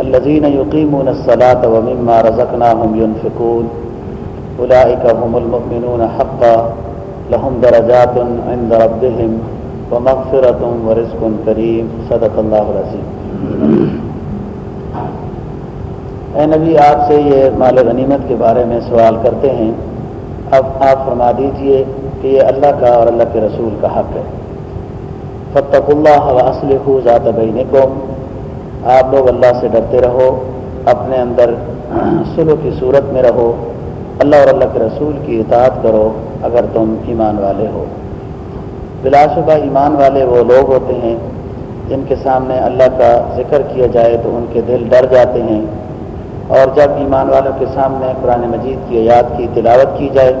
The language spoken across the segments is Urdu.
الذين يقيمون الصلاة ومما رزقناهم ينفقون. أولئك هم المؤمنون حقا. لهم درجات عند ربهم ومغفرة ورزق كريم. صدق الله العظيم. اے نبی، آپ سے یہ مال غنیمت کے بارے میں سوال کرتے ہیں. اب آپ فرما دیجیے کہ یہ اللہ کا اور اللہ کے رسول کا حق ہے. فتق اللہ وسلح ذات بینکم. آپ لوگ اللہ سے ڈرتے رہو، اپنے اندر سلو کی صورت میں رہو، اللہ اور اللہ کے رسول کی اطاعت کرو اگر تم ایمان والے ہو۔ بلا شبہ ایمان والے وہ لوگ ہوتے ہیں، جن کے سامنے اللہ کا ذکر کیا جائے تو ان کے دل ڈر جاتے ہیں۔ اور جب ایمان والوں کے سامنے قرآن مجید کی یاد کی تلاوت کی جائے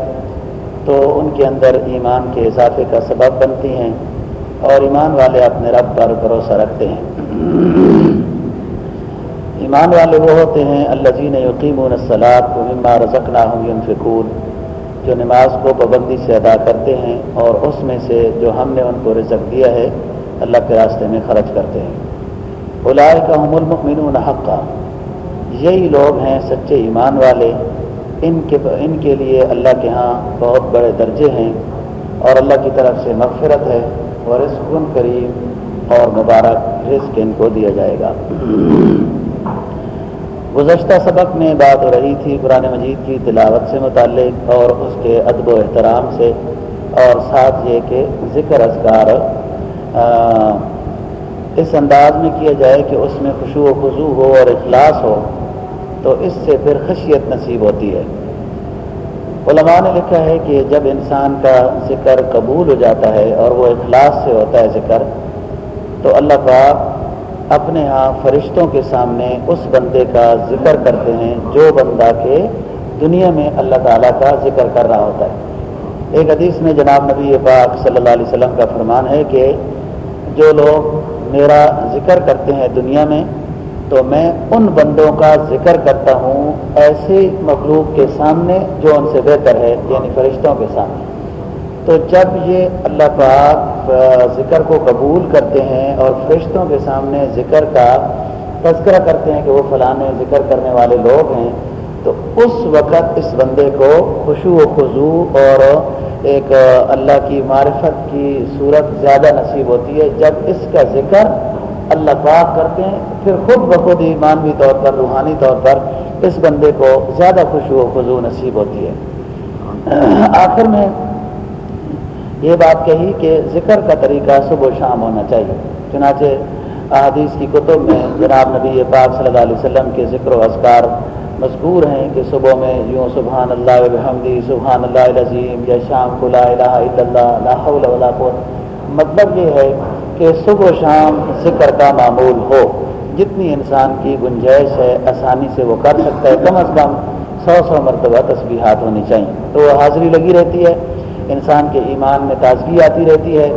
تو ان کے اندر ایمان کے اضافے کا سبب بنتی ہیں اور ایمان والے اپنے رب پر بھروسہ رکھتے ہیں۔ ایمان والے وہ ہوتے ہیں اللہ جین یقین الصلاط کو مما رزقنا ہوں فکور جو نماز کو پابندی سے ادا کرتے ہیں اور اس میں سے جو ہم نے ان کو رزق دیا ہے، اللہ کے راستے میں خرچ کرتے ہیں۔ بلائے کا حم المؤمنون حقہ یہی لوگ ہیں سچے ایمان والے۔ ان کے ان کے لیے اللہ کے ہاں بہت بڑے درجے ہیں اور اللہ کی طرف سے مغفرت ہے اور رزق کریم اور مبارک رزق ان کو دیا جائے گا۔ گزشتہ سبق میں بات ہو رہی تھی قرآن مجید کی تلاوت سے متعلق اور اس کے ادب و احترام سے، اور ساتھ یہ کہ ذکر اذکار اس انداز میں کیا جائے کہ اس میں خوشو و خضو ہو اور اخلاص ہو، تو اس سے پھر خشیت نصیب ہوتی ہے۔ علماء نے لکھا ہے کہ جب انسان کا ذکر قبول ہو جاتا ہے اور وہ اخلاص سے ہوتا ہے ذکر، تو اللہ پاک اپنے ہاں فرشتوں کے سامنے اس بندے کا ذکر کرتے ہیں، جو بندہ کے دنیا میں اللہ تعالیٰ کا ذکر کر رہا ہوتا ہے۔ ایک حدیث میں جناب نبی پاک صلی اللہ علیہ وسلم کا فرمان ہے کہ جو لوگ میرا ذکر کرتے ہیں دنیا میں، تو میں ان بندوں کا ذکر کرتا ہوں ایسے مخلوق کے سامنے جو ان سے بہتر ہے یعنی فرشتوں کے سامنے۔ تو جب یہ اللہ پاک ذکر کو قبول کرتے ہیں اور فرشتوں کے سامنے ذکر کا تذکرہ کرتے ہیں کہ وہ فلانے ذکر کرنے والے لوگ ہیں، تو اس وقت اس بندے کو خوشو و خضو اور ایک اللہ کی معرفت کی صورت زیادہ نصیب ہوتی ہے۔ جب اس کا ذکر اللہ پاک کرتے ہیں، پھر خود بخود ایمانوی طور پر، روحانی طور پر اس بندے کو زیادہ خوشو و خضو نصیب ہوتی ہے۔ آخر میں یہ بات کہی کہ ذکر کا طریقہ صبح و شام ہونا چاہیے۔ چنانچہ احادیث کی کتب میں جناب نبی پاک صلی اللہ علیہ وسلم کے ذکر و اذکار مذکور ہیں کہ صبح میں یوں سبحان اللہ الحمدی سبحان اللہ العظیم، یا شام کو لا الہ الا اللہ، لا حول ولا قوت۔ مطلب یہ ہے کہ صبح و شام ذکر کا معمول ہو۔ جتنی انسان کی گنجائش ہے، آسانی سے وہ کر سکتا ہے۔ کم از کم سو سو مرتبہ تسبیحات ہونی چاہیے۔ تو وہ حاضری لگی رہتی ہے۔ انسان کے ایمان میں تازگی آتی رہتی ہے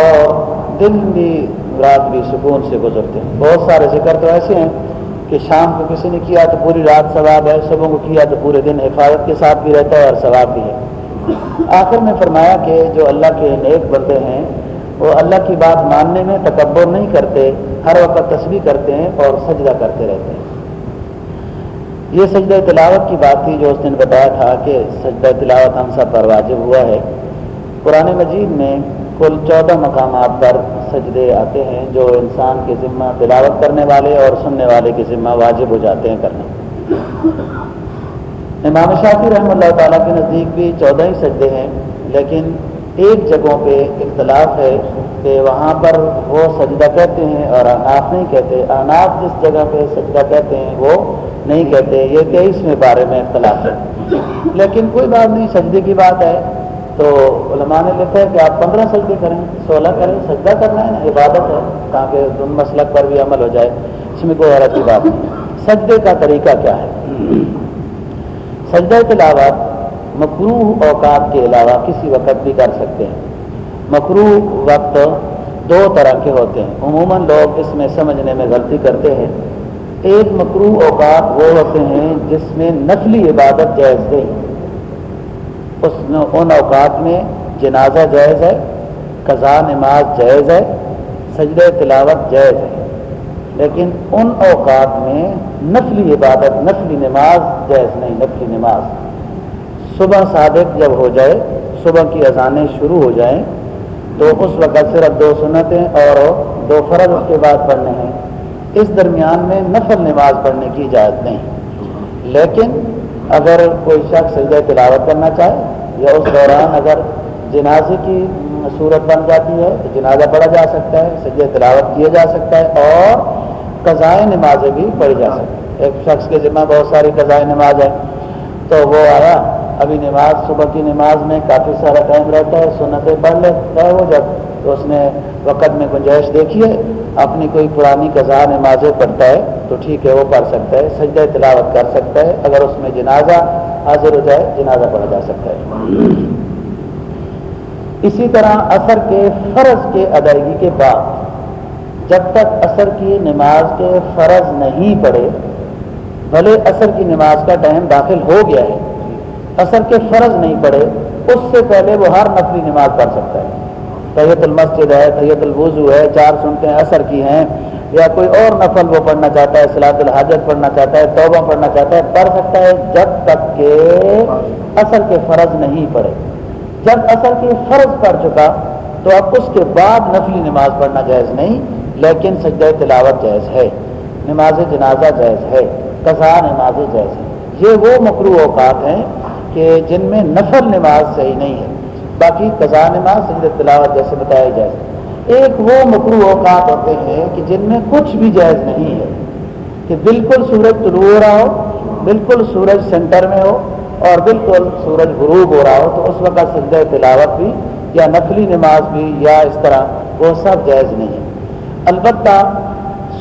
اور دن بھی رات بھی سکون سے گزرتے ہیں۔ بہت سارے ذکر تو ایسے ہیں کہ شام کو کسی نے کیا تو پوری رات ثواب ہے، صبح کو کیا تو پورے دن حفاظت کے ساتھ بھی رہتا ہے اور ثواب بھی ہے۔ آخر میں فرمایا کہ جو اللہ کے نیک بندے ہیں، وہ اللہ کی بات ماننے میں تکبر نہیں کرتے، ہر وقت تصویر کرتے ہیں اور سجدہ کرتے رہتے ہیں۔ یہ سجدہ تلاوت کی بات تھی جو اس نے بتایا تھا کہ سجدہ تلاوت ہم سب پر واجب ہوا ہے۔ قرآن مجید میں کل چودہ مقامات پر سجدے آتے ہیں جو انسان کے ذمہ تلاوت کرنے والے اور سننے والے کے ذمہ واجب ہو جاتے ہیں کرنے۔ امام شافی رحمۃ اللہ تعالیٰ کے نزدیک بھی چودہ ہی سجدے ہیں، لیکن ایک جگہوں پہ اختلاف ہے کہ وہاں پر وہ سجدہ کہتے ہیں اور اناف نہیں کہتے۔ اناف جس جگہ پہ سجدہ کہتے ہیں وہ نہیں کہتے، یہ تیئیسویں بارے میں اختلاف ہے۔ لیکن کوئی بات نہیں، سجدے کی بات ہے۔ تو علماء نے لکھا ہے کہ آپ پندرہ سجدے کریں، سولہ کریں، سجدہ کرنا ہے نا عبادت ہے، تاکہ تم مسلک پر بھی عمل ہو جائے۔ اس میں کوئی حیرت کی بات نہیں۔ سجدے کا طریقہ کیا ہے؟ سجدہ تلاوت مکروح اوقات کے علاوہ کسی وقت بھی کر سکتے ہیں۔ مکروح وقت دو طرح کے ہوتے ہیں۔ عموماً لوگ اس میں سمجھنے میں غلطی کرتے ہیں۔ ایک مکروح اوقات وہ ہوتے ہیں جس میں نفلی عبادت جائز نہیں۔ اس ان اوقات میں جنازہ جائز ہے قضا نماز جائز ہے، سجدہ تلاوت جائز ہے۔ لیکن ان اوقات میں نفلی عبادت، نفلی نماز جائز نہیں، نفلی نماز۔ صبح صادق جب ہو جائے، صبح کی اذانیں شروع ہو جائیں، تو اس وقت صرف دو سنتیں اور دو فرض اس کے بعد پڑھنے ہیں۔ اس درمیان میں نفل نماز پڑھنے کی اجازت نہیں۔ لیکن اگر کوئی شخص سجدہ تلاوت کرنا چاہے یا اس دوران اگر جنازے کی صورت بن جاتی ہے تو جنازہ پڑھا جا سکتا ہے، سجدہ تلاوت کیا جا سکتا ہے اور قضائے نمازیں بھی پڑھی جا سکتی ایک شخص کے ذمہ بہت ساری قضائے نماز ہے تو وہ آیا، ابھی نماز، صبح کی نماز میں کافی سارا ٹائم رہتا ہے، سنتیں پڑھ لیتا ہے وہ جب تو اس نے وقت میں گنجائش دیکھی ہے، اپنی کوئی پرانی قضا نمازیں پڑھتا ہے تو ٹھیک ہے، وہ پڑھ سکتا ہے، سجدہ تلاوت کر سکتا ہے، اگر اس میں جنازہ حاضر ہو جائے، جنازہ پڑھا جا سکتا ہے۔ اسی طرح اثر کے فرض کے ادائیگی کے بعد، جب تک اثر کی نماز کے فرض نہیں پڑے بھلے اثر کی نماز کا ٹائم داخل ہو گیا ہے، اثر کے فرض نہیں پڑے اس سے پہلے وہ ہر نفلی نماز پڑھ سکتا ہے۔ طیت المسجد ہے طیت الوضو ہے، چار سنتے اثر کی ہیں۔ یا کوئی اور نفل وہ پڑھنا چاہتا ہے سلاد الحاجت پڑھنا چاہتا ہے، توبہ پڑھنا چاہتا ہے، پڑھ سکتا ہے جب تک کہ اثر کے فرض نہیں پڑے۔ جب اثر کے فرض پڑ چکا تو اب اس کے بعد نفلی نماز پڑھنا جائز نہیں، لیکن سجدہ تلاوت جائز ہے۔ نماز جنازہ جائز ہے قضا نماز جائز ہے۔ یہ وہ مکرو اوقات ہیں کہ جن میں نفل نماز صحیح نہیں ہے۔ باقی قضا نماز سجد تلاوت جیسے بتایا جائے ایک وہ مکرو اوقات ہوتے ہیں کہ جن میں کچھ بھی جائز نہیں ہے۔ کہ بالکل سورج طلوع ہو رہا ہو، بالکل سورج سینٹر میں ہو اور بالکل سورج غروب ہو رہا ہو، تو اس وقت سجدہ تلاوت بھی یا نفلی نماز بھی یا اس طرح وہ سب جائز نہیں ہے۔ البتہ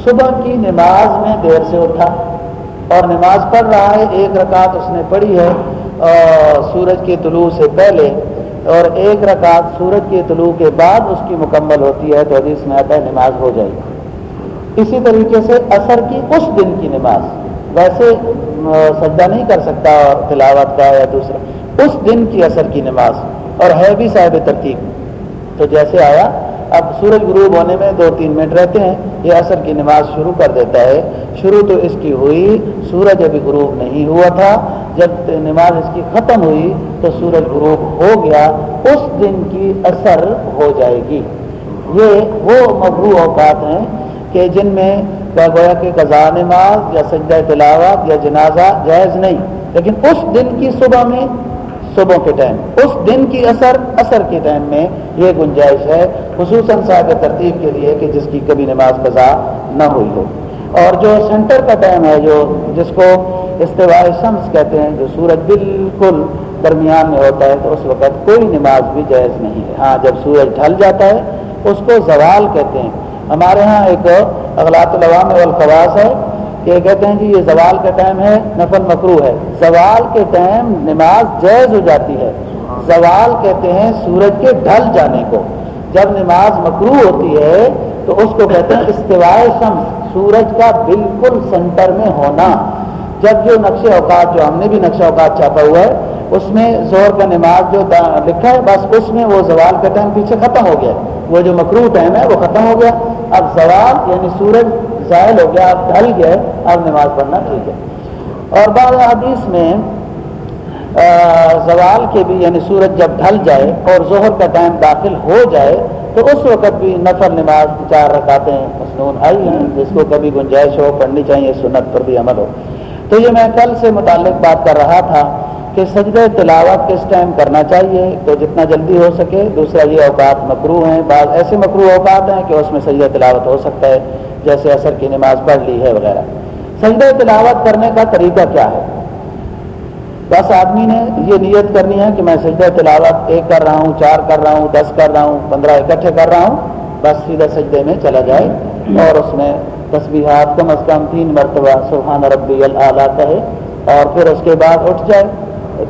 صبح کی نماز میں دیر سے اٹھا اور نماز پڑھ رہا ہے، ایک رکعت اس نے پڑھی ہے سورج کے طلوع سے پہلے اور ایک رکعت سورج کے طلوع کے بعد اس کی مکمل ہوتی ہے تو حدیث میں آتا ہے نماز ہو جائے گی۔ اسی طریقے سے اثر کی اس دن کی نماز، ویسے سجدہ نہیں کر سکتا اور تلاوت کا یا دوسرا، اس دن کی اثر کی نماز، اور ہے بھی صاحب ترتیب۔ تو جیسے آیا، اب سورج غروب ہونے میں دو تین منٹ رہتے ہیں، یہ اثر کی نماز شروع کر دیتا ہے۔ شروع تو اس کی ہوئی، سورج ابھی غروب نہیں ہوا تھا جب نماز اس کی ختم ہوئی تو سورج غروب ہو گیا، اس دن کی اثر ہو جائے گی۔ یہ وہ مغرو اوقات ہیں کہ جن میں گویا کہ قضا نماز یا سجدہ تلاوت یا جنازہ جائز نہیں، لیکن اس دن کی صبح میں، صبح کے ٹائم، اس دن کی اثر اثر کے ٹائم میں یہ گنجائش ہے، خصوصاً صاحب ترتیب کے لیے کہ جس کی کبھی نماز قضا نہ ہوئی ہو۔ اور جو سینٹر کا ٹائم ہے، جو جس کو استواء شمس کہتے ہیں جو سورج بالکل درمیان میں ہوتا ہے تو اس وقت کوئی نماز بھی جائز نہیں ہے۔ ہاں جب سورج ڈھل جاتا ہے، اس کو زوال کہتے ہیں۔ ہمارے ہاں ایک اغلاط العوام والخواص ہے کہ کہتے ہیں کہ یہ زوال کا ٹائم ہے، نفل مکرو ہے۔ زوال کے ٹائم نماز جائز ہو جاتی ہے۔ زوال کہتے ہیں سورج کے ڈھل جانے کو۔ جب نماز مکرو ہوتی ہے، تو اس کو کہتے ہیں استوائے شمس، سورج کا بالکل سینٹر میں ہونا۔ جب جو نقش اوقات جو ہم نے بھی نقش اوقات چھاپا ہوا ہے، اس میں زور کا نماز جو لکھا ہے، بس اس میں وہ زوال کا ٹائم پیچھے ختم ہو گیا۔ وہ جو مکرو ٹائم ہے، وہ ختم ہو گیا۔ اب زوال یعنی سورج زائل ہو گیا، اب ڈھل گئے اب نماز پڑھنا ٹھیک ہے۔ اور بعض حدیث میں زوال کے بھی یعنی سورج جب ڈھل جائے اور ظہر کا ٹائم داخل ہو جائے، تو اس وقت بھی نفر نماز چار رکھاتے ہیں مصنون آئی ہیں، جس کو کبھی گنجائش ہو، پڑھنی چاہیے، سنت پر بھی عمل ہو۔ تو یہ میں کل سے متعلق بات کر رہا تھا کہ سجدہ تلاوت کس ٹائم کرنا چاہیے تو جتنا جلدی ہو سکے۔ دوسرا، یہ اوقات مکرو ہیں۔ بعض ایسے مکرو اوقات ہیں کہ اس میں سجدہ تلاوت ہو سکتا ہے، جیسے اثر کی نماز پڑھ لی ہے وغیرہ۔ سجدہ تلاوت کرنے کا طریقہ کیا ہے؟ بس آدمی نے یہ نیت کرنی ہے کہ میں سجدہ تلاوت ایک کر رہا ہوں، چار کر رہا ہوں، دس کر رہا ہوں، پندرہ اکٹھے کر رہا ہوں، بس سیدھا سجدے میں چلا جائے اور اس میں تسبیحات کم از کم تین مرتبہ سبحان ربی العلیٰ کہے اور پھر اس کے بعد اٹھ جائے۔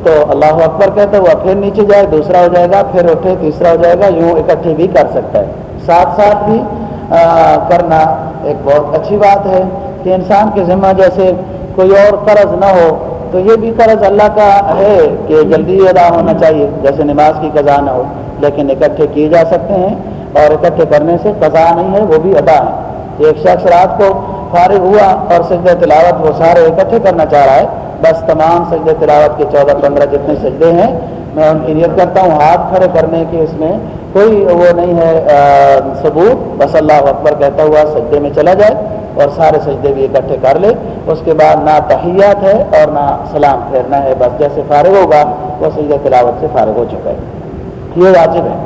تو اللہ اکبر کہتا ہوا پھر نیچے جائے، دوسرا ہو جائے گا، پھر اٹھے، تیسرا ہو جائے گا، یوں اکٹھے بھی کر سکتا ہے۔ ساتھ ساتھ بھی کرنا ایک بہت اچھی بات ہے کہ انسان کے ذمہ جیسے کوئی اور قرض نہ ہو، تو یہ بھی قرض اللہ کا ہے کہ جلدی ادا ہونا چاہیے، جیسے نماز کی قضا نہ ہو، لیکن اکٹھے کیے جا سکتے ہیں اور اکٹھے کرنے سے قضا نہیں ہے، وہ بھی ادا ہے۔ ایک شخص رات کو فارغ ہوا اور سجدہ تلاوت وہ سارے اکٹھے کرنا چاہ رہا ہے۔ بس تمام سجدے تلاوت کے چودہ پندرہ جتنے سجدے ہیں، میں ان کی نیت کرتا ہوں ہاتھ کھڑے کرنے کے اس میں کوئی وہ نہیں ہے ثبوت۔ بس اللہ اکبر کہتا ہوا سجدے میں چلا جائے اور سارے سجدے بھی اکٹھے کر لے۔ اس کے بعد نہ تحیات ہے اور نہ سلام پھیرنا ہے۔ بس جیسے فارغ ہوگا، وہ سجدہ تلاوت سے فارغ ہو چکا ہے۔ یہ واجب ہے۔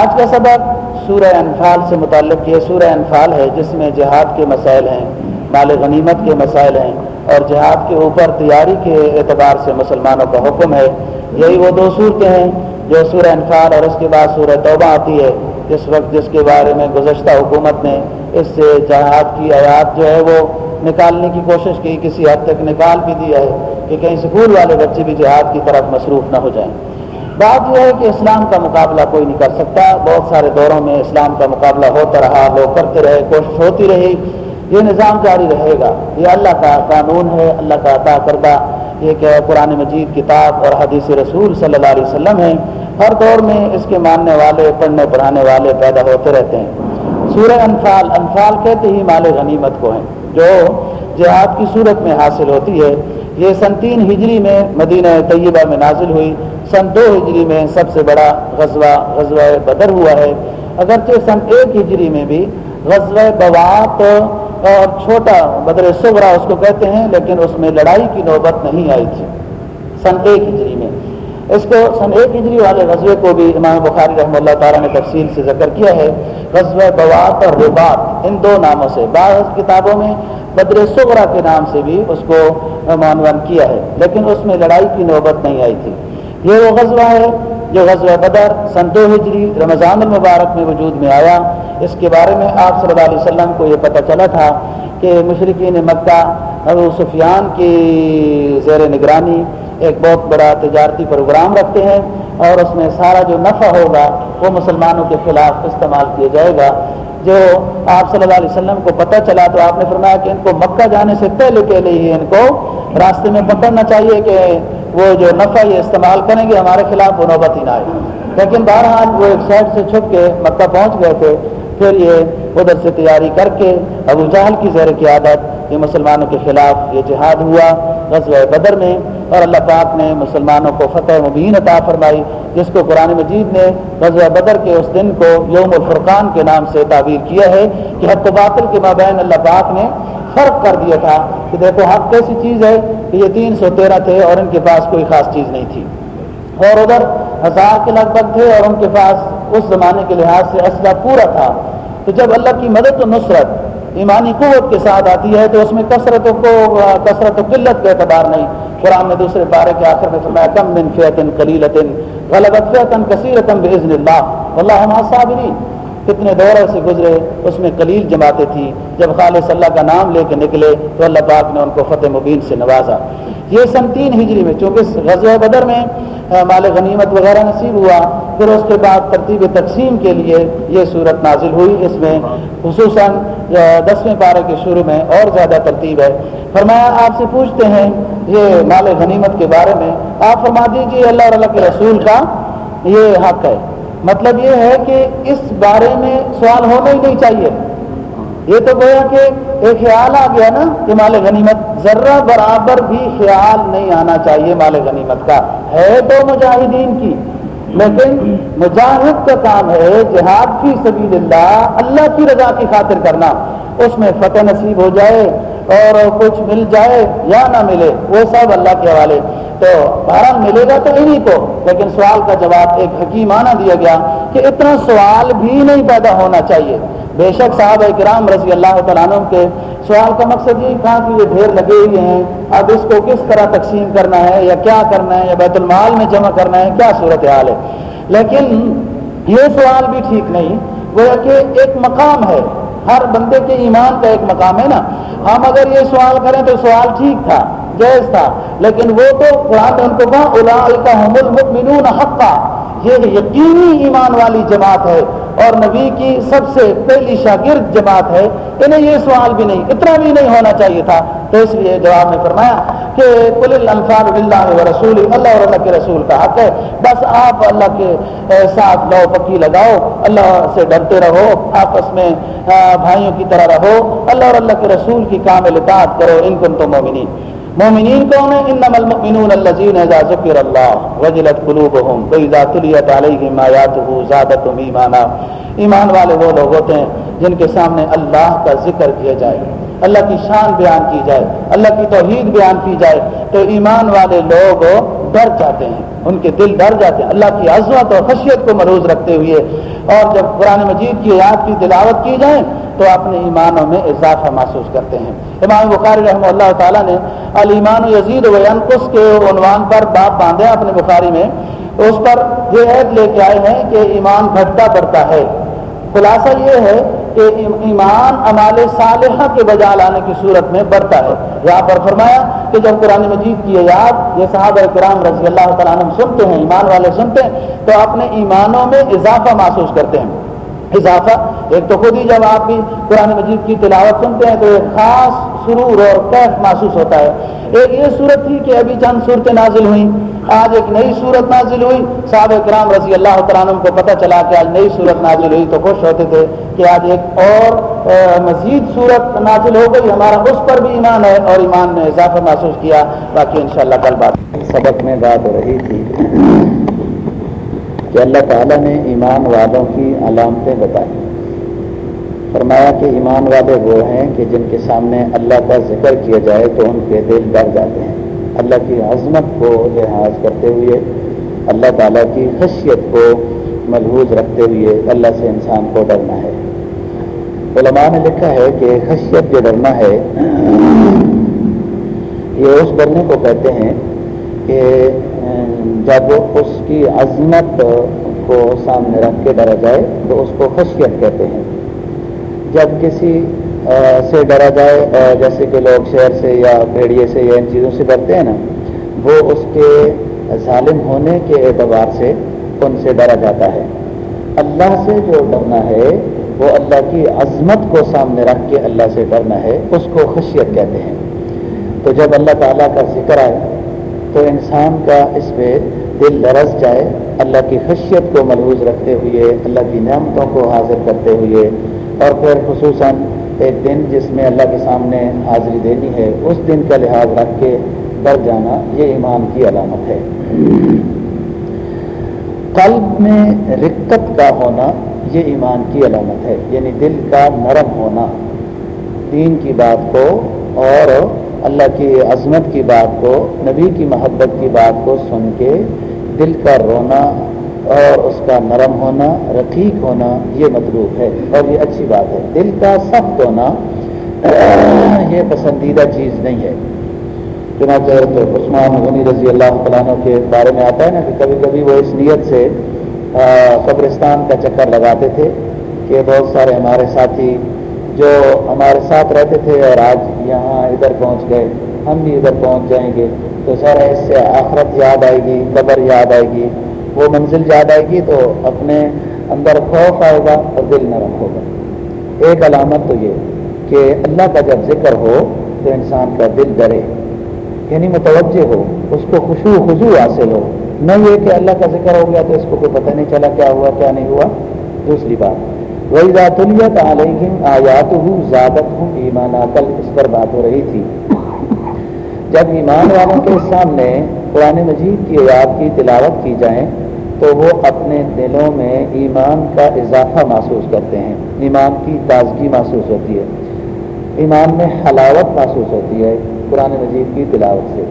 آج کا سبق سورہ انفال سے متعلق یہ سورہ انفال ہے جس میں جہاد کے مسائل ہیں، مال غنیمت کے مسائل ہیں اور جہاد کے اوپر تیاری کے اعتبار سے مسلمانوں کا حکم ہے۔ یہی وہ دو صورتیں ہیں جو سورہ انفال اور اس کے بعد سورہ توبہ آتی ہے۔ جس وقت جس کے بارے میں گزشتہ حکومت نے اس سے جہاد کی آیات جو ہے وہ نکالنے کی کوشش کی، کسی حد تک نکال بھی دیا ہے کہ کہیں سکول والے بچے بھی جہاد کی طرف مصروف نہ ہو جائیں۔ بات یہ ہے کہ اسلام کا مقابلہ کوئی نہیں کر سکتا۔ بہت سارے دوروں میں اسلام کا مقابلہ ہوتا رہا، لوگ کرتے رہے، کوشش ہوتی رہی۔ یہ نظام جاری رہے گا۔ یہ اللہ کا قانون ہے، اللہ کا عطا کردہ۔ یہ کہ قرآن مجید کتاب اور حدیث رسول صلی اللہ علیہ وسلم ہے ہر دور میں اس کے ماننے والے، پڑھنے، پڑھانے والے پیدا ہوتے رہتے ہیں۔ سورہ انفال انفال کہتے ہی مال غنیمت کو ہیں۔ جو جہاد کی صورت میں حاصل ہوتی ہے۔ یہ سن تین ہجری میں مدینہ طیبہ میں نازل ہوئی۔ سن دو ہجری میں سب سے بڑا غزوہ غزوہ بدر ہوا ہے۔ اگرچہ سن ایک ہجری میں بھی غزوہ بوات اور چھوٹا بدر سغرا اس کو کہتے ہیں، لیکن اس میں لڑائی کی نوبت نہیں آئی تھی۔ سن ایک ہجری میں۔ اس کو سن ایک ہجری والے غزوے کو بھی امام بخاری رحمہ اللہ تعالیٰ نے تفصیل سے ذکر کیا ہے۔ غزوہ بوات اور ربات ان دو ناموں سے، بعض کتابوں میں بدر سغرا کے نام سے بھی اس کو معنون کیا ہے، لیکن اس میں لڑائی کی نوبت نہیں آئی تھی۔ یہ وہ غزوہ ہے جو غزوہ بدر سن دو ہجری رمضان المبارک میں وجود میں آیا۔ اس کے بارے میں آپ صلی اللہ علیہ وسلم کو یہ پتہ چلا تھا کہ مشرقین مکہ ابو سفیان کی زیر نگرانی ایک بہت بڑا تجارتی پروگرام رکھتے ہیں اور اس میں سارا جو نفع ہوگا وہ مسلمانوں کے خلاف استعمال کیا جائے گا۔ جو آپ صلی اللہ علیہ وسلم کو پتہ چلا تو آپ نے فرمایا کہ ان کو مکہ جانے سے پہلے پہلے ہی ان کو راستے میں پکڑنا چاہیے کہ وہ جو نفع یہ استعمال کریں گے ہمارے خلاف وہ نوبت ہی نہ آئے۔ لیکن بہرحال وہ ایک سائڈ سے چھپ کے مکہ پہنچ گئے تھے۔ پھر یہ ادھر سے تیاری کر کے ابو جہل کی زیر کی عادت یہ مسلمانوں کے خلاف یہ جہاد ہوا غزوہ بدر میں اور اللہ پاک نے مسلمانوں کو فتح مبین عطا فرمائی، جس کو قرآن مجید نے غزوہ بدر کے اس دن کو یوم الفرقان کے نام سے تعبیر کیا ہے کہ حق و باطل کے مابین اللہ پاک نے فرق کر دیا تھا کہ دیکھو حق کیسی چیز ہے کہ یہ تین سو تیرہ تھے اور ان کے پاس کوئی خاص چیز نہیں تھی۔ اور ادھر ہزار کے لگ بھگ تھے اور ان کے پاس اس زمانے کے لحاظ سے اسلحہ پورا تھا، تو جب اللہ کی مدد و نصرت ایمانی قوت کے ساتھ آتی ہے، تو اس میں کثرت کو، کثرت و قلت کا اعتبار نہیں۔ قرآن نے دوسرے بارے کے آخر میں فرمایا، کم من فیتن کلیلتن غلبت فیتن کثیرتن بزن اللہ۔ اللہ صابرین کتنے دورے سے گزرے، اس میں قلیل جماعتیں تھیں۔ جب خالص اللہ کا نام لے کے نکلے، تو اللہ پاک نے ان کو فتح مبین سے نوازا۔ یہ سن تین ہجری میں، چونکہ غزوہ بدر میں مال غنیمت وغیرہ نصیب ہوا، پھر اس کے بعد ترتیب تقسیم کے لیے یہ صورت نازل ہوئی۔ اس میں خصوصاً دسویں پارے کے شروع میں اور زیادہ ترتیب ہے۔ فرمایا، آپ سے پوچھتے ہیں یہ مال غنیمت کے بارے میں، آپ فرما دیجیے اللہ اور اللہ کے رسول کا یہ حق ہے۔ مطلب یہ ہے کہ اس بارے میں سوال ہونا ہی نہیں چاہیے۔ یہ تو گویا کہ ایک خیال آ گیا نا کہ مال غنیمت، ذرہ برابر بھی خیال نہیں آنا چاہیے مال غنیمت کا۔ ہے تو مجاہدین کی، لیکن مجاہد کا کام ہے جہاد کی سبیل اللہ اللہ کی رضا کی خاطر کرنا۔ اس میں فتح نصیب ہو جائے اور کچھ مل جائے یا نہ ملے، وہ سب اللہ کے حوالے۔ تو بہرحال ملے گا تو انہیں کو، لیکن سوال کا جواب ایک حکیمانہ دیا گیا کہ اتنا سوال بھی نہیں پیدا ہونا چاہیے۔ بے شک صاحب کرام رضی اللہ تعالیٰ عنہ کے سوال کا مقصد یہ کہا کہ یہ ڈھیر لگے ہوئے ہیں، اب اس کو کس طرح تقسیم کرنا ہے یا کیا کرنا ہے، یا بیت المال میں جمع کرنا ہے، کیا صورت حال ہے؟ لیکن یہ سوال بھی ٹھیک نہیں وہ کہ ایک مقام ہے، ہر بندے کے ایمان کا ایک مقام ہے نا۔ ہم اگر یہ سوال کریں تو سوال ٹھیک تھا، جائز تھا، لیکن وہ تو قرآن ان کو کہا الا کا حمل حقا۔ یہ یقینی ایمان والی جماعت ہے اور نبی کی سب سے پہلی شاگرد جماعت ہے، انہیں یہ سوال بھی نہیں، اتنا بھی نہیں ہونا چاہیے تھا۔ تو اس لیے جواب نے فرمایا کہ کل الفاظ اللہ و رسول اللہ اور اللہ کے رسول کا حق ہے۔ بس آپ اللہ کے ساتھ لو، پکی لگاؤ، اللہ سے ڈرتے رہو، آپس میں بھائیوں کی طرح رہو۔ اللہ اور اللہ کے رسول کی کامل اطاعت کرو، ان کن تو مومنی مومنین کون ہیں؟ انما المؤمنون الذين اذا ذكر الله وجلت قلوبهم واذا تليت عليهم اياته زادتهم ایمانا۔ ایمان والے وہ لوگ ہوتے ہیں جن کے سامنے اللہ کا ذکر کیا جائے، اللہ کی شان بیان کی جائے، اللہ کی توحید بیان کی جائے۔ تو ایمان والے لوگ ڈر جاتے ہیں، ان کے دل ڈر جاتے ہیں۔ اللہ کی عظمت اور خشیت کو مروز رکھتے ہوئے اور جب قرآن مجید کی یاد کی تلاوت کی جائے تو اپنے ایمانوں میں اضافہ محسوس کرتے ہیں۔ امام بخاری رحمہ اللہ تعالیٰ نے المان یزید و کے عنوان پر باپ باندھے اپنے بخاری میں۔ اس پر یہ عید لے کے آئے ہیں کہ ایمان گھٹتا بڑھتا ہے۔ خلاصہ یہ ہے کہ ایمان امال صالحہ کے بجا لانے کی صورت میں بڑھتا ہے۔ یہاں پر فرمایا کہ جب قرآن مجید کی یاد یہ صحابہ کرام رضی اللہ تعالیٰ عنہ سنتے ہیں، ایمان والے سنتے ہیں، تو اپنے ایمانوں میں اضافہ محسوس کرتے ہیں۔ اضافہ، ایک تو خود ہی جب آپ بھی قرآن مجید کی تلاوت سنتے ہیں تو ایک خاص سرور اور کیف محسوس ہوتا ہے۔ ایک یہ صورت تھی کہ ابھی چند صورتیں نازل ہوئیں۔ آج ایک نئی صورت نازل ہوئی۔ صاحب کرام رضی اللہ تعالیٰ کو پتہ چلا کہ آج نئی صورت نازل ہوئی تو خوش ہوتے تھے کہ آج ایک اور مزید صورت نازل ہو گئی۔ ہمارا اس پر بھی ایمان ہے اور ایمان نے اضافہ محسوس کیا۔ باقی انشاءاللہ کل بات۔ سبق میں بات ہو رہی تھی کہ اللہ تعالیٰ نے ایمان والوں کی علامتیں بتائی۔ فرمایا کہ ایمان والے وہ ہیں کہ جن کے سامنے اللہ کا ذکر کیا جائے تو ان کے دل ڈر جاتے ہیں۔ اللہ کی عظمت کو لحاظ کرتے ہوئے، اللہ تعالیٰ کی خشیت کو ملحوظ رکھتے ہوئے اللہ سے انسان کو ڈرنا ہے۔ علماء نے لکھا ہے کہ خشیت جو ڈرنا ہے، یہ اس ڈرنے کو کہتے ہیں کہ، جب اس کی عظمت کو سامنے رکھ کے ڈرا جائے تو اس کو خشیت کہتے ہیں۔ جب کسی سے ڈرا جائے جیسے کہ لوگ شہر سے یا بھیڑیے سے یا ان چیزوں سے ڈرتے ہیں نا، وہ اس کے ظالم ہونے کے اعتبار سے ان سے ڈرا جاتا ہے۔ اللہ سے جو ڈرنا ہے، وہ اللہ کی عظمت کو سامنے رکھ کے اللہ سے ڈرنا ہے، اس کو خشیت کہتے ہیں۔ تو جب اللہ تعالیٰ کا ذکر آئے، تو انسان کا اس پہ دل لرس جائے۔ اللہ کی خشیت کو ملحوظ رکھتے ہوئے، اللہ کی نعمتوں کو حاضر کرتے ہوئے، اور پھر خصوصاً ایک دن جس میں اللہ کے سامنے حاضری دینی ہے، اس دن کا لحاظ رکھ کے ڈر جانا یہ ایمان کی علامت ہے۔ قلب میں رکت کا ہونا یہ ایمان کی علامت ہے یعنی دل کا نرم ہونا۔ دین کی بات کو اور اللہ کی عظمت کی بات کو، نبی کی محبت کی بات کو سن کے دل کا رونا اور اس کا نرم ہونا، رقیق ہونا یہ مطلوب ہے اور یہ اچھی بات ہے۔ دل کا سخت ہونا یہ پسندیدہ چیز نہیں ہے۔ چنانچہ تو عثمان غنی رضی اللہ عنہ کے بارے میں آتا ہے نا کہ کبھی کبھی وہ اس نیت سے قبرستان کا چکر لگاتے تھے کہ بہت سارے ہمارے ساتھی جو ہمارے ساتھ رہتے تھے اور آج یہاں ادھر پہنچ گئے، ہم بھی ادھر پہنچ جائیں گے۔ تو سر، اس سے آخرت یاد آئے گی، قبر یاد آئے گی۔ وہ منزل یاد آئے گی تو اپنے اندر خوف آئے گا اور دل نرم ہوگا۔ ایک علامت تو یہ کہ اللہ کا جب ذکر ہو تو انسان کا دل ڈرے یعنی متوجہ ہو، اس کو خوشو خزو حاصل ہو۔ نہ یہ کہ اللہ کا ذکر ہو گیا تو اس کو کوئی پتہ نہیں چلا کیا ہوا، کیا نہیں ہوا۔ دوسری بات وہی ذاتلیت علیہم آیات ہوں زیادت ہوں ایمان کل اس پر بات ہو رہی تھی۔ جب ایمان والوں کے سامنے قرآن مجید کی آیات کی تلاوت کی جائیں تو وہ اپنے دلوں میں ایمان کا اضافہ محسوس کرتے ہیں۔ ایمان کی تازگی محسوس ہوتی ہے۔ ایمان میں حلاوت محسوس ہوتی ہے قرآن مجید کی تلاوت سے۔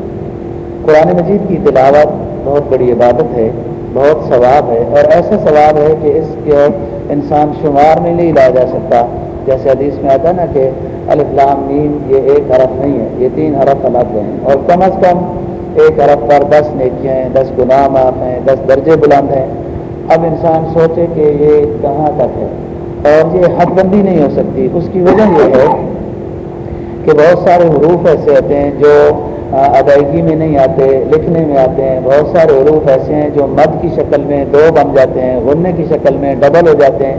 قرآن مجید کی تلاوت بہت بڑی عبادت ہے، بہت ثواب ہے اور ایسا ثواب ہے کہ اس کے انسان شمار میں نہیں لایا جا سکتا۔ جیسے حدیث میں آتا ہے نا کہ الفلام نیم یہ ایک حرف نہیں ہے، یہ تین حرف الگ ہیں اور کم از کم ایک حرف پر دس نیکیاں ہیں، دس گناہ معاف ہیں، دس درجے بلند ہیں۔ اب انسان سوچے کہ یہ کہاں تک ہے؟ اور یہ حد بندی نہیں ہو سکتی۔ اس کی وجہ یہ ہے کہ بہت سارے حروف ایسے ہوتے ہیں جو ادائیگی میں نہیں آتے، لکھنے میں آتے ہیں۔ بہت سارے حروف ایسے ہیں جو مد کی شکل میں دو بن جاتے ہیں غننے کی شکل میں ڈبل ہو جاتے ہیں۔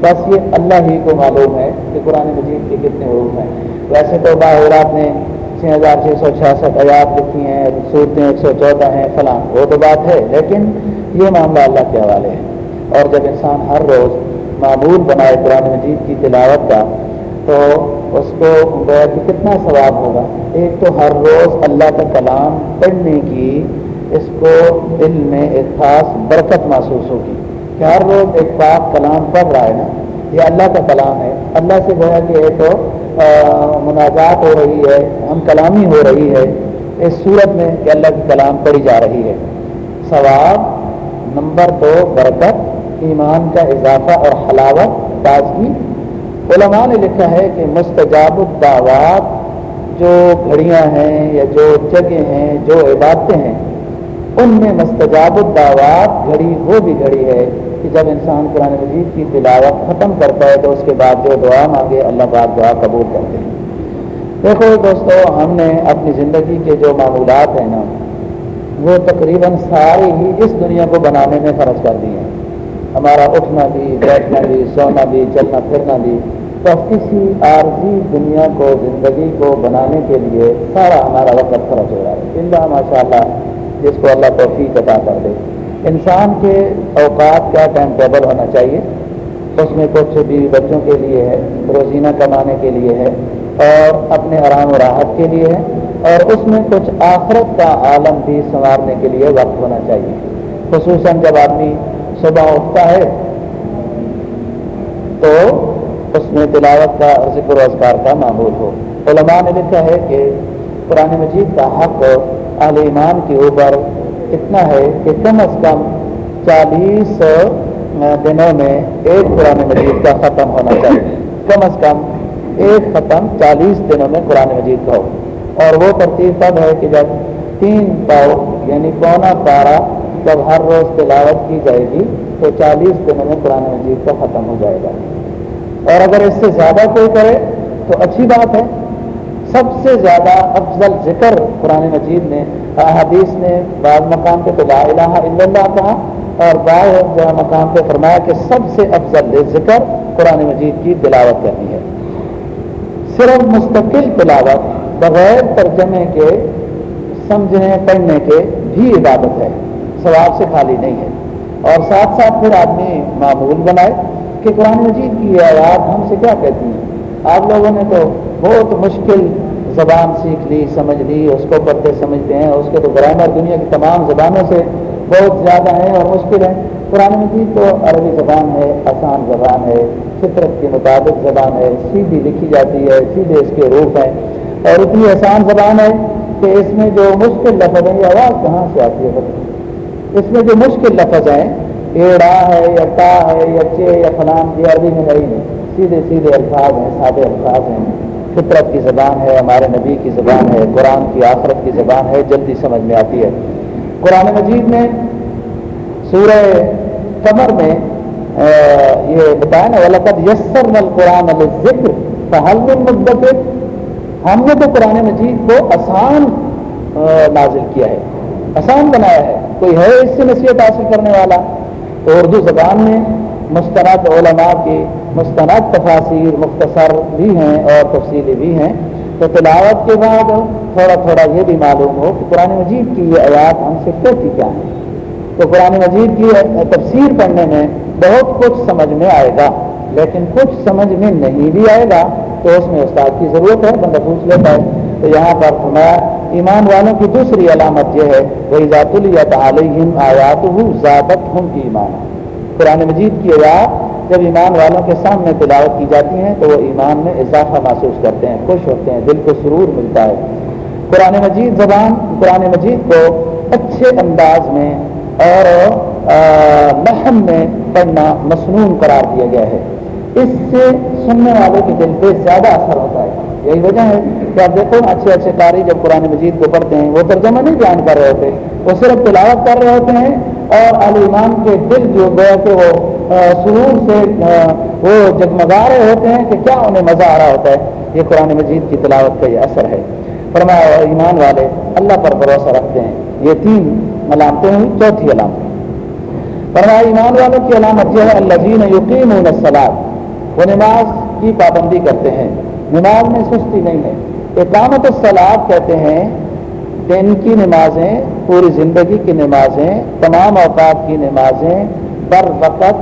بس یہ اللہ ہی کو معلوم ہے کہ قرآن مجید کے کتنے حروف ہیں۔ ویسے تو باہرات نے چھ ہزار چھ سو چھیاسٹھ آیات لکھی ہیں صورتیں ایک سو چودہ ہیں، فلاں، وہ تو بات ہے، لیکن یہ معاملہ اللہ کے حوالے ہے۔ اور جب انسان ہر روز معمول بنائے قرآن مجید کی تلاوت کا، تو اس کو گویا کہ کتنا ثواب ہوگا؟ ایک تو ہر روز اللہ کا کلام پڑھنے کی، اس کو دل میں ایک خاص برکت محسوس ہوگی۔ کہ ہر روز ایک پاک کلام پڑھ رہا ہے نا، یہ اللہ کا کلام ہے۔ اللہ سے گویا کہ ایک تو مناجات ہو رہی ہے، ہم کلامی ہو رہی ہے۔ اس صورت میں کہ اللہ کی کلام پڑھی جا رہی ہے۔ ثواب نمبر دو، برکت، ایمان کا اضافہ اور حلاوت، تازگی۔ علماء نے لکھا ہے کہ مستجاب الدعوات جو گھڑیاں ہیں یا جو جگہ ہیں، جو عبادتیں ہیں، ان میں مستجاب الدعوات گھڑی وہ بھی گھڑی ہے کہ جب انسان قرآن مجید کی تلاوت ختم کرتا ہے تو اس کے بعد جو دعا مانگے، اللہ پاک دعا قبول کرتے ہیں۔ دیکھو دوستو، ہم نے اپنی زندگی کے جو معمولات ہیں نا، وہ تقریباً سارے ہی اس دنیا کو بنانے میں خرچ کر دیے ہیں۔ ہمارا اٹھنا بھی، بیٹھنا بھی، سونا بھی، چلنا پھرنا بھی۔ تو کسی عارضی دنیا کو، زندگی کو بنانے کے لیے سارا ہمارا وقت خرچ ہو رہا ہے۔ اللہ ماشاء اللہ جس کو اللہ توفیق عطا کر دے۔ انسان کے اوقات کا ٹائم ٹیبل ہونا چاہیے۔ اس میں کچھ بھی بچوں کے لیے ہے، روزینہ کمانے کے لیے ہے اور اپنے آرام و راحت کے لیے ہے۔ اور اس میں کچھ آخرت کا عالم بھی سنوارنے کے لیے وقت ہونا چاہیے۔ خصوصاً جب آدمی صبح اٹھتا ہے، تو اس میں تلاوت کا ذکر و اذکار کا معمول ہو۔ علماء نے لکھا ہے کہ قرآن مجید کا حق اہل ایمان کے اوپر اتنا ہے کہ کم از کم چالیس دنوں میں ایک قرآن مجید کا ختم ہونا چاہیے۔ کم از کم ایک ختم چالیس دنوں میں قرآن مجید کا ہو۔ اور وہ ترتیب تب ہے کہ جب تین پاؤ یعنی پونا پارا جب ہر روز تلاوت کی جائے گی، تو چالیس دنوں میں قرآن مجید کا ختم ہو جائے گا۔ اور اگر اس سے زیادہ کوئی کرے، تو اچھی بات ہے۔ سب سے زیادہ افضل ذکر قرآن مجید نے حدیث نے، بعض مقام پہ تو لا الہ الا اللہ کہا اور بعض مقام پہ فرمایا کہ سب سے افضل ذکر قرآن مجید کی تلاوت کرنی ہے۔ صرف مستقل تلاوت بغیر ترجمے کے، سمجھنے، پڑھنے کے بھی عبادت ہے، ثواب سے خالی نہیں ہے۔ اور ساتھ ساتھ پھر آدمی معمول بنائے کہ قرآن مجید کی آیات ہم سے کیا کہتی ہیں؟ آپ لوگوں نے تو بہت مشکل زبان سیکھ لی، سمجھ لی، اس کو پڑھتے سمجھتے ہیں، اس کے تو گرامر دنیا کی تمام زبانوں سے بہت زیادہ ہیں اور مشکل ہیں۔ قرآن مجید تو عربی زبان ہے، آسان زبان ہے، فطرت کے مطابق زبان ہے، سیدھی لکھی جاتی ہے، سیدھے اس کے روپ ہیں۔ اور اتنی آسان زبان ہے کہ اس میں جو مشکل لفظ ہیں، یہ آواز کہاں سے آتی ہے اس میں جو مشکل لفظ ہیں، ایڑا ہے یا تا ہے یا چے یا فلان، یہ عربی میں نہیں سیدھے سیدھے الفاظ ہیں، سادے الفاظ ہیں۔ فطرت کی زبان ہے، ہمارے نبی کی زبان ہے، قرآن کی آخرت کی زبان ہے، جلدی سمجھ میں آتی ہے۔ قرآن مجید میں سورہ قمر میں یہ بتایا نا، ولقد یسر نل قرآن ذکر فہل مدت ہم نے تو قرآن مجید کو آسان نازل کیا ہے، آسان بنایا ہے۔ کوئی ہے اس سے نصیحت حاصل کرنے والا؟ تو اردو زبان میں مستند علماء کی مستند تفاصیر مختصر بھی ہیں اور تفصیلی بھی ہیں۔ تو تلاوت کے بعد تھوڑا تھوڑا یہ بھی معلوم ہو کہ قرآن مجید کی یہ آیات ہم سے کہتی کیا ہیں۔ تو قرآن مجید کی تفسیر پڑھنے میں بہت کچھ سمجھ میں آئے گا، لیکن کچھ سمجھ میں نہیں بھی آئے گا۔ تو اس میں استاد کی ضرورت ہے، بندہ پوچھ لیتا ہے۔ تو یہاں پر فرمایا، ایمان والوں کی دوسری علامت یہ ہے وہی ذات الیت علیہم آیات زیادت ہم کی ایمان قرآن مجید کی آیات جب ایمان والوں کے سامنے تلاوت کی جاتی ہیں تو وہ ایمان میں اضافہ محسوس کرتے ہیں، خوش ہوتے ہیں، دل کو سرور ملتا ہے۔ قرآن مجید زبان، قرآن مجید کو اچھے انداز میں اور محم میں پڑھنا مصنون قرار دیا گیا ہے۔ اس سے سننے والے کے دل پہ زیادہ اثر ہوتا ہے۔ یہی وجہ ہے کہ آپ دیکھو اچھے اچھے قاری جب قرآن مجید کو پڑھتے ہیں، وہ ترجمہ نہیں بیان کر رہے ہوتے، وہ صرف تلاوت کر رہے ہوتے ہیں اور علی ایمان کے دل جو گیا کہ وہ سرور سے وہ جگمگا رہے ہوتے ہیں کہ کیا انہیں مزہ آ رہا ہوتا ہے۔ یہ قرآن مجید کی تلاوت کا یہ اثر ہے۔ فرمایا ایمان والے، اللہ پر بھروسہ رکھتے ہیں۔ یہ تین علامتیں ہوئی، چوتھی علامت۔ فرمایا، ایمان والوں کی علامت یہ ہے اللہ جین یقین وہ نماز کی پابندی کرتے ہیں۔ نماز میں سستی نہیں ہے۔ اقامت السلاد کہتے ہیں، دن کی نمازیں، پوری زندگی کی نمازیں، تمام اوقات کی نمازیں بر وقت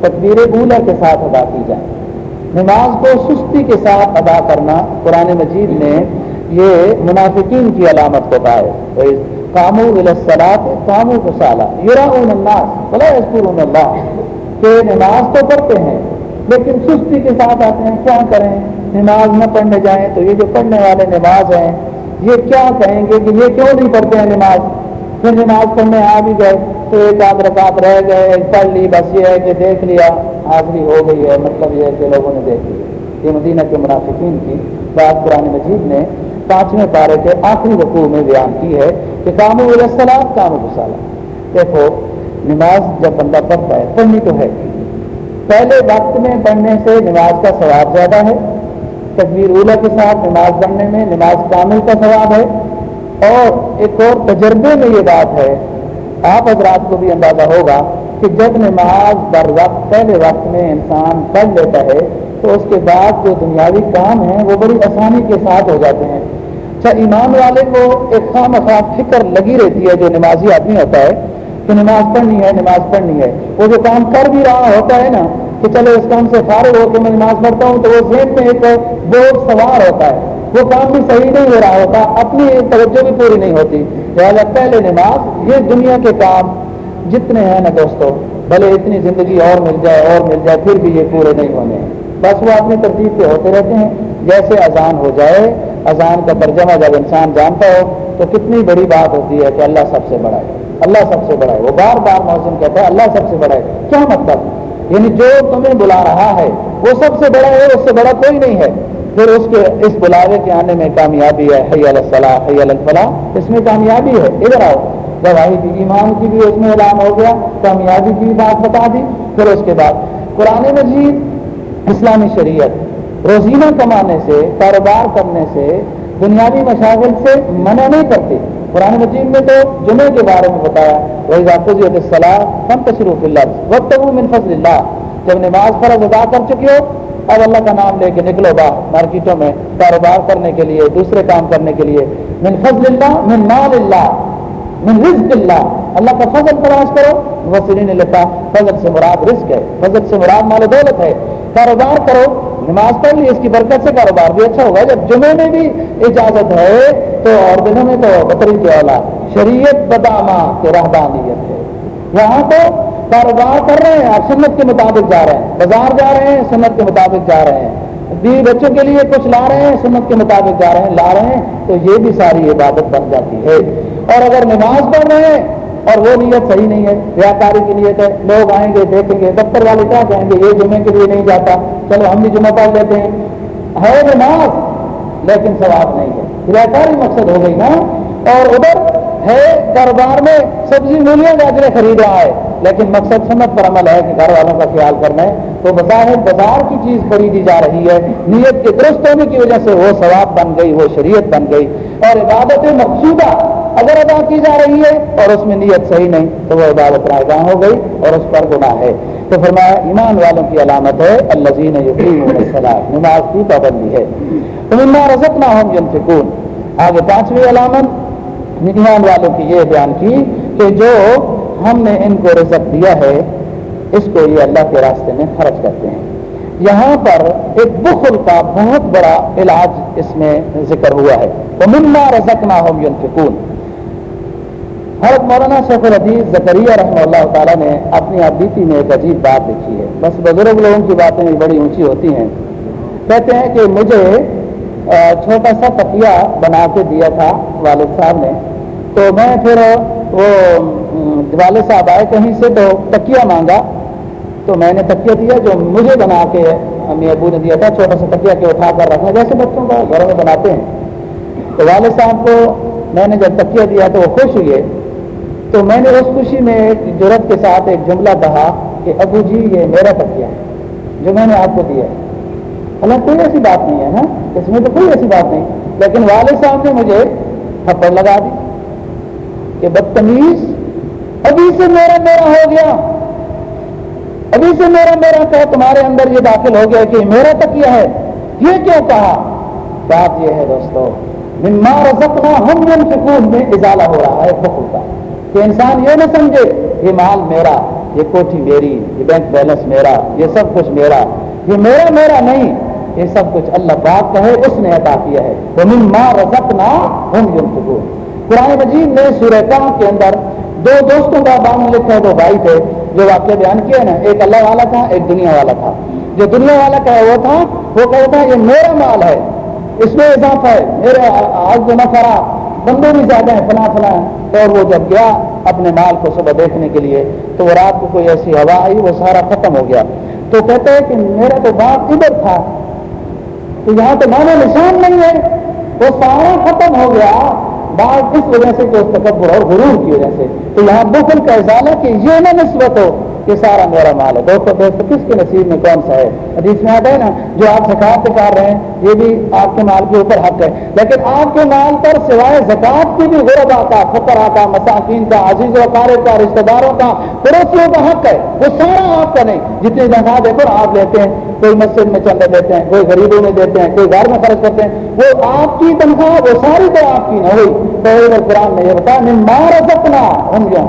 تقبیر اولا کے ساتھ ادا کی جائیں۔ نماز کو سستی کے ساتھ ادا کرنا قرآن مجید نے یہ منافقین کی علامت کو کہا ہے۔ کامو السلاط کامو کو سالہ یورا الناس بلا اللہ۔ کہ نماز تو پڑھتے ہیں لیکن سستی کے ساتھ آتے ہیں، کیا کریں؟ نماز نہ پڑھنے جائیں تو یہ جو پڑھنے والے نماز ہیں، یہ کیا کہیں گے کہ یہ کیوں نہیں پڑھتے ہیں نماز؟ پھر نماز پڑھنے آ بھی گئے تو ایک آدھ رکعت رہ گئے پڑھ لی، بس یہ ہے کہ دیکھ لیا حاضری ہو گئی ہے۔ مطلب یہ ہے کہ لوگوں نے دیکھ لیا۔ یہ مدینہ کے منافقین کی بات قرآن مجید نے پانچویں پارے کے آخری رقوع میں بیان کی ہے کہ کام السلام کام غسالہ دیکھو، نماز جب بندہ پڑھتا ہے، پڑھنی تو ہے۔ پہلے وقت میں پڑھنے سے نماز کا ثواب زیادہ ہے تقبیر اولا کے ساتھ نماز پڑھنے میں نماز کامل کا ثواب ہے۔ اور ایک اور تجربے میں یہ بات ہے، آپ حضرات کو بھی اندازہ ہوگا کہ جب نماز بر وقت، پہلے وقت میں انسان پڑھ لیتا ہے، تو اس کے بعد جو دنیاوی کام ہیں، وہ بڑی آسانی کے ساتھ ہو جاتے ہیں۔ اچھا ایمان والے کو ایک خام خواہ فکر لگی رہتی ہے جو نمازی آدمی ہوتا ہے کہ نماز پڑھنی ہے، نماز پڑھنی ہے۔ وہ جو کام کر بھی رہا ہوتا ہے نا کہ چلو اس کام سے فارغ ہو کے میں نماز پڑھتا ہوں، تو وہ ذہن میں ایک بوجھ سوار ہوتا ہے۔ وہ کام بھی صحیح نہیں ہو رہا ہوتا، اپنی توجہ بھی پوری نہیں ہوتی۔ لہٰذا پہلے نماز، یہ دنیا کے کام جتنے ہیں نا دوستوں بھلے اتنی زندگی اور مل جائے، اور مل جائے، پھر بھی یہ پورے نہیں ہونے۔ ہیں بس وہ اپنی ترتیب پہ ہوتے رہتے ہیں۔ جیسے اذان ہو جائے، اذان کا ترجمہ جب انسان جانتا ہو، تو کتنی بڑی بات ہوتی ہے کہ اللہ سب سے بڑا ہے۔ اللہ سب سے بڑا ہے۔ وہ بار بار موسم کہتا ہے، اللہ سب سے بڑا ہے۔ کیا مطلب؟ یعنی جو تمہیں بلا رہا ہے، وہ سب سے بڑا ہے، اس سے بڑا کوئی نہیں ہے۔ پھر اس کے، اس بلاوے کے آنے میں کامیابی ہے۔ حی الصلاح، حی الفلاح، اس میں کامیابی ہے۔ ادھر آؤ۔ گواہی کی ایمان کی بھی اس میں اعلان ہو گیا۔ کامیابی کی بات بتا دی۔ پھر اس کے بعد قرآن مجید اسلامی شریعت، روزینہ کمانے سے، کاروبار کرنے سے، بنیادی مشاغل سے منع نہیں کرتی۔ قرآن مجید میں تو جمعے کے بارے میں بتایا وہی ذات صلاح ہم تشروف اللہ وقت من فضل اللہ جب نماز فرض ادا کر چکی ہو، اب اللہ کا نام لے کے نکلو باہر، مارکیٹوں میں کاروبار کرنے کے لیے، دوسرے کام کرنے کے لیے۔ من فضل اللہ من مال اللہ من رزق اللہ اللہ کا فضل تلاش کرو۔ وسیع نے لکھا، فضل سے مراد رزق ہے، فضل سے مراد مال دولت ہے۔ کاروبار کرو، نماز پڑھ لی، اس کی برکت سے کاروبار بھی اچھا ہوگا۔ جب جمعے میں بھی اجازت ہے، تو اور دنوں میں تو بطری کے اولا۔ شریعت بدامہ کے رہبانیت ہے۔ یہاں تو کاروبار کر رہے ہیں، آپ سنت کے مطابق جا رہے ہیں۔ بازار جا رہے ہیں، سنت کے مطابق جا رہے ہیں۔ بیوی بچوں کے لیے کچھ لا رہے ہیں، سنت کے مطابق جا رہے ہیں، لا رہے ہیں، تو یہ بھی ساری عبادت بن جاتی ہے۔ اور اگر نماز پڑھ رہے ہیں اور وہ نیت صحیح نہیں ہے ریاکاری کی نیت ہے، لوگ آئیں گے، دیکھیں گے، دفتر والے کیا کہیں گے؟ یہ جمعے کے لیے نہیں جاتا۔ چلو ہم بھی جمعہ پڑھ لیتے ہیں۔ ہے نماز، لیکن ثواب نہیں ہے۔ ریاکاری مقصد ہو گئی نا۔ اور ادھر ہے کاروبار میں سبزی مولیاں گاجریں خرید رہا ہے۔ لیکن مقصد سمت پر عمل ہے کہ گھر والوں کا خیال کرنا ہے۔ تو بظاہر بازار کی چیز خریدی جا رہی ہے۔ نیت کے درست ہونے کی وجہ سے وہ ثواب بن گئی، وہ شریعت بن گئی۔ اور عبادت مقصودہ اگر ادا کی جا رہی ہے اور اس میں نیت صحیح نہیں، تو وہ عبادت رائے گاہ ہو گئی اور اس پر گناہ ہے۔ تو فرمایا، ایمان والوں کی علامت ہے اللہ زین نماز کی پابندی ہے۔ تو رزق نہ ہوں جن فکون آگے پانچویں علامت، ایمان والوں کی یہ بیان کی کہ جو ہم نے ان کو رزق دیا ہے، اس کو یہ اللہ کے راستے میں خرچ کرتے ہیں۔ یہاں پر ایک بخل کا بہت بڑا علاج اس میں ذکر ہوا ہے۔ وہ منا رزق نہ ہو فکون حضرت مولانا شیخ الحدیث زکریہ رحمہ اللہ تعالیٰ نے اپنی ابیتی میں ایک عجیب بات لکھی ہے۔ بس بزرگ لوگوں کی باتیں بڑی اونچی ہوتی ہیں۔ کہتے ہیں کہ مجھے چھوٹا سا تکیا بنا کے دیا تھا والد صاحب نے۔ تو میں پھر وہ والد صاحب آئے کہیں سے تو تکیا مانگا۔ تو میں نے تکیا دیا جو مجھے بنا کے امی ابو نے دیا تھا۔ چھوٹا سا تکیا کے اٹھا کر رکھا جیسے بچوں کا گھروں میں بناتے ہیں۔ تو والد صاحب کو میں نے جب تکیا دیا تو وہ خوش ہوئے۔ تو میں نے اس خوشی میں ایک جرت کے ساتھ ایک جملہ کہا کہ ابو جی یہ میرا تکیا ہے، جو میں نے آپ کو دیا ہے۔ اللہ کوئی ایسی بات نہیں ہے نا، اس میں تو کوئی ایسی بات نہیں۔ لیکن والد صاحب نے مجھے تھپڑ لگا دی کہ بدتمیز، ابھی سے میرا میرا ہو گیا۔ ابھی سے میرا میرا کہ تمہارے اندر یہ داخل ہو گیا کہ میرا تکیا ہے۔ یہ کیوں کہا؟ بات یہ ہے دوستو رزقنا ہم من سکون میں اضالہ ہو رہا ہے بخل کا۔ کہ انسان یہ نہ سمجھے یہ مال میرا، یہ کوٹھی میری، یہ بینک بیلنس میرا، یہ سب کچھ میرا۔ یہ میرا میرا نہیں، یہ سب کچھ اللہ پاک کا ہے، اس نے عطا کیا ہے۔ وہ ماں رزقنا ہم سکون قرآن مجید میں سورہ کے اندر دو دوستوں کا بان لکھا ہے، دو بھائی تھے، جو واقعہ بیان کیا نا، ایک اللہ والا تھا، ایک دنیا والا تھا۔ جو دنیا والا کا وہ تھا، وہ کہتا تھا یہ میرا مال ہے، اس میں اضافہ ہے، میرے آج جو نفرا بندے بھی زیادہ ہیں، فلاں فلاں اور وہ جب گیا اپنے مال کو صبح دیکھنے کے لیے، تو وہ رات کو کوئی ایسی ہوا آئی، وہ سارا ختم ہو گیا۔ تو کہتے ہیں کہ میرا تو باپ ادھر تھا۔ تو یہاں تو مانا نشان نہیں ہے۔ وہ سارا ختم ہو گیا۔ بعض اس وجہ سے کہ تکبر اور غرور کی وجہ سے۔ تو یہاں بخل کا اضالہ کہ یہ نہ نسبت ہو یہ سارا میرا مال ہے۔ دوستوں دوست کس کے نصیب میں کون سا ہے۔ حدیث میں آتا ہے نا، جو آپ زکات پکار رہے ہیں، یہ بھی آپ کے مال کے اوپر حق ہے۔ لیکن آپ کے مال پر سوائے زکات کی بھی غرب آتا فکر آتا مساکین کا، عزیز و قارب کا رشتے داروں کا، پڑوسیوں کا حق ہے۔ وہ سارا آپ کا نہیں، جتنی تنخواہ دیکھو آپ لیتے ہیں، کوئی مسجد میں چندے دیتے ہیں، کوئی غریبوں میں دیتے ہیں، کوئی گھر میں خرچ کرتے ہیں، وہ آپ کی تنخواہ، وہ ساری تو آپ کی نہ ہوئی تو قرآن نے یہ بتایا مار سکنا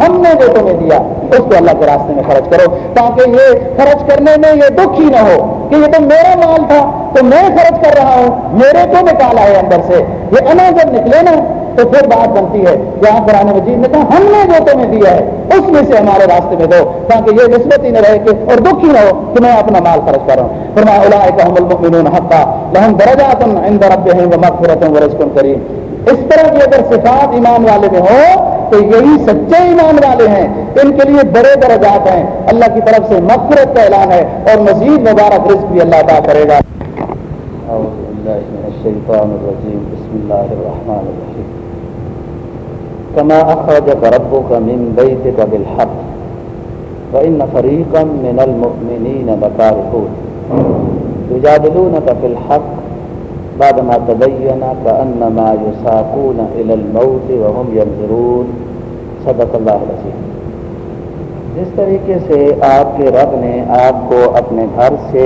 ہم نے جو تمہیں دیا، اس کو اللہ کے راستے میں خرچ کرو، تاکہ یہ خرچ کرنے میں یہ دکھ ہی نہ ہو۔ کہ یہ تو میرا مال تھا، تو میں خرچ کر رہا ہوں، میرے کو نکالا ہے اندر سے۔ یہ انا جب نکلے نا، تو پھر بات بنتی ہے۔ جہاں قرآن مجید نے کہا، ہم نے جو تمہیں دیا ہے، اس میں سے ہمارے راستے میں دو۔ تاکہ یہ نسبت ہی نہ رہے کہ اور دکھ ہی نہ ہو کہ میں اپنا مال خرچ کر رہا ہوں۔ پھر میں اولا حقا لہم درجات عند ربهم ومغفرة ورزق کریم۔ اس طرح کی اگر صفات ایمان والے میں ہو تو یہی سچے ایمان والے ہیں، ان کے لیے بڑے درجات ہیں۔ اللہ کی طرف سے مغفرت کا اعلان ہے اور مزید مبارک رزق بھی اللہ ادا کرے گا۔ بسم اللہ الرحمن الرحیم۔ كما أخرجك ربك من بيتك بالحق فإن فريقا من المؤمنين بكارهون يجادلونك في الحق بعد ما تبين كأنما يساقون إلى الموت وهم ينظرون. صدق اللہ العظیم. جس طریقے سے آپ کے رب نے آپ کو اپنے گھر سے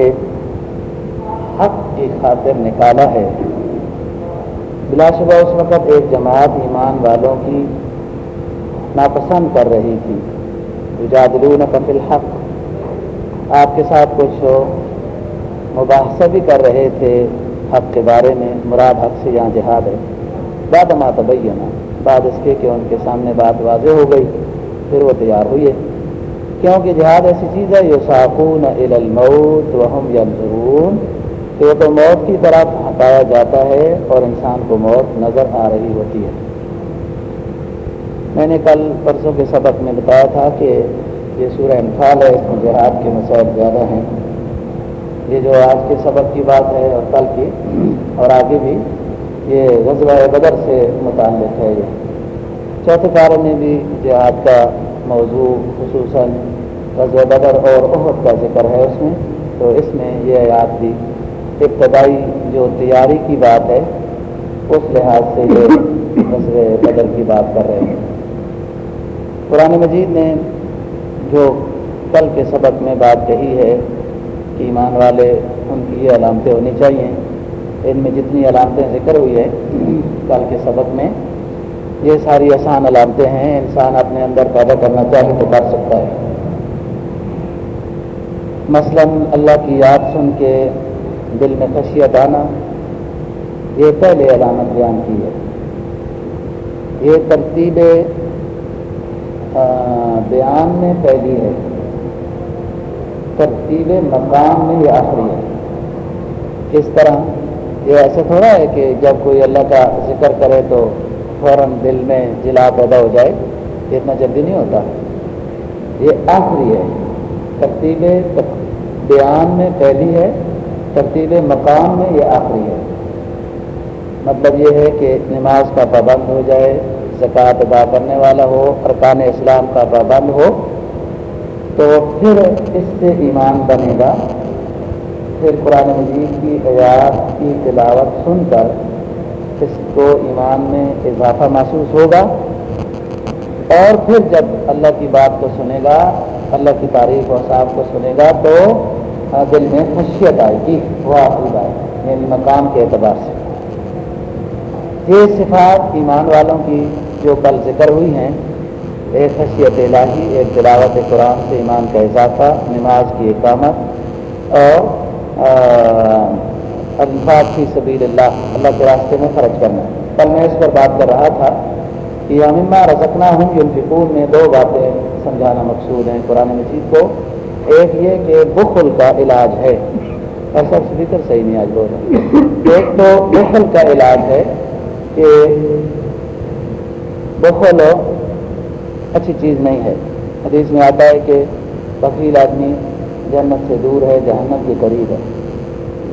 حق کی خاطر نکالا ہے، بلا شبہ اس وقت ایک جماعت ایمان والوں کی ناپسند کر رہی تھی. جادلون قتل حق آپ کے ساتھ کچھ مباحثہ بھی کر رہے تھے حق کے بارے میں مراد حق سے یہاں جہاد ہے۔ بعد ما تبینہ بعد اس کے کہ ان کے سامنے بات واضح ہو گئی، پھر وہ تیار ہوئی ہے کیونکہ جہاد ایسی چیز ہے یہ ساخون الموت وہم ینظرون۔ کہ وہ تو موت کی طرف ہٹایا جاتا ہے اور انسان کو موت نظر آ رہی ہوتی ہے۔ میں نے کل پرسوں کے سبق میں بتایا تھا کہ یہ سورہ انفال ہے، اس میں جہاد کے مسائل زیادہ ہیں۔ یہ جو آج کے سبق کی بات ہے اور کل کی، اور آگے بھی یہ غزوہ بدر سے متعلق ہے یہ۔ چوتھے پارے میں بھی جہاد کا موضوع، خصوصاً غزوہ بدر اور عہد کا ذکر ہے اس میں، تو اس میں یہ آیات بھی ابتدائی جو تیاری کی بات ہے، اس لحاظ سے یہ غزوہ بدر کی بات کر رہے ہیں۔ قرآن مجید نے جو کل کے سبق میں بات کہی ہے ایمان والے، ان کی یہ علامتیں ہونی چاہیے۔ ان میں جتنی علامتیں ذکر ہوئی ہے کل کے سبق میں، یہ ساری آسان علامتیں ہیں۔ انسان اپنے اندر پیدا کرنا چاہے تو کر سکتا ہے۔ مثلا اللہ کی یاد سن کے دل میں خشیت آنا، یہ پہلے علامت بیان کی ہے۔ یہ ترتیب بیان میں پہلی ہے۔ ترتیب مقام میں یہ آخری ہے اس طرح یہ ایسا تھوڑا ہے کہ جب کوئی اللہ کا ذکر کرے تو فوراً دل میں جلا پیدا ہو جائے، یہ اتنا جلدی نہیں ہوتا۔ یہ آخری ہے۔ ترتیب بیان میں پہلی ہے، ترتیب مقام میں یہ آخری ہے۔ مطلب یہ ہے کہ نماز کا پابند ہو جائے، زکوٰۃ ادا کرنے والا ہو، ارکان اسلام کا پابند ہو تو پھر اس سے ایمان بنے گا۔ پھر قرآن مجید کی آیات کی تلاوت سن کر اس کو ایمان میں اضافہ محسوس ہوگا۔ اور پھر جب اللہ کی بات کو سنے گا، اللہ کی تاریخ و صاحب کو سنے گا، تو دل میں خشیت آئے گی وہ آخری بات یعنی مقام کے اعتبار سے۔ یہ صفات ایمان والوں کی جو کل ذکر ہوئی ہیں ایک حیثیت الہی، ایک تلاوت قرآن سے ایمان کا اضافہ، نماز کی اقامت اور الفاظ کی سبیل اللہ اللہ کے راستے میں خرچ کرنا۔ کل میں اس پر بات کر رہا تھا کہ امما رزقنا ہوں یونفقون میں دو باتیں سمجھانا مقصود ہیں قرآن مجید کو۔ ایک یہ کہ بخل کا علاج ہے۔ ایسا فکر صحیح نہیں آج بول رہا ایک تو بخل کا علاج ہے کہ بخل اچھی چیز نہیں ہے۔ حدیث میں آتا ہے کہ بکیل آدمی جنت سے دور ہے جہنت کے قریب ہے۔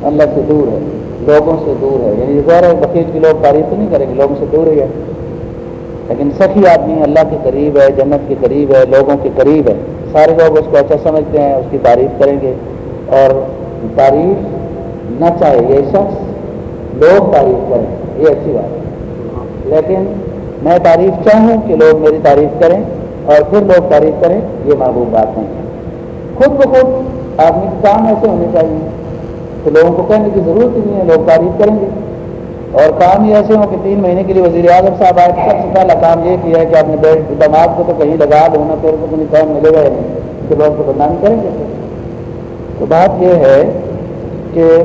اللہ سے دور ہے، لوگوں سے دور ہے۔ یعنی ظاہر ہے بکیل کی لوگ تعریف تو نہیں کریں گے، لوگوں سے دور ہی ہے۔ لیکن سخی آدمی اللہ کے قریب ہے، جنت کے قریب ہے، لوگوں کے قریب ہے۔ سارے لوگ اس کو اچھا سمجھتے ہیں، اس کی تعریف کریں گے۔ اور تعریف نہ چاہے، یہ شخص لوگ تعریف کریں، یہ اچھی بات ہے۔ لیکن میں تعریف چاہوں کہ لوگ میری تعریف کریں اور پھر لوگ تعریف کریں، یہ محبوب بات نہیں ہے۔ خود بخود آدمی کے کام ایسے ہونے چاہیے تو لوگوں کو کہنے کی ضرورت ہی نہیں ہے، لوگ تعریف کریں گے۔ اور کام ہی ایسے ہوں کہ تین مہینے کے لیے وزیر اعظم صاحب آئے سب سے پہلا کام یہ کیا ہے کہ اپنے دماغ کو تو کہیں لگا دو نا، پھر کو کام ملے گا نہیں۔ تو لوگ کو بدنامی کریں گے۔ تو بات یہ ہے کہ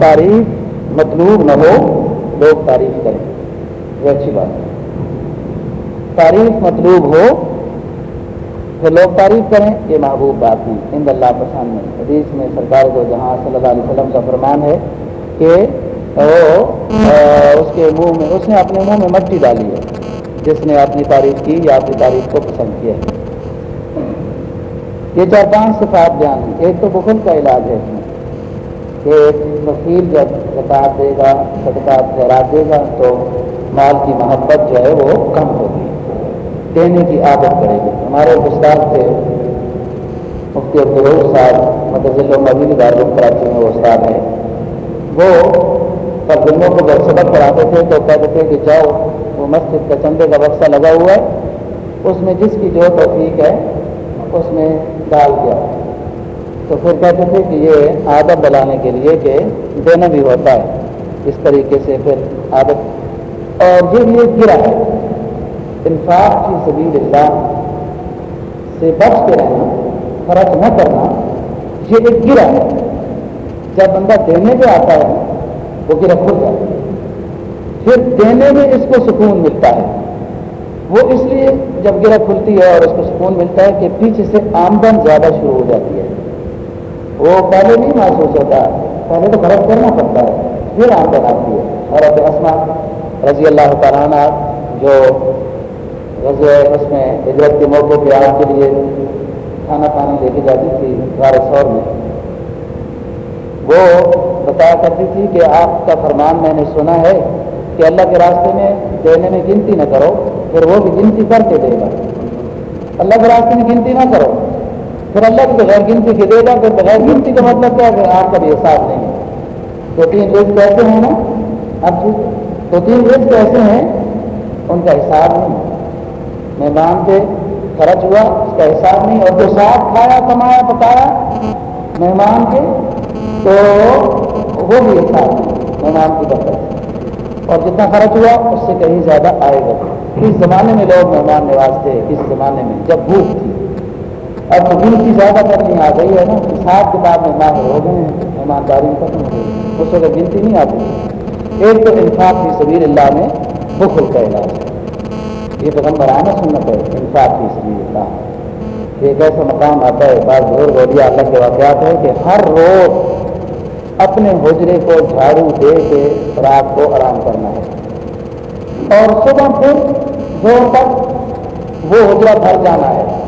تعریف مطلوب نہ ہو، لوگ تعریف کریں۔ یہ اچھی بات ہے۔ تعریف مطلوب ہو تو لوگ تعریف کریں، یہ محبوب بات نہیں۔ ان اللہ پسند میں حدیث میں سرکار کو جہاں صلی اللہ علیہ وسلم کا فرمان ہے کہ وہ اس کے منہ میں، اس نے اپنے منہ میں مٹی ڈالی ہے۔ جس نے اپنی تعریف کی یا اپنی تعریف کو پسند کیا ہے۔ یہ چار پانچ صفات بیان ہیں۔ ایک تو بخل کا علاج ہے۔ اس میں کہ وکیل جب زکات دے گا، صدقات خیرات دے گا، تو مال کی محبت جو ہے وہ کم ہوگی۔ دینے کی عادت پڑے گی۔ ہمارے استاد تھے، مفتی عبدالروز صاحب مدضل مدین دارالعلوم کراچی میں استاد ہیں۔ وہ دنوں کو جب سبق پڑھاتے تھے، تو کہتے تھے کہ جاؤ، وہ مسجد کا چندے کا بکسا لگا ہوا ہے۔ اس میں جس کی جو توفیق ہے، اس میں ڈال دیا۔ تو پھر کہتے تھے کہ یہ عادت بلانے کے لیے کہ دینا بھی ہوتا ہے۔ اس طریقے سے پھر عادت اور یہ یہ گرا ہے۔ انفاق کی سبیل اللہ سے بچ کے رہنا خرچ نہ کرنا، یہ ایک گرا ہے۔ جب بندہ دینے پہ آتا ہے، وہ گرا کھل جاتا ہے۔ پھر دینے میں اس کو سکون ملتا ہے۔ وہ اس لیے جب گرا کھلتی ہے اور اس کو سکون ملتا ہے کہ پیچھے سے آمدن زیادہ شروع ہو جاتی ہے۔ وہ پہلے نہیں محسوس ہوتا پہلے تو خرچ کرنا پڑتا ہے۔ پھر آمدن آتی ہے۔ حضرت اسما رضی اللہ تعالیٰ جو رضی اس میں ہجرت کے موقع پہ آپ کے لیے کھانا پانی لے کے جاتی تھی بارہ سور میں، وہ بتایا کرتی تھی کہ آپ کا فرمان میں نے سنا ہے کہ اللہ کے راستے میں دینے میں گنتی نہ کرو، پھر وہ بھی گنتی کر کے دے گا۔ اللہ کے راستے میں گنتی نہ کرو۔ پھر اللہ کی بغیر گنتی کے دے گا پھر بغیر گنتی کا مطلب کیا کہ آپ کا بھی احساس نہیں ہے۔ تو تین رزق ایسے ہیں نا؟ اب جی تو تین رزق ایسے ہیں؟ ان کا حساب نہیں۔ مہمان پہ خرچ ہوا، اس کا حساب نہیں۔ اور جو ساتھ کھایا، کمایا، پکایا مہمان کے، تو وہ بھی حساب نہیں۔ مہمان کی طرف اور جتنا خرچ ہوا، اس سے کہیں زیادہ آئے گا۔ کس زمانے میں لوگ مہمان نوازتے کس زمانے میں؟ جب بھوک تھی۔ اب تو گنتی زیادہ کرنی آ گئی ہے نا حساب کتاب میں ماہر ہو گئے ہیں، ایمانداری ختم ہو گئی اس وقت گنتی نہیں آتی۔ ایک تو انفاق کی سبیر اللہ میں بخل کا علاج ہے۔ یہ پیغمبرانہ سنت ہے، انفاق کی سبیر اللہ۔ ایک ایسا مقام آتا ہے، بعض بزرگ گودیا اللہ کے واقعات ہے کہ ہر روز اپنے حجرے کو جھاڑو دے کے رات کو آرام کرنا ہے۔ اور صبح پھر زور تک وہ حجرہ بھر جانا ہے۔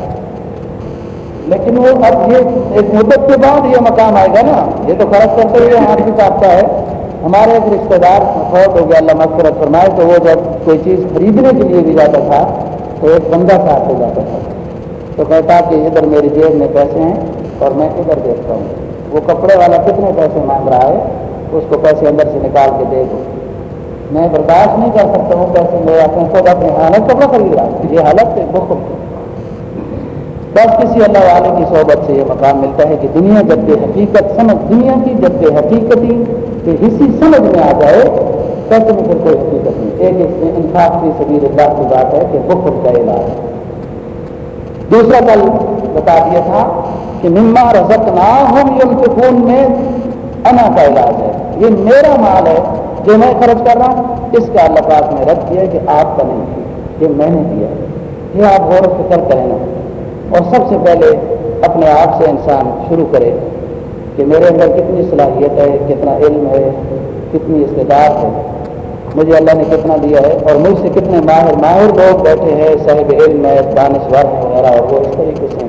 لیکن وہ اب یہ ایک مدت کے بعد یہ مقام آئے گا نا، یہ تو خرچ کرتے ہوئے ہاتھ بھی کاٹتا ہے۔ ہمارے ایک رشتے دار فوت ہو گیا، اللہ مغفرت فرمائے، تو وہ جب کوئی چیز خریدنے کے لیے بھی جاتا تھا، تو ایک بندہ ساتھ ہو جاتا تھا۔ تو کہتا کہ ادھر میری جیب میں پیسے ہیں اور میں ادھر دیکھتا ہوں۔ وہ کپڑے والا کتنے پیسے مانگ رہا ہے، اس کو پیسے اندر سے نکال کے دے دو۔ میں برداشت نہیں کر سکتا ہوں، پیسے میں اپنے خود اپنے حالت کپڑا خرید رہا یہ حالت ہے، بخل۔ بس کسی اللہ والے کی صحبت سے یہ مقام ملتا ہے کہ دنیا جب حقیقت سمجھ، دنیا کی جب حقیقتی کہ حصی سمجھ میں آ جائے، تب میں پھر کوئی حقیقت نہیں۔ ایک اس میں انصاف کی سبیر اللہ کی بات ہے کہ بخل کا علاج۔ دوسرا کل بتا دیا تھا کہ مما رزق نہ ہم یہ خون میں انا کا علاج ہے۔ یہ میرا مال ہے جو میں خرچ کر رہا ہوں۔ اس کا اللہ پاک نے رکھ دیا کہ آپ کا نہیں، یہ میں نے دیا۔ یہ آپ غور و فکر کریں۔ اور سب سے پہلے اپنے آپ سے انسان شروع کرے کہ میرے اندر کتنی صلاحیت ہے، کتنا علم ہے، کتنی استدار ہے۔ مجھے اللہ نے کتنا دیا ہے اور مجھ سے کتنے ماہر ماہر لوگ بیٹھے ہیں، صاحب علم ہے، دانشور ہیں وغیرہ، اور وہ اس طریقے سے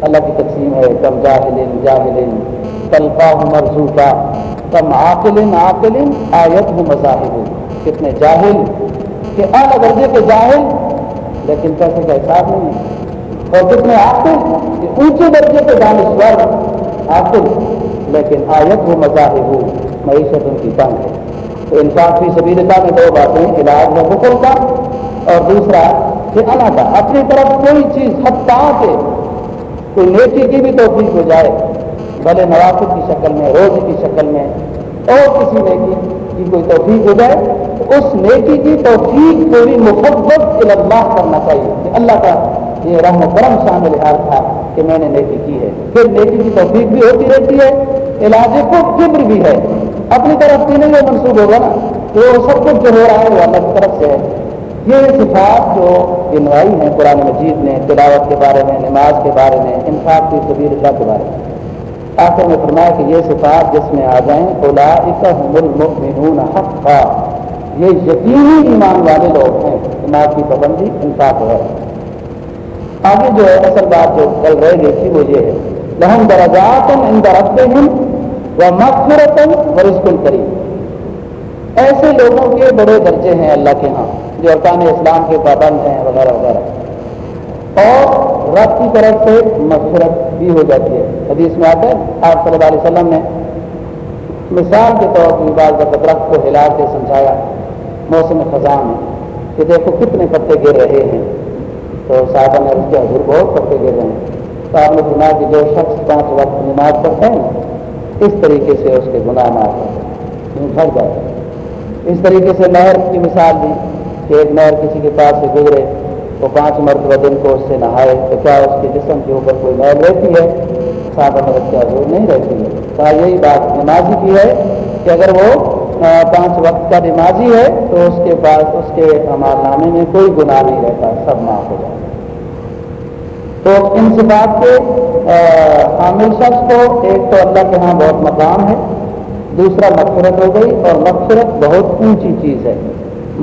اللہ کی تقسیم ہے، کم جاہل جاہل تلقا مرزو کا کم عاقل عاقل آیت ہوں مذاہب۔ کتنے جاہل، کہ اعلیٰ درجے کے جاہل، لیکن پیسے کا حساب نہیں ہے۔ اور کتنے عاقل اونچے درجے کے دانشور عاقل لیکن آیت ہو مذاہب معیشت ان کی تنگ ہے۔ تو انصاف کی سبیر اللہ میں دو باتیں علاج و بکل کا اور دوسرا کہ اللہ کا اپنی طرف کوئی چیز حتیٰ کے کوئی نیکی کی بھی توفیق ہو جائے، بھلے نوافل کی شکل میں روز کی شکل میں، اور کسی نیکی کی کوئی توفیق ہو جائے، تو اس نیکی کی توفیق کو بھی محبت اللہ کرنا چاہیے کہ اللہ کا یہ رحم و کرم شامل حال تھا کہ میں نے نیکی کی ہے۔ پھر نیکی کی توفیق بھی ہوتی رہتی ہے، علاج کو فبر بھی ہے۔ اپنی طرف کی نہیں، وہ منسوخ ہوگا نا۔ تو وہ سب کچھ جو ہو رہا ہے وہ اللہ کی طرف سے ہے۔ یہ صفات جو گنوائی ہیں قرآن مجید نے تلاوت کے بارے میں، نماز کے بارے میں انصاف کی سبیر اللہ کے بارے میں۔ آخر میں فرمایا کہ یہ صفات جس میں آ جائیں المؤمنون حقا۔ یہ یقینی ایمان والے لوگ ہیں نماز کی پابندی انصاف ہے۔ آگے جو ہے اصل بات جو کل رہ گئی تھی وہ یہ ہے۔ لہم درجات ان درخت و مغفرت و رزق کریم۔ ایسے لوگوں کے بڑے درجے ہیں اللہ کے ہاں جو ارکان اسلام کے پابند ہیں وغیرہ وغیرہ۔ اور رب کی طرف سے مغفرت بھی ہو جاتی ہے۔ حدیث میں آتا ہے، آپ صلی اللہ علیہ وسلم نے مثال کے طور پر بعض درخت کو ہلا کے سمجھایا، موسم خزاں میں، کہ دیکھو کتنے پتے گر رہے ہیں۔ تو صاحبہ نے اس کے حضور بہت پتے گر رہے ہیں۔ تو آپ نے سنا کہ جو شخص پانچ وقت نماز پڑھتے ہیں اس طریقے سے اس کے گناہ معاف ہوتے ہیں۔ بھر جاتے ہیں اس طریقے سے نہر کی مثال دی کہ ایک نہر کسی کے پاس سے گزرے، وہ پانچ مرتبہ دن کو اس سے نہائے، تو کیا اس کے جسم کے اوپر کوئی میل رہتی ہے؟ صاحب احمد کیا وہ نہیں رہتی ہے۔ کہا یہی بات نمازی کی ہے کہ اگر وہ پانچ وقت کا نمازی ہے، تو اس کے پاس اس کے ہمار نامے میں کوئی گناہ نہیں رہتا، سب معاف ہو جائے تو ان سے بات کے حامل شخص کو ایک تو اللہ کے ہاں بہت مقام ہے، دوسرا مغفرت ہو گئی، اور مغفرت بہت اونچی چیز ہے۔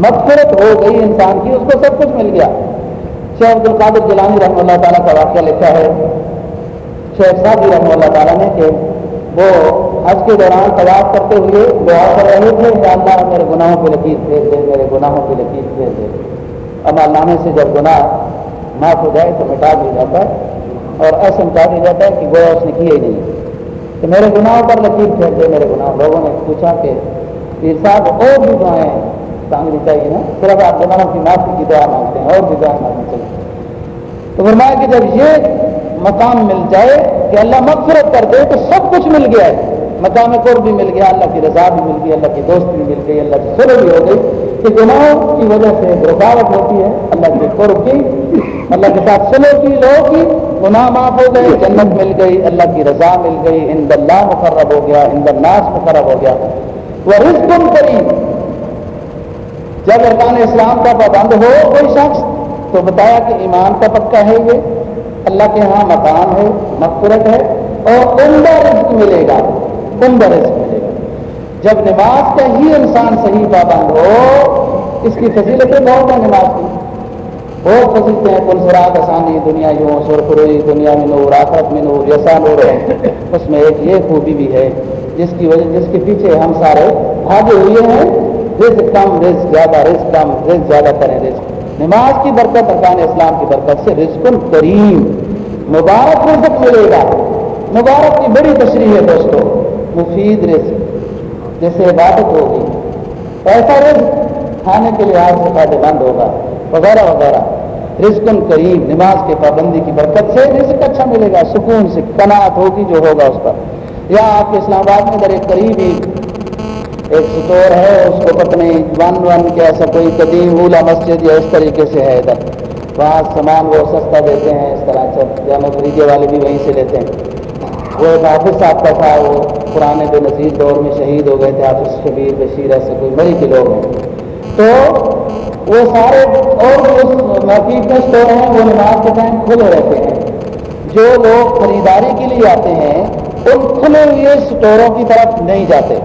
مغفرت ہو گئی انسان کی، اس کو سب کچھ مل گیا۔ شیخ عبد القادر جلانی رحمۃ اللہ تعالیٰ کا واقعہ لکھا ہے۔ شیخ صاحب رحمۃ اللہ تعالیٰ نے کہ وہ حج کے دوران طواف کرتے ہوئے دعا کر رہے تھے کہ اللہ میرے گناہوں کی لکیر پھیر دے، میرے گناہوں کی لکیر پھیر دے۔ اب علامے سے جب گناہ معاف ہو جائے تو مٹا دیا جاتا ہے اور ایسا مٹا دیا جاتا ہے کہ گویا اس نے کیا ہی نہیں۔ کہ میرے گناہوں پر لکیر پھیر دے، میرے گناہ۔ لوگوں نے پوچھا کہ پیر صاحب اور بھی دعائیں مانگنی چاہیے نا؟ صرف آپ گناہوں کی معافی کی دعا مانگتے ہیں، اور بھی دعا مانگنی چاہیے۔ تو فرمایا کہ جب یہ مقام مل جائے کہ اللہ مغفرت کر دے تو سب کچھ مل گیا ہے۔ مقام قرب بھی مل گیا، اللہ کی رضا بھی مل گئی، اللہ کی دوست بھی مل گئی، اللہ کی سلو بھی ہو گئی۔ کہ گناہوں کی وجہ سے رکاوٹ ہوتی ہے، اللہ کے قرب کی، اللہ کے ساتھ سلو کی لو کی گناہ معاف ہو گئے، جنت مل گئی، اللہ کی رضا مل گئی ان اللہ مقرب ہو گیا ان الناس مقرب ہو گیا۔ وہ رزق کریم۔ جب ارکان اسلام کا پابند ہو کوئی شخص، تو بتایا کہ ایمان کا پکا ہے یہ۔ اللہ کے ہاں مکان ہے، مغفرت ہے اور عمدہ رزق ملے گا۔ عمدہ رزق ملے گا جب نماز کا ہی انسان صحیح پابند ہو، اس کی فضیلتیں بہت ہیں نماز کی۔ بہت فضیلتیں ہیں، کل سراغ آسانی، دنیا یوں سرخروئی دنیا میں نور، آخرت میں نور جیسا نور ہے اس میں ایک یہ خوبی بھی ہے، جس کی وجہ، جس کے پیچھے ہم سارے بھاگے ہوئے ہیں۔ رزق کم، رزق زیادہ، رزق کم، رزق زیادہ کریں، رزق۔ نماز کی برکت، ارکان اسلام کی برکت سے رزق کریم۔ مبارک رزق ملے گا۔ مبارک کی بڑی تشریح ہے دوستو۔ مفید رزق، جیسے عبادت ہوگی۔ ایسا رزق کھانے کے لحاظ سے فائدہ مند ہوگا۔ وغیرہ وغیرہ۔ رزق کریم، نماز کے پابندی کی برکت سے رزق اچھا ملے گا، سکون سے کناعت ہوگی جو ہوگا اس پر۔ یا آپ کے اسلام آباد میں اگر ایک قریب ہی ایک سٹور ہے، اس کو پتہ نہیں ون ون کے ایسا کوئی قدیم اولا مسجد یا اس طریقے سے ہے ادھر۔ وہاں سامان وہ سستا دیتے ہیں، اس طرح سے جامع خریدے والے بھی وہیں سے لیتے ہیں۔ وہ ایک حافظ صاحب کا تھا، وہ پرانے بے نظیر دور میں شہید ہو گئے تھے حافظ شبیر بشیر ایسے کوئی بڑی کے لوگ ہیں۔ تو وہ سارے اور اس محفیظ میں اسٹور ہیں، وہ نماز کے ٹائم کھلے رہتے ہیں۔ جو لوگ خریداری کے لیے آتے ہیں، ان کھلے ہوئے اسٹوروں کی طرف نہیں جاتے۔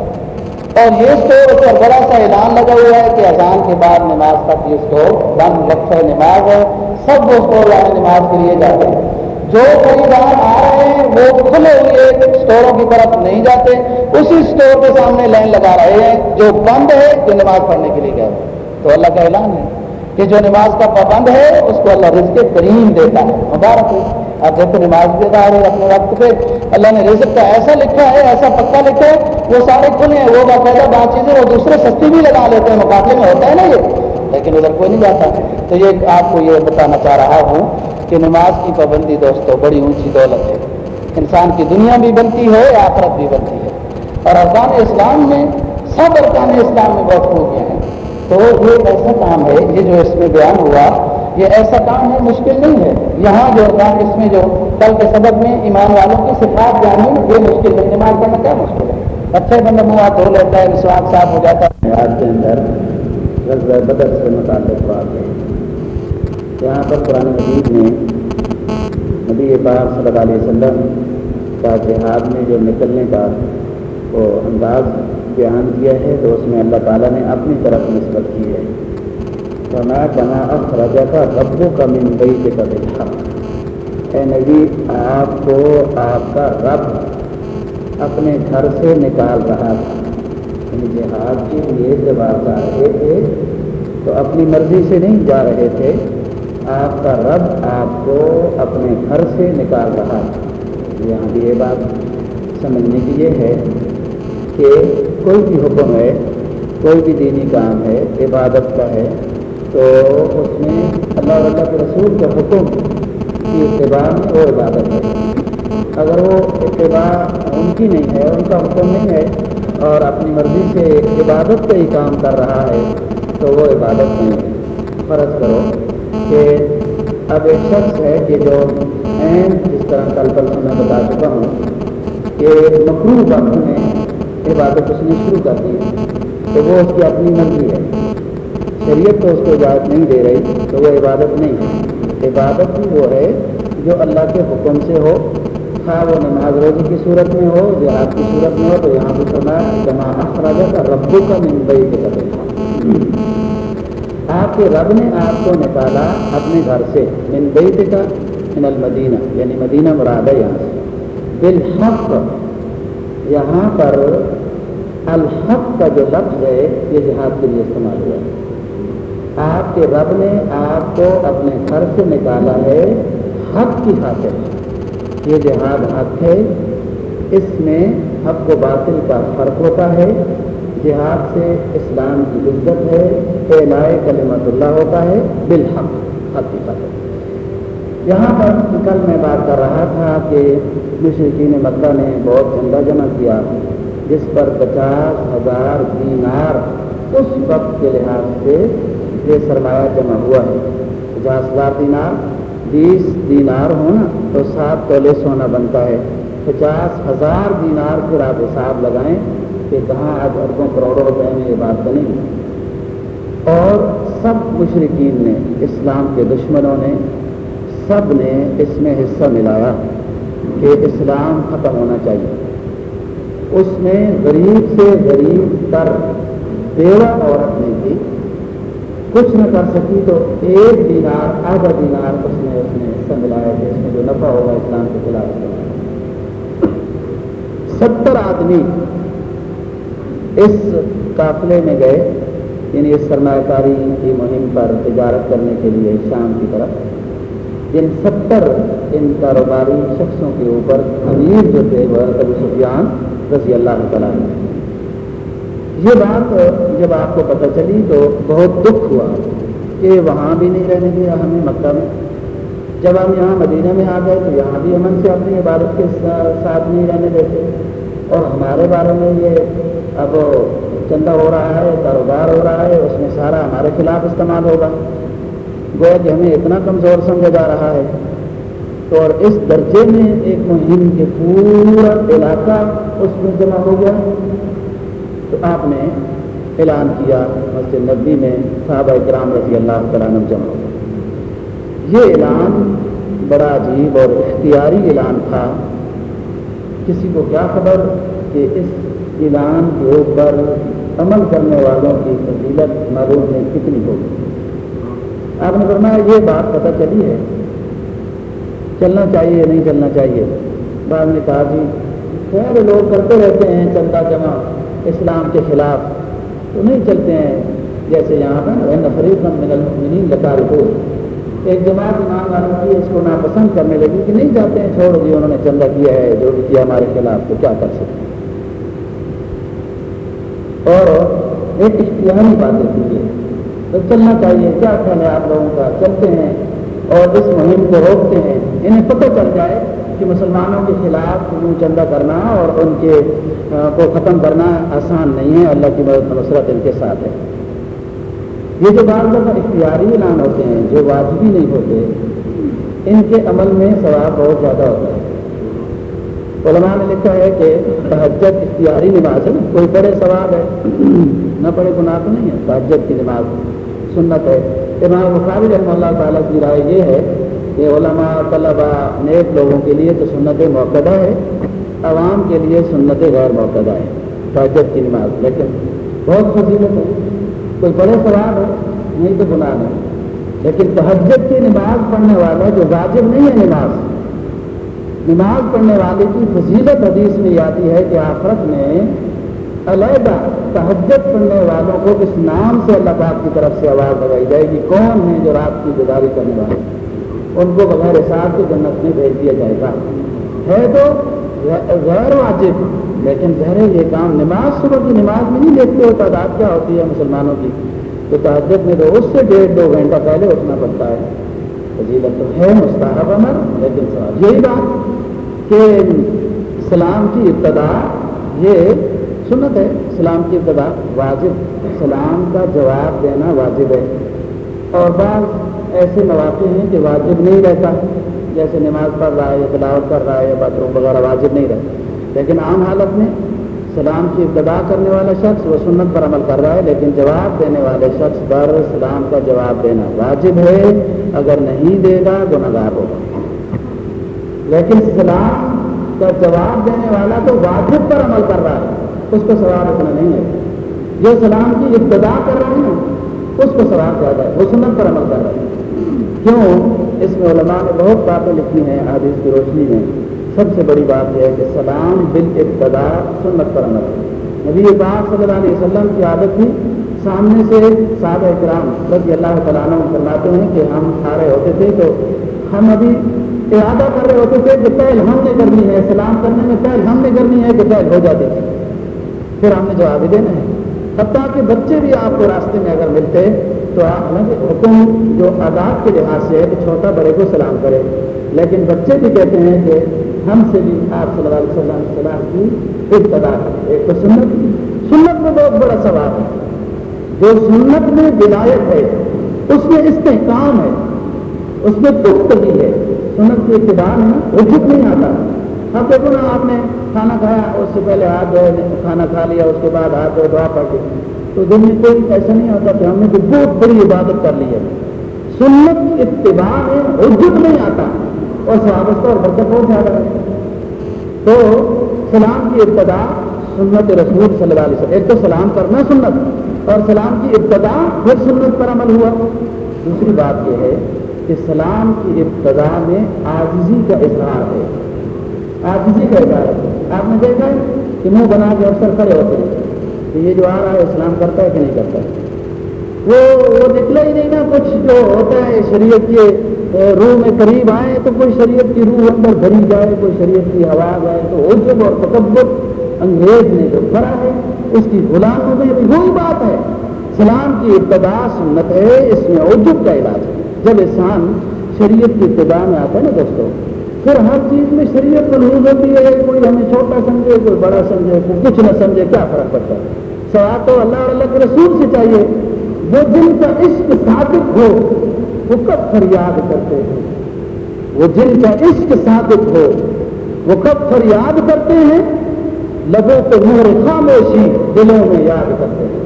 اور یہ اسٹور پر بڑا سا اعلان لگا ہوا ہے کہ اذان کے بعد نماز تک یہ اسٹور بند وقف نماز ہے، سب وہ اسٹور والے یعنی نماز کے لیے جاتے ہیں۔ جو خریدار آ رہے ہیں وہ کھلے ہوئے اسٹوروں کی طرف نہیں جاتے۔ اسی اسٹور کے سامنے لائن لگا رہے ہیں، جو بند ہے، جو نماز پڑھنے کے لیے گئے۔ تو اللہ کا اعلان ہے کہ جو نماز کا پابند ہے، اس کو اللہ رزق کریم دیتا ہے۔ مبارک ہے اب جب نماز بھی ادا رہے اپنے وقت پہ اللہ نے رزق کا ایسا لکھا ہے، ایسا پکا لکھا ہے، وہ سارے کھلے ہیں، وہ باقاعدہ بات چیزیں وہ دوسرے سستی بھی لگا لیتے ہیں، مقابلے میں ہوتا ہے نا یہ۔ لیکن ادھر کوئی نہیں جاتا۔ تو یہ آپ کو یہ بتانا چاہ رہا ہوں کہ نماز کی پابندی دوستوں بڑی اونچی دولت ہے۔ انسان کی دنیا بھی بنتی ہے، آخرت بھی بنتی ہے۔ اور ارکان اسلام میں، سب ارکان اسلام میں بہت خوبیاں ہیں تو یہ ایسا کام ہے، یہ جو اس میں بیان ہوا، یہ ایسا کام ہے، مشکل نہیں ہے۔ یہاں جو کام اس میں جو کل کے سبق میں ایمان والوں کی صفات جانی یہ مشکل ہے۔ نماز کرنا کیا مشکل ہے؟ اچھے بندہ منہ ہاتھ دھو لیتا ہے وشواس صاف ہو جاتا ہے۔ آج کے اندر بدر سے متعلق بات ہے۔ یہاں پر قرآن مجید میں نبی پاک صلی اللہ علیہ وسلم کا جہاد میں جو نکلنے کا وہ انداز بیان کیا ہے، تو اس میں اللہ تعالیٰ نے اپنی طرف نسبت کی ہے۔ بنا بنا اخراجہ کا ربوں کا ممبئی کے قدر اے نبی، آپ کو آپ کا رب اپنے گھر سے نکال رہا تھا۔ یعنی جہاد کے لیے جب آپ جا رہے تھے تو اپنی مرضی سے نہیں جا رہے تھے۔ آپ کا رب آپ کو اپنے گھر سے نکال رہا تھا یہاں بھی یہ بات سمجھنے کی یہ ہے کہ کوئی بھی حکم ہے، کوئی بھی دینی کام ہے، عبادت کا ہے، تو اس میں اللہ اللہ کے رسول کے حکم کی اتباع وہ عبادت ہے۔ اگر وہ اتباع ان کی نہیں ہے، ان کا حکم نہیں ہے اور اپنی مرضی سے عبادت کا ہی کام کر رہا ہے، تو وہ عبادت نہیں ہے فرض کرو۔ اب ایک شخص ہے کہ جو اہم جس طرح کل کل میں بتا چکا ہوں کہ مکرو وقت میں عبادت اس نے شروع کر دی تو وہ اس کی اپنی مرضی ہے۔ شریعت تو اس کو اجازت نہیں دے رہی، تو وہ عبادت نہیں ہے۔ عبادت بھی وہ ہے جو اللہ کے حکم سے ہو، خواہ وہ نماز روزی کی صورت میں ہو، جہاد کی صورت میں ہو، تو یہاں پہ سنا جمع اخراجہ کا ربو کا ممبئی کے قدر آپ کے رب نے آپ کو نکالا اپنے گھر سے ممبئی کا من المدینہ یعنی مدینہ مراد ہے یہاں سے۔ بالحق، یہاں پر الحق کا جو لفظ ہے، یہ جہاد کے لیے استعمال ہوا ہے۔ آپ کے رب نے آپ کو اپنے گھر سے نکالا ہے، حق کی خاطر۔ یہ جہاد حق ہے۔ اس میں حق و باطل کا فرق ہوتا ہے۔ جہاد سے اسلام کی عزت ہے اعلائے کلمت اللہ ہوتا ہے، بالحق حق کی یہاں پر کل میں بات کر رہا تھا کہ مشرقین مکہ نے بہت جھنڈا جمع کیا، جس پر پچاس ہزار دینار اس وقت کے لحاظ سے یہ سرمایہ جمع ہوا ہے۔ پچاس ہزار دینار، بیس دینار ہونا تو سات تولے سونا بنتا ہے۔ پچاس ہزار دینار پھر آپ حساب لگائیں کہ کہاں آج اربوں کروڑوں روپئے میں یہ بات بنے گی اور سب مشرقین نے، اسلام کے دشمنوں نے، سب نے اس میں حصہ ملایا کہ اسلام ختم ہونا چاہیے۔ اس میں غریب سے غریب تر بیوہ عورت نہیں تھی کچھ نہ کر سکی تو ایک دینار، آدھا دینار اس نے اس نے حصہ ملایا کہ اس میں جو نفع ہوگا اسلام کے خلاف۔ ستر آدمی اس قافلے میں گئے یعنی اس سرمایہ کاری کی مہم پر تجارت کرنے کے لیے شام کی طرف، جن ستر ان کاروباری شخصوں کے اوپر امیر جو تھے وہ ابو سفیان رضی اللہ تعالیٰ یہ بات جب آپ کو پتہ چلی تو بہت دکھ ہوا کہ وہاں بھی نہیں رہنے دیا ہمیں مکہ میں۔ جب ہم یہاں مدینہ میں آ گئے تو یہاں بھی امن سے اپنی عبادت کے ساتھ نہیں رہنے دیتے۔ اور ہمارے بارے میں یہ اب چندہ ہو رہا ہے، کاروبار ہو رہا ہے، اس میں سارا ہمارے خلاف استعمال ہوگا۔ گویا کہ ہمیں اتنا کمزور سمجھا جا رہا ہے۔ تو اور اس درجے میں ایک مہم کے پورا علاقہ اس میں جمع ہو گیا۔ تو آپ نے اعلان کیا مسجد نبی میں صحابہ اکرام رضی اللہ تعالیٰ جمع ہو یہ اعلان بڑا عجیب اور اختیاری اعلان تھا۔ کسی کو کیا خبر کہ اس اعلان کے اوپر عمل کرنے والوں کی فضیلت معلوم میں کتنی ہوگی؟ آپ نے فرمایا یہ بات پتہ چلی ہے۔ چلنا چاہیے نہیں چلنا چاہیے؟ بعد نے کہا جی خیر لوگ کرتے رہتے ہیں چندہ جمع اسلام کے خلاف، تو نہیں چلتے ہیں۔ جیسے یہاں پر نفریت من المؤمنین لکار کو ایک جماعت ایمان والوں کی اس کو ناپسند کرنے لگی کہ نہیں جاتے ہیں، چھوڑ دیے انہوں نے چندہ کیا ہے، جو بھی کیا ہمارے خلاف تو کیا کر سکتے اور ایک اختیاری باتیں کی تو چلنا چاہیے، کیا خیال ہے آپ لوگوں کا؟ چلتے ہیں اور اس مہم کو روکتے ہیں۔ انہیں پتہ چل جائے کہ مسلمانوں کے خلاف یوں چندہ کرنا اور ان کے کو ختم کرنا آسان نہیں ہے۔ اللہ کی مدد نصرت ان کے ساتھ ہے۔ یہ جو بعض دفعہ اختیاری اعلان ہوتے ہیں جو واجبی نہیں ہوتے، ان کے عمل میں ثواب بہت زیادہ ہوتا ہے۔ علماء نے لکھا ہے کہ تحجت اختیاری نماز ہے کوئی بڑے ثواب ہے۔ نہ بڑے گناہ تو نہیں ہے۔ تحجت کی نماز سنت ہے۔ امام بخاری رحمہ اللہ تعالیٰ کی رائے یہ ہے کہ علماء طلباء نیک لوگوں کے لیے تو سنت موقع ہے عوام کے لیے سنت غیر موقع ہے۔ تحجت کی نماز لیکن بہت فضیلت ہے۔ کوئی بڑے سوال ہے نہیں تو گناہ نہیں۔ لیکن تہجد کی نماز پڑھنے والا جو واجب نہیں ہے نماز نماز پڑھنے والے کی فضیلت حدیث میں آتی ہے کہ آخرت میں علیحدہ تہجد پڑھنے والوں کو اس نام سے اللہ پاک کی طرف سے آواز لگائی جائے گی، کون ہے جو رات کی گزاری کرنے والے؟ ان کو بغیر حساب کے جنت میں بھیج دیا جائے گا۔ ہے تو غیر واجب، لیکن ظاہر یہ کام نماز صبح کی نماز میں نہیں دیکھتے ہو تعداد کیا ہوتی ہے مسلمانوں کی؟ تو تعدد میں تو اس سے ڈیڑھ دو گھنٹہ پہلے اٹھنا پڑتا ہے۔ فضیلت مطلب تو ہے مستحب عمر لیکن سوال یہی بات کہ سلام کی ابتدا، یہ سنت ہے سلام کی ابتدا واجب سلام کا جواب دینا واجب ہے۔ اور بعض ایسے مواقع ہیں کہ واجب نہیں رہتا، جیسے نماز پڑھ رہا ہے یا تلاوت کر رہا ہے یا باتھ روم وغیرہ واجب نہیں رہتا۔ لیکن عام حالت میں سلام کی ابتدا کرنے والا شخص وہ سنت پر عمل کر رہا ہے، لیکن جواب دینے والے شخص پر سلام کا جواب دینا واجب ہے۔ اگر نہیں دے گا گناگار ہوگا۔ لیکن سلام کا جواب دینے والا تو واجب پر عمل کر رہا ہے۔ اس کو سوال اتنا نہیں ہے۔ جو سلام کی ابتدا کر رہے ہیں اس کو سوال زیادہ ہے۔ وہ سنت پر عمل کر رہے ہیں کیوں؟ اس میں علماء نے بہت باتیں لکھی ہیں حادث کی روشنی میں۔ سب سے بڑی بات یہ ہے کہ سلام بال ابتدا سنت پر عمل نبی پاک صلی اللہ علیہ وسلم کی عادت تھی، سامنے سے صاحب اکرام رضی اللہ تعالیٰ فرماتے ہیں کہ ہم کھا رہے ہوتے تھے تو ہم ابھی ارادہ کر رہے ہوتے تھے کہ پہل ہم نے کرنی ہے، سلام کرنے میں پہل ہم نے کرنی ہے کہ پہل ہو جاتی تھی پھر ہم نے جواب ہی دینا ہے۔ حتیٰ کہ بچے بھی آپ کو راستے میں اگر ملتے تو آپ حکم جو آداب کے لحاظ سے ہے کہ چھوٹا بڑے کو سلام کرے لیکن بچے بھی کہتے ہیں کہ ہم سے بھی آپ صلی اللہ علیہ وسلم سلام کی ابتدا کریں ایک تو سنت سنت میں بہت بڑا سوال ہے۔ جو سنت میں ولایت ہے، اس میں استحکام ہے، اس میں پختگی ہے۔ سنت کی ابتدا میں رجت نہیں آتا۔ اب دیکھو نا، آپ نے کھانا کھایا، اس سے پہلے ہاتھ دھوئے کھانا کھا لیا، اس کے بعد ہاتھ دھوئے دعا پڑھ کے تو دن میں کوئی ایسا نہیں ہوتا کہ ہم نے تو بہت بڑی عبادت کر لی ہے۔ سنت اتباع میں رجت نہیں آتا۔ اور صحابت اور برکت بہت زیادہ ہے۔ تو سلام کی ابتدا سنت رسول صلی اللہ علیہ وسلم، ایک تو سلام کرنا سنت اور سلام کی ابتدا پھر سنت پر عمل ہوا۔ دوسری بات یہ ہے کہ سلام کی ابتدا میں آجزی کا اظہار ہے۔ آجزی کا اظہار ہے۔ آپ نے دیکھا ہے کہ منہ بنا کے اکثر کھڑے ہوتے ہیں کہ یہ جو آ رہا ہے اسلام کرتا ہے کہ نہیں کرتا؟ ہے وہ وہ نکلا ہی نہیں نا کچھ جو ہوتا ہے شریعت کے روح میں قریب آئے تو کوئی شریعت کی روح اندر بھری جائے، کوئی شریعت کی آواز آئے تو عجب اور تکبر انگریز نے جو کرا ہے، اس کی غلام میں بھی وہی بات ہے۔ اسلام کی ابتدا سنت ہے، اس میں عجب کا علاج ہے۔ جب انسان شریعت کی ابتدا میں آتا ہے نا دوستوں پھر ہر چیز میں شریعت ملحوظ ہوتی ہے۔ کوئی ہمیں چھوٹا سمجھے، کوئی بڑا سمجھے، کوئی کچھ نہ سمجھے، کیا فرق پڑتا ہے؟ سوال تو اللہ اور اللہ کے رسول سے چاہیے۔ وہ جن کا عشق صادق ہو وہ فریاد کرتے ہیں۔ وہ جن کا عشق صادق ہو وہ کب فریاد کرتے ہیں، لبوں کو نور خاموشی دلوں میں یاد کرتے ہیں۔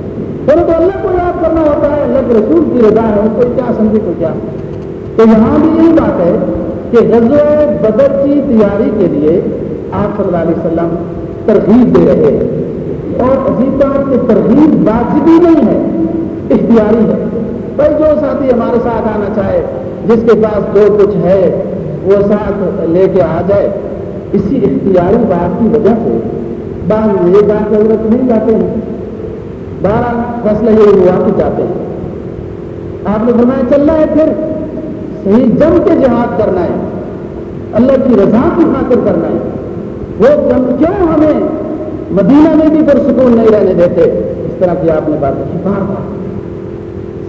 پھر تو اللہ کو یاد کرنا ہوتا ہے، اللہ کے رسول کی رضا ہے کوئی کیا سمجھے کوئی کیا تو یہاں بھی یہی بات ہے کہ غزل بدر کی تیاری کے لیے آپ صلی اللہ علیہ وسلم ترغیب دے رہے ہیں۔ اور عجیب بات کہ ترغیب واجبی نہیں ہے، اختیاری ہے۔ بھائی جو ساتھی ہمارے ساتھ آنا چاہے، جس کے پاس جو کچھ ہے، وہ ساتھ لے کے آ جائے۔ اسی اختیاری بات کی وجہ سے بعض یہ بات ضرورت نہیں جاتے ہیں۔ بارہ فیصلہ یہ ہوا کہ جاتے ہیں۔ آپ نے فرمایا، چل رہا ہے پھر۔ صحیح جم کے جہاد کرنا ہے۔ اللہ کی رضا کی خاطر کرنا ہے۔ وہ جم کیوں ہمیں مدینہ میں بھی پرسکون نہیں رہنے دیتے؟ اس طرح کی آپ نے بات رکھی بار بار۔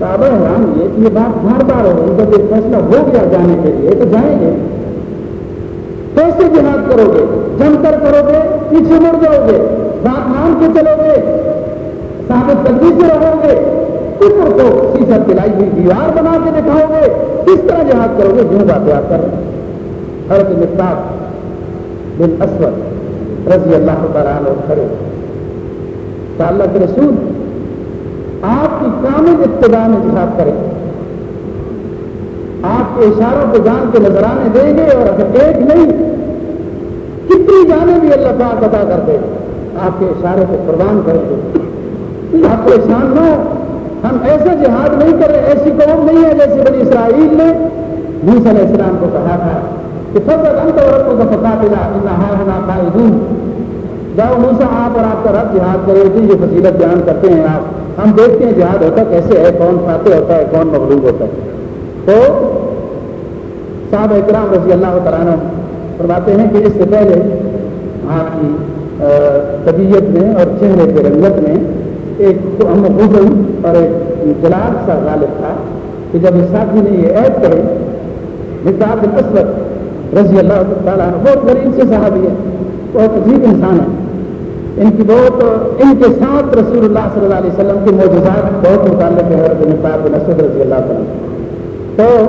صحابہ حیران یہ یہ بات بار بار ہو گئی جب فیصلہ ہو گیا جانے کے لیے، تو جائیں گے۔ کیسے جہاد کرو گے جم کر کرو گے، پیچھے مڑ جاؤ گے، بات مان کے چلو گے۔ ثابت قدمی سے رہو گے۔ کفر کو سیسا دلائی ہوئی دیوار بنا کے دکھاؤ گے۔ کس طرح جہاد کرو گے جو بات یاد کر رہے ہیں۔ حضرت مفتاح بن اسود رضی اللہ تعالیٰ کھڑے۔ اللہ کے رسول آپ کی کامل ابتدا میں جہاد کریں۔ آپ کے اشاروں کو جان کے نظرانے دیں گے اور اگر ایک نہیں، کتنی جانے بھی اللہ پاک ادا کر دے۔ آپ کے اشارے کو قربان کریں گے۔ آپ کو احسان نہ ہم ایسا جہاد نہیں کر رہے، ایسی قوم نہیں ہے جیسے بنی اسرائیل نے۔ موس علیہ السلام کو کہا تھا کہ فضل انت عورتوں کا پتا پلا ہونا قائدون۔ جاؤ موسا آپ اور آپ کا رب جہاد کرے گی یہ فضیلت بیان کرتے ہیں آپ۔ ہم دیکھتے ہیں جہاد ہوتا کیسے ہے، کون فاتح ہوتا ہے، کون مغلوب ہوتا ہے۔ تو صاحب اکرام رضی اللہ تعالیٰ فرماتے ہیں کہ اس سے پہلے آپ کی طبیعت میں اور چہرے کے رنگت میں ایک اور ایک جلال سا غالب تھا کہ جب اس ساتھی نے یہ عید کرے مثال اسود رضی اللہ تعالیٰ بہت غریب سے صحابی ہے، بہت عجیب انسان ہے۔ ان کی بہت ان کے ساتھ رسول اللہ صلی اللہ علیہ وسلم کے معجزات بہت متعلق ہے بن اسود رضی اللہ تعالیٰ تو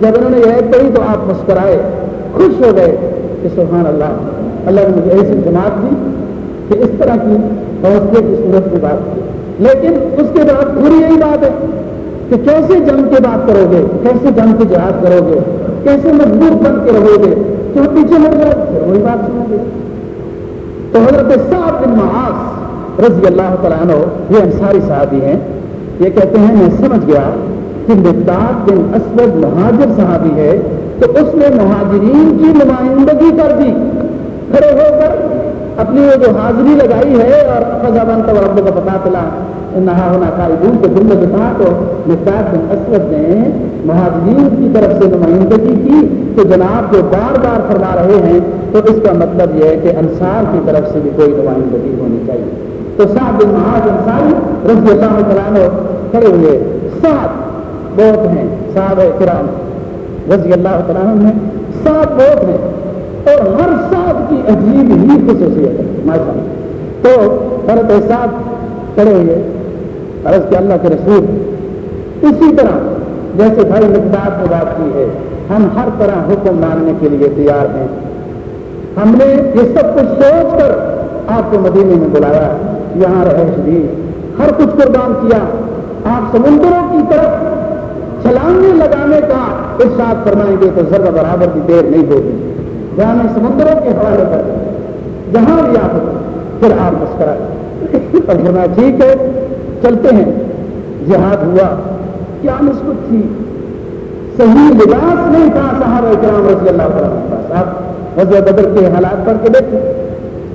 جب انہوں نے یہ پڑھی تو آپ مسکرائے، خوش ہو گئے کہ سبحان اللہ اللہ نے مجھے ایسی جماعت دی کہ اس طرح کی حوصلے کی صورت کی بات کی۔ لیکن اس کے بعد پوری یہی بات ہے کہ کیسے جنگ کے بات کرو گے، کیسے جنگ کے جہاد کرو گے، کیسے مضبوط بن کے رہو گے۔ کیوں پیچھے مر جائے پھر وہی بات سنو گے۔ تو حضرت صاحب بن معاذ رضی اللہ تعالیٰ عنہ، یہ انصاری صحابی ہیں، یہ کہتے ہیں، میں سمجھ گیا کہ مقداد بن اسود مہاجر صحابی ہے، تو اس نے مہاجرین کی نمائندگی کر دی۔ کھڑے ہو کر اپنی وہ جو حاضری لگائی ہے اور فضا بن تو رب کا پتا چلا۔ نہا ہونا قائدون کے دل میں تھا تو بن اسود نے مہاجرین کی طرف سے نمائندگی کی تو جناب جو بار بار فرما رہے ہیں تو اس کا مطلب یہ ہے کہ انصار کی طرف سے بھی کوئی نمائندگی ہونی چاہیے۔ تو صاحب بن محاذ انصاری رضی اللہ تعالیٰ کھڑے ہوئے۔ سات بہت ہیں صاحب کرام رضی اللہ تعالیٰ میں سات بہت ہیں اور ہر سات کی عجیب ہی خصوصیت ہے ماشاء تو فرد سات کھڑے ہوئے۔ عرض کے اللہ کے رسول، اسی طرح جیسے بھائی مقدار نے بات کی ہے، ہم ہر طرح حکم ماننے کے لیے تیار ہیں۔ ہم نے یہ سب کچھ سوچ کر آپ کو مدینے میں بلایا، یہاں رہے دی ہر کچھ قربان کیا۔ آپ سمندروں کی طرف چھلانگیں لگانے کا ارشاد فرمائیں گے تو ذرا برابر کی دیر نہیں ہوگی۔ جہاں سمندروں کے حوالے کر جہاں بھی آپ پھر آپ مسکرا اور فرمایا، ٹھیک ہے۔ چلتے ہیں۔ جہاد ہوا۔ کیا نسبت تھی؟ صحیح لباس نہیں تھا صاحب کرام رضی اللہ تعالیٰ آپ وزیر بدر کے حالات پڑھ کے دیکھیں۔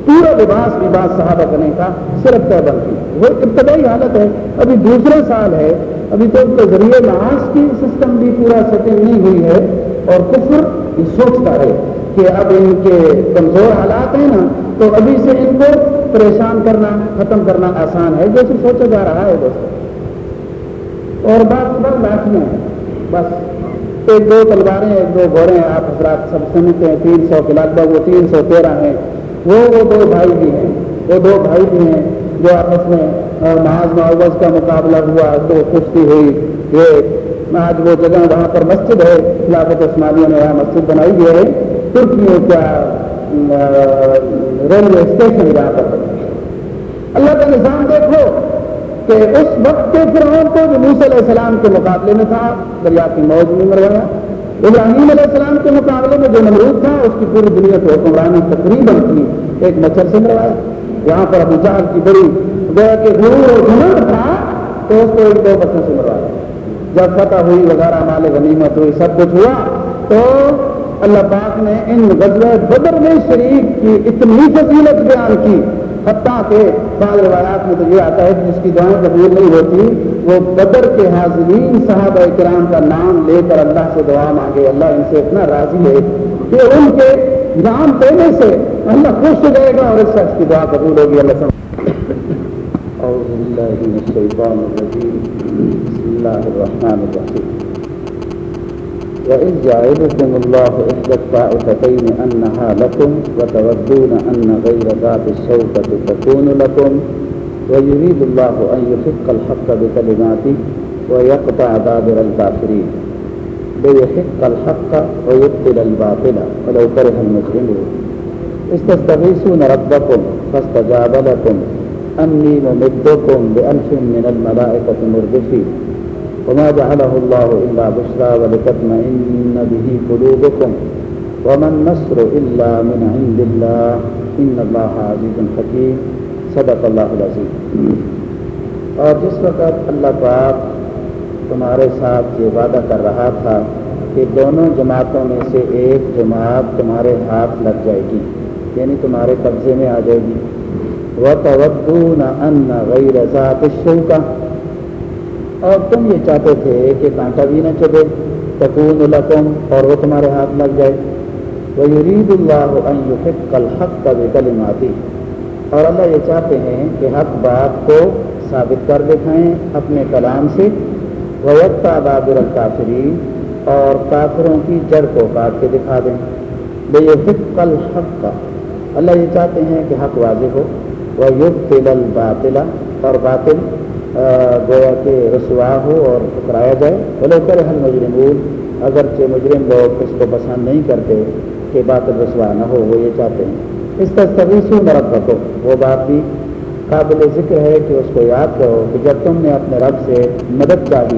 پورا لباس لباس صحابہ کرنے کا صرف طے کی۔ وہ ابتدائی حالت ہے۔ ابھی دوسرا سال ہے۔ ابھی تو ذریعے معاش کی سسٹم بھی پورا سیٹنگ نہیں ہوئی ہے۔ اور کفر یہ سوچتا ہے کہ اب ان کے کمزور حالات ہیں نا، تو ابھی سے ان کو پریشان کرنا، ختم کرنا آسان ہے۔ جیسے سوچا جا رہا ہے دوستوں اور بات بس لاٹیاں ہیں بس۔ ایک دو تلواریں، ایک دو گھوڑے ہیں۔ آپ حضرات سب سمجھتے ہیں، تین سو کے لگ بھگ وہ تین سو تیرہ ہیں۔ وہ وہ دو بھائی بھی ہیں۔ وہ دو بھائی بھی ہیں جو آپس میں محاذ معوض کا مقابلہ ہوا تو کشتی ہوئی۔ یہ، آج وہ جگہ وہاں پر مسجد ہے۔ خلافت عثمانیہ نے یہاں مسجد بنائی ہوئی ہے۔ ترکی کا ریلوے اسٹیشن جہاں پر۔ اللہ کا نظام دیکھو کہ اس وقت کے فرعون کو جو موسی علیہ السلام کے مقابلے میں تھا، دریا کی موج نہیں مروایا۔ ابراہیم علیہ السلام کے مقابلے میں جو نمرود تھا، اس کی پوری دنیا کو حکمرانی تقریباً کی ایک مچھر سے مروایا۔ یہاں پر ابو جہل کی بڑی گویا کہ غرور اور جنوب تھا تو اس کو ایک دو بچوں سے مروایا۔ جب فتح ہوئی وغیرہ مال غنیمت ہوئی، سب کچھ ہوا تو اللہ پاک نے ان غزل بدر میں شریف کی اتنی فضیلت بیان کی حتیٰ کہ بعض روایات میں تو یہ آتا ہے کہ جس کی دعائیں قبول نہیں ہوتی، وہ بدر کے حاضرین صحابہ کرام کا نام لے کر اللہ سے دعا مانگے، اللہ ان سے اتنا راضی ہے کہ ان کے نام دینے سے اللہ خوش ہو جائے گا اور اس شخص کی دعا قبول ہوگی، اللہ أعوذ بالله بسم الله الرحمن الرحيم وإذ جعلكم الله إحدى الطائفتين أنها لكم وتودون أن غير ذات الشوكة تكون لكم ويريد الله أن يحق الحق بكلماته ويقطع دابر الكافرين. ليحق الحق ويبطل الباطل ولو كره المجرمون استستغيثون ربكم فاستجاب لكم. أني ممدكم بألف من الملائكة مردفين. وما جعله الله إلا بشرى ولتطمئن به قلوبكم وما النصر إلا من عند الله إن الله عزيز حكيم. صدق اللہ العظیم اور جس وقت اللہ پاک تمہارے ساتھ یہ وعدہ کر رہا تھا کہ دونوں جماعتوں میں سے ایک جماعت تمہارے ہاتھ لگ جائے گی یعنی تمہارے قبضے میں آ جائے گی۔ وہ توقع نہ ان غیر ذات کا اور تم یہ چاہتے تھے کہ کانٹا بھی نہ چبے سکون القم اور وہ تمہارے ہاتھ لگ جائے۔ وہ یرید اللہ کل حق کا بھی کلماتی اور اللہ یہ چاہتے ہیں کہ حق بات کو ثابت کر دکھائیں اپنے کلام سے۔ ویکتا بابر الکافری اور کافروں کی جڑ کو کاٹ کے دکھا دیں۔ بے یہ کل حق کا اللہ یہ چاہتے ہیں کہ حق واضح ہو۔ وہ یوگ تل الباطلا اور باطل گویا کہ رسوا ہو اور ٹکرایا جائے۔ بولے کرے حل مجرم اگرچہ مجرم لوگ اس کو پسند نہیں کرتے کہ بات رسوا نہ ہو، وہ یہ چاہتے ہیں۔ اس کا سویسو مرد رکھو۔ وہ بات بھی قابل ذکر ہے کہ اس کو یاد کرو کہ جب تم نے اپنے رب سے مدد چاہی،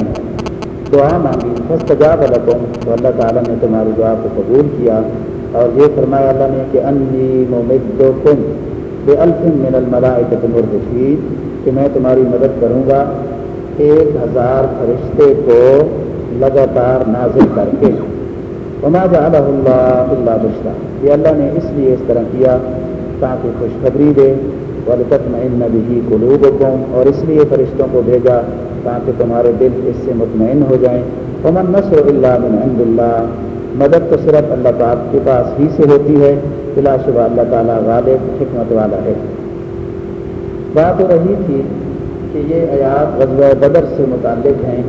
دعا مانگی بس تجاب تو اللہ تعالیٰ نے تمہاری دعا کو قبول کیا۔ اور یہ فرمایا اللہ نے کہ انی ممد بے الفن من الملائکت مردفین کہ میں تمہاری مدد کروں گا۔ ایک ہزار فرشتے کو لگاتار نازل کر کے۔ وما جعلہ اللہ اللہ بشرا۔ یہ اللہ نے اس لیے اس طرح کیا تاکہ خوشخبری دے۔ ولتطمئن به قلوبکم اور اس لیے فرشتوں کو بھیجا تاکہ تمہارے دل اس سے مطمئن ہو جائیں۔ ومن نصر اللہ من عند اللہ مدد تو صرف اللہ پاک کے پاس ہی سے ہوتی ہے۔ بلا شبہ اللہ تعالیٰ غالب، حکمت والا ہے۔ بات ہو رہی تھی کہ یہ آیات غزوہ بدر سے متعلق ہیں۔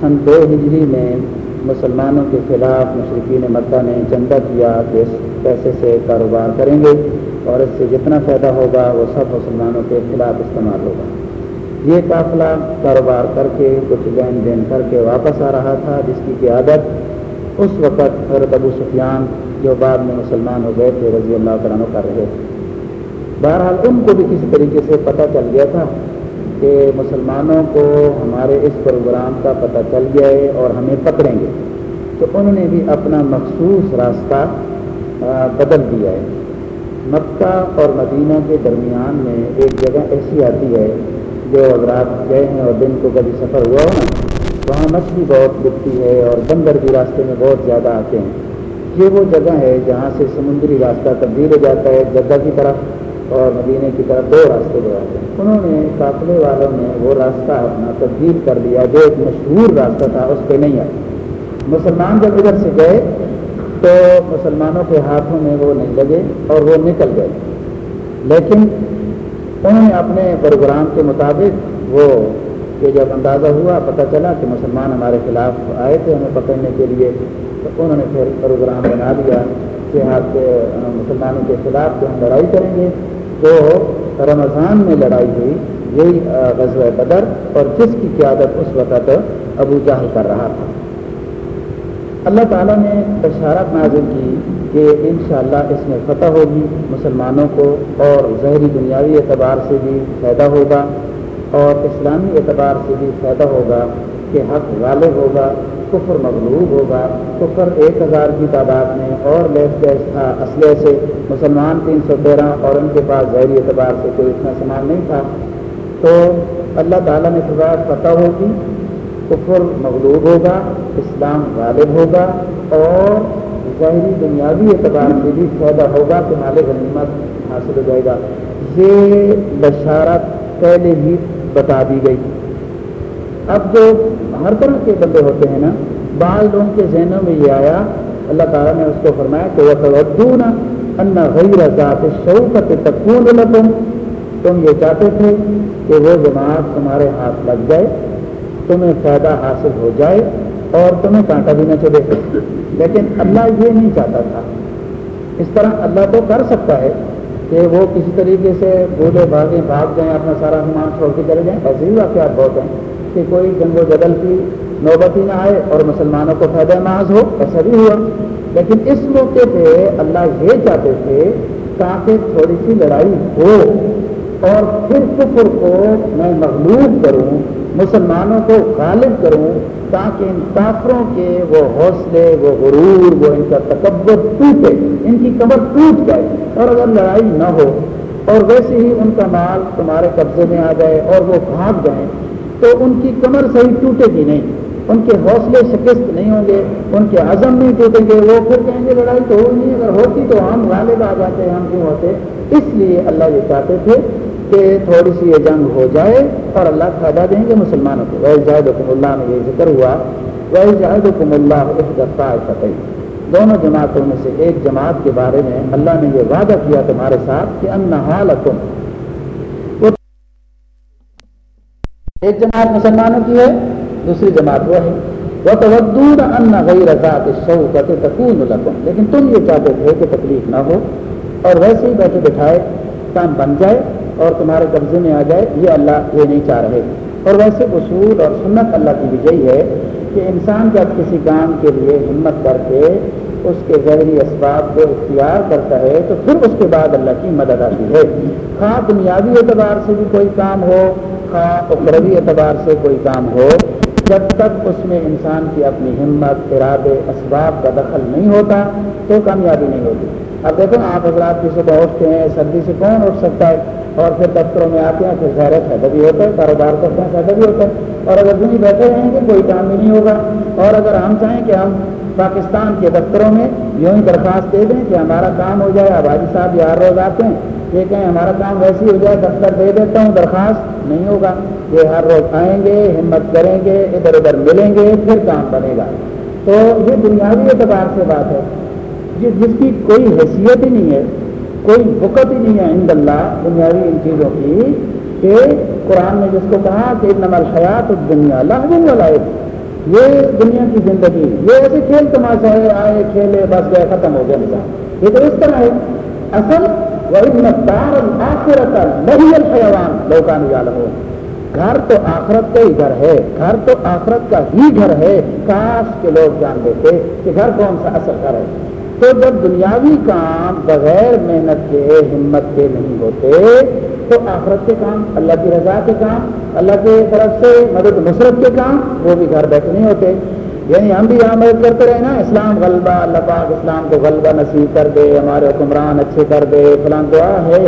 سن دو ہجری میں مسلمانوں کے خلاف مشرقین مکہ نے چندہ کیا کہ اس پیسے سے کاروبار کریں گے اور اس سے جتنا فائدہ ہوگا وہ سب مسلمانوں کے خلاف استعمال ہوگا۔ یہ قافلہ کاروبار کر کے، کچھ لین دین کر کے واپس آ رہا تھا، جس کی قیادت اس وقت حضرت ابو سفیان جو بعد میں مسلمان ہو گئے تھے، رضی اللہ عنہ کر رہے تھے۔ بہرحال ان کو بھی کسی طریقے سے پتہ چل گیا تھا کہ مسلمانوں کو ہمارے اس پروگرام کا پتہ چل گیا ہے اور ہمیں پکڑیں گے۔ تو انہوں نے بھی اپنا مخصوص راستہ بدل دیا ہے۔ مکہ اور مدینہ کے درمیان میں ایک جگہ ایسی آتی ہے جو رات گئے ہیں اور دن کو کبھی سفر ہوا ہو نا، وہاں مچھلی بہت بکتی ہے اور بندر بھی راستے میں بہت زیادہ آتے ہیں۔ یہ وہ جگہ ہے جہاں سے سمندری راستہ تبدیل ہو جاتا ہے، جگہ کی طرف اور مدینے کی طرف دو راستے بناتے ہیں۔ انہوں نے قافلے والوں نے وہ راستہ اپنا تبدیل کر لیا جو ایک مشہور راستہ تھا، اس پہ نہیں آیا۔ مسلمان جب ادھر سے گئے تو مسلمانوں کے ہاتھوں میں وہ نہیں لگے اور وہ نکل گئے۔ لیکن انہوں نے اپنے پروگرام کے مطابق وہ کہ جب اندازہ ہوا، پتہ چلا کہ مسلمان ہمارے خلاف آئے تھے ہمیں پکڑنے کے لیے، تو انہوں نے پھر پروگرام بنا دیا کہ آپ کے مسلمانوں کے خلاف جو ہم لڑائی کریں گے جو رمضان میں لڑائی ہوئی، یہی غزوہ بدر، اور جس کی قیادت اس وقت ابو جہل کر رہا تھا۔ اللہ تعالیٰ نے بشارت نازل کی کہ انشاءاللہ اس میں فتح ہوگی، مسلمانوں کو اور ظہری دنیاوی اعتبار سے بھی فائدہ ہوگا۔ اور اسلامی اعتبار سے بھی فائدہ ہوگا کہ حق غالب ہوگا، کفر مغلوب ہوگا۔ کفر ایک ہزار کی تعداد میں اور لیس گیس تھا اسلحے سے مسلمان تین سو تیرہ اور ان کے پاس ظہری اعتبار سے کوئی اتنا سامان نہیں تھا۔ تو اللہ تعالیٰ نے خدا فتح ہوگی، کفر مغلوب ہوگا، اسلام غالب ہوگا اور ظاہری دنیاوی اعتبار سے بھی فائدہ ہوگا کہ مال غنیمت حاصل ہو جائے گا۔ یہ بشارت پہلے ہی بتا دی گئی۔ اب جو ہر طرح کے بندے ہوتے ہیں نا، بعض لوگوں کے ذہنوں میں یہ آیا، اللہ تعالیٰ نے اس کو فرمایا کہ وہ توجہ غیر ذات شوقت تکون لکم تم یہ چاہتے تھے کہ وہ جماعت تمہارے ہاتھ لگ جائے، تمہیں فائدہ حاصل ہو جائے اور تمہیں کانٹا بھی نہ چلے۔ لیکن اللہ یہ نہیں چاہتا تھا۔ اس طرح اللہ تو کر سکتا ہے کہ وہ کسی طریقے سے بولے بھاگیں، بھاگ جائیں، اپنا سارا سامان چھوڑ کے چلے جائیں۔ ایسے ہی واقعات بہت ہیں کہ کوئی جنگ و جدل کی نوبت ہی نہ آئے اور مسلمانوں کو فائدہ محض ہو، ایسا بھی ہوا۔ لیکن اس موقع پہ اللہ یہ چاہتے تھے تاکہ تھوڑی سی لڑائی ہو اور پھر کفر کو میں مغلوب کروں۔ مسلمانوں کو غالب کروں تاکہ ان کافروں کے وہ حوصلے، وہ غرور، وہ ان کا تکبر ٹوٹے، ان کی کمر ٹوٹ جائے اور اگر لڑائی نہ ہو اور ویسے ہی ان کا مال تمہارے قبضے میں آ جائے اور وہ بھاگ جائیں، تو ان کی کمر صحیح ٹوٹے گی نہیں۔ ان کے حوصلے شکست نہیں ہوں گے، ان کے عزم نہیں ٹوٹیں گے۔ وہ پھر کہیں گے، لڑائی تو ہو نہیں، اگر ہوتی تو ہم غالب آ جاتے، ہم کیوں ہوتے؟ اس لیے اللہ یہ چاہتے تھے کہ تھوڑی سی یہ جنگ ہو جائے اور اللہ فائدہ دیں گے مسلمانوں کو۔ وہی جاہد حکم اللہ میں یہ ذکر ہوا وہی جاہد حکم اللہ فتح دونوں جماعتوں میں سے ایک جماعت کے بارے میں اللہ نے یہ وعدہ کیا تمہارے ساتھ کہ ان حالتم ایک جماعت مسلمانوں کی ہے، دوسری جماعت وہ ہے۔ وہ تو ان غیر شوقت تکون لکم لیکن تم یہ چاہتے تھے کہ تکلیف نہ ہو اور ویسے ہی بیٹھے بٹھائے کام بن جائے۔ اور تمہارے قبضے میں آ جائے، یہ اللہ یہ نہیں چاہ رہے۔ اور ویسے اصول اور سنت اللہ کی بھی یہی ہے کہ انسان جب کسی کام کے لیے ہمت کر کے اس کے ظہری اسباب کو اختیار کرتا ہے، تو پھر اس کے بعد اللہ کی مدد آتی ہے۔ خواہ دنیاوی اعتبار سے بھی کوئی کام ہو، خواہ اخروی اعتبار سے کوئی کام ہو، جب تک اس میں انسان کی اپنی ہمت، ارادے، اسباب کا دخل نہیں ہوتا، تو کامیابی نہیں ہوتی۔ اب دیکھو، آپ حضرات کسی کو اٹھتے ہیں، سردی سے کون اٹھ سکتا ہے؟ اور پھر دفتروں میں آتے ہیں، پھر ظاہر فائدہ بھی ہوتا ہے، کاروبار کرتے ہیں فائدہ بھی ہوتا ہے۔ اور اگر دن بیٹھے رہیں گے، کوئی کام بھی نہیں ہوگا۔ اور اگر ہم چاہیں کہ ہم پاکستان کے دفتروں میں یوں ہی درخواست دے دیں کہ ہمارا کام ہو جائے، آبادی صاحب یہ ہر روز آتے ہیں، یہ کہیں ہمارا کام ویسے ہو جائے، دفتر دے دیتا ہوں، درخواست نہیں ہوگا۔ یہ ہر روز آئیں گے، ہمت کریں گے، ادھر ادھر ملیں گے، پھر کام بنے گا۔ تو یہ بنیادی اعتبار سے بات ہے۔ جس کی کوئی حیثیت ہی نہیں ہے، کوئی وقت ہی نہیں ہے عند اللہ دنیاوی ان چیزوں کی کہ قرآن نے جس کو کہا کہ نمل حیات دنیا لاہم لائق یہ دنیا کی زندگی، یہ ایسے کھیل تماشا ہے، آئے کھیلے، بس گئے، ختم ہو گیا نظام۔ یہ تو اس طرح ہے۔ اصل دار آخرت نہیں الحیوان لوکان عالم ہو گھر تو آخرت کا ہی گھر ہے، گھر تو آخرت کا ہی گھر ہے۔ کاش کے لوگ جان دیتے کہ گھر کون سا اصل گھر ہے۔ تو جب دنیاوی کام بغیر محنت کے، ہمت کے نہیں ہوتے، تو آخرت کے کام، اللہ کی رضا کے کام، اللہ کی طرف سے مدد نصرت کے کام، وہ بھی گھر بیٹھے نہیں ہوتے۔ یعنی ہم بھی یہاں مدد کرتے رہے نا، اسلام غلبہ، اللہ پاک اسلام کو غلبہ نصیب کر دے، ہمارے حکمران اچھے کر دے، فلاں دعا ہے،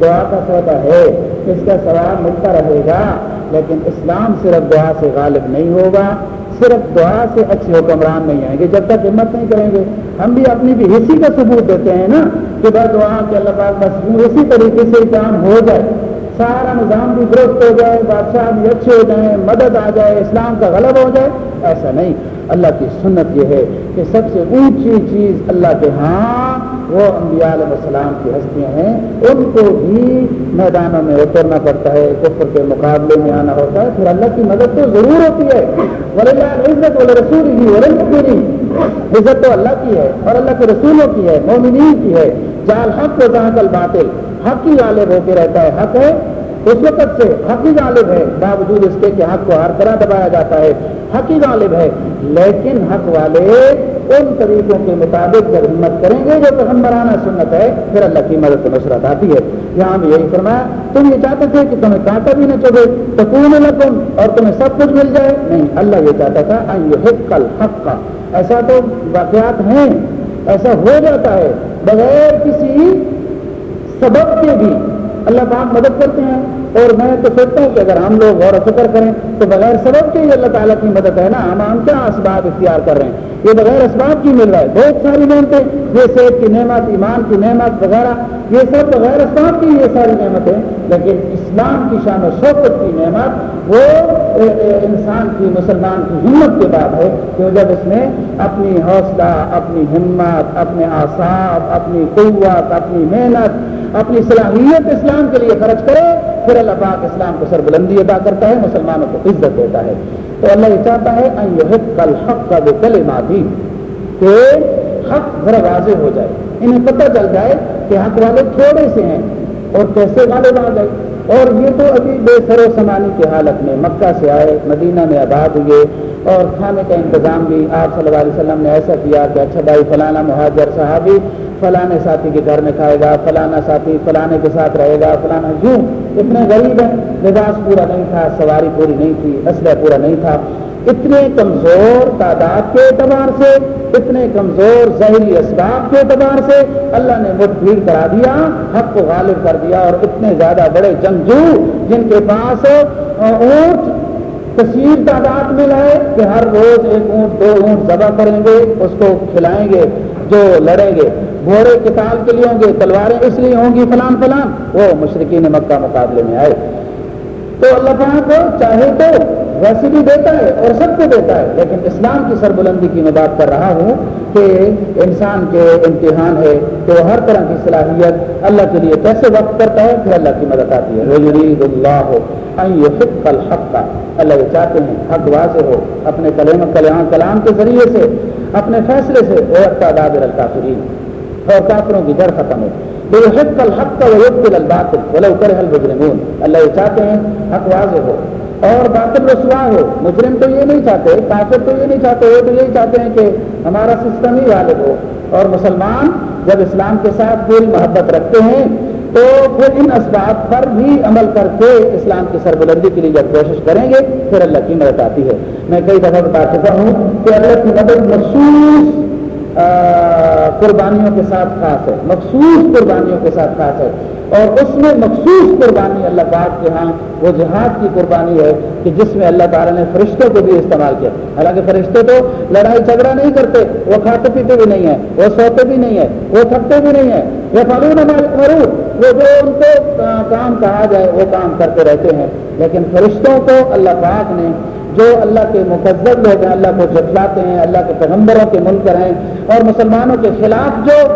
دعا کا سودا ہے، اس کا ثواب ملتا رہے گا، لیکن اسلام صرف دعا سے غالب نہیں ہوگا۔ صرف دعا سے اچھے حکمران نہیں آئیں گے، جب تک ہمت نہیں کریں گے۔ ہم بھی اپنی بھی اسی کا ثبوت دیتے ہیں نا کہ بس دعا کہ اللہ پاک بس اسی طریقے سے کام ہو جائے۔ سارا نظام بھی درست ہو جائے، بادشاہ بھی اچھے ہو جائیں، مدد آ جائے، اسلام کا غلب ہو جائے، ایسا نہیں۔ اللہ کی سنت یہ ہے کہ سب سے اونچی چیز اللہ کے ہاں وہ انبیاء علیہ السلام کی ہستیاں ہیں۔ ان کو بھی میدانوں میں اترنا پڑتا ہے، کفر کے مقابلے میں آنا ہوتا ہے۔ پھر اللہ کی مدد تو ضرور ہوتی ہے۔ عزت والا رسول ہی ورنہ عزت تو اللہ کی ہے اور اللہ کے رسولوں کی ہے، مومنین کی ہے۔ جال حق و جہاں کل باطل حق ہی غالب ہو کے رہتا ہے، حق ہے۔ اس وقت سے حق ہی غالب ہے، باوجود اس کے کہ حق کو ہر طرح دبایا جاتا ہے حق ہی غالب ہے۔ لیکن حق والے ان طریقوں کے مطابق جب ہمت کریں گے، جو پیغمبرانہ سنت ہے، پھر اللہ کی مدد نصرت آتی ہے۔ یہاں بھی یہی فرمایا، تم یہ چاہتے تھے کہ تمہیں کانٹا بھی نہ چبے تو کون لگن اور تمہیں سب کچھ مل جائے؟ نہیں، اللہ یہ چاہتا تھا حق حق کا ایسا تو واقعات ہیں، ایسا ہو جاتا ہے، بغیر کسی سبب کے بھی۔ اللہ پاک مدد کرتے ہیں۔ اور میں تو سوچتا ہوں کہ اگر ہم لوگ غور و فکر کریں تو بغیر سبب کے ہی اللہ تعالیٰ کی مدد ہے نا؟ ہم ہم کیا اسباب اختیار کر رہے ہیں؟ یہ بغیر اسباب کی مل رہا ہے۔ بہت ساری نعمتیں، یہ صحت کی نعمت، ایمان کی نعمت وغیرہ، یہ سب بغیر اسباب کی یہ ساری نعمتیں لیکن اسلام کی شان و شوقت کی نعمت وہ انسان کی، مسلمان کی ہمت کے بعد ہے۔ کہ جب اس نے اپنی حوصلہ، اپنی ہمت، اپنے آساب اپنی قوت، اپنی محنت، اپنی صلاحیت اسلام کے لیے خرچ کرے پھر اللہ پاک اسلام کو سر بلندی ادا کرتا ہے، مسلمانوں کو عزت دیتا ہے۔ تو اللہ یہ چاہتا ہے کل حق کا وہ کل مادی کہ حق ذرا واضح ہو جائے۔ انہیں پتہ چل جائے کہ حق والے تھوڑے سے ہیں اور کیسے والے آ گئے۔ اور یہ تو ابھی بے سر و سمانی کی حالت میں مکہ سے آئے، مدینہ میں آباد ہوئے۔ اور کھانے کا انتظام بھی آپ صلی اللہ علیہ وسلم نے ایسا کیا کہ اچھا بھائی فلانا مہاجر صحابی فلانے ساتھی کے گھر میں کھائے گا، فلانا ساتھی فلانے کے ساتھ رہے گا، فلانا یوں اتنے غریب ہیں، لباس پورا نہیں تھا، سواری پوری نہیں تھی اسلحہ پورا نہیں تھا۔ اتنے کمزور تعداد کے اعتبار سے، اتنے کمزور ظہری اسباب کے اعتبار سے اللہ نے مٹ بھیڑ کرا دیا، حق کو غالب کر دیا اور اتنے زیادہ بڑے جنگجو جن کے پاس اونٹ کثیر تعداد میں لائے کہ ہر روز ایک اونٹ، دو اونٹ ذبح کریں گے، اس کو کھلائیں گے، جو لڑیں گے۔ گھوڑے کتاب کے لیے ہوں گے، تلواریں اس لیے ہوں گی، فلان فلان۔ وہ مشرقین مکہ مقابلے میں آئے۔ تو اللہ تعالیٰ کو چاہے تو ویسے بھی دیتا ہے اور سب کو دیتا ہے، لیکن اسلام کی سربلندی کی میں بات کر رہا ہوں کہ انسان کے امتحان ہے کہ وہ ہر طرح کی صلاحیت اللہ کے لیے کیسے وقت کرتا ہے، پھر اللہ کی مدد آتی ہے۔ اللہ ہو الحق۔ کا اللہ یہ چاہتے ہیں، حق واضح ہو، اپنے کلیم کلام کلام کے ذریعے سے، اپنے فیصلے سے وہ تعداد الکافرین۔ اور کافروں کی جڑ ختم ہو۔ بے حق الحق کا وہ الباطل۔ ولو کرے المجرمون۔ اللہ یہ چاہتے ہیں، حق واضح ہو۔ اور باطل رسوا ہو۔ مجرم تو یہ نہیں چاہتے، کافر تو یہ نہیں چاہتے، وہ تو یہی چاہتے ہیں کہ ہمارا سسٹم ہی غالب ہو۔ اور مسلمان جب اسلام کے ساتھ پوری محبت رکھتے ہیں، تو پھر ان اسباب پر بھی عمل کر کے اسلام کی سربلندی کے لیے جب کوشش کریں گے، پھر اللہ کی مدد آتی ہے۔ میں کئی دفعہ بتا چکا ہوں کہ اللہ کی مدد مخصوص قربانیوں کے ساتھ خاص ہے، مخصوص قربانیوں کے ساتھ خاص ہے۔ اور اس میں مخصوص قربانی اللہ پاک کے ہاں وہ جہاد کی قربانی ہے کہ جس میں اللہ تعالیٰ نے فرشتوں کو بھی استعمال کیا۔ حالانکہ فرشتے تو لڑائی جھگڑا نہیں کرتے، وہ کھاتے پیتے بھی نہیں ہیں، وہ سوتے بھی نہیں ہیں، وہ تھکتے بھی نہیں ہیں۔ وہ فالون مرو وہ جو ان کو کام کہا جائے، وہ کام کرتے رہتے ہیں۔ لیکن فرشتوں کو اللہ پاک نے جو اللہ کے مقدر لوگ ہیں، اللہ کو جٹلاتے ہیں، اللہ کے پیغمبروں کے منکر ہیں اور مسلمانوں کے خلاف جو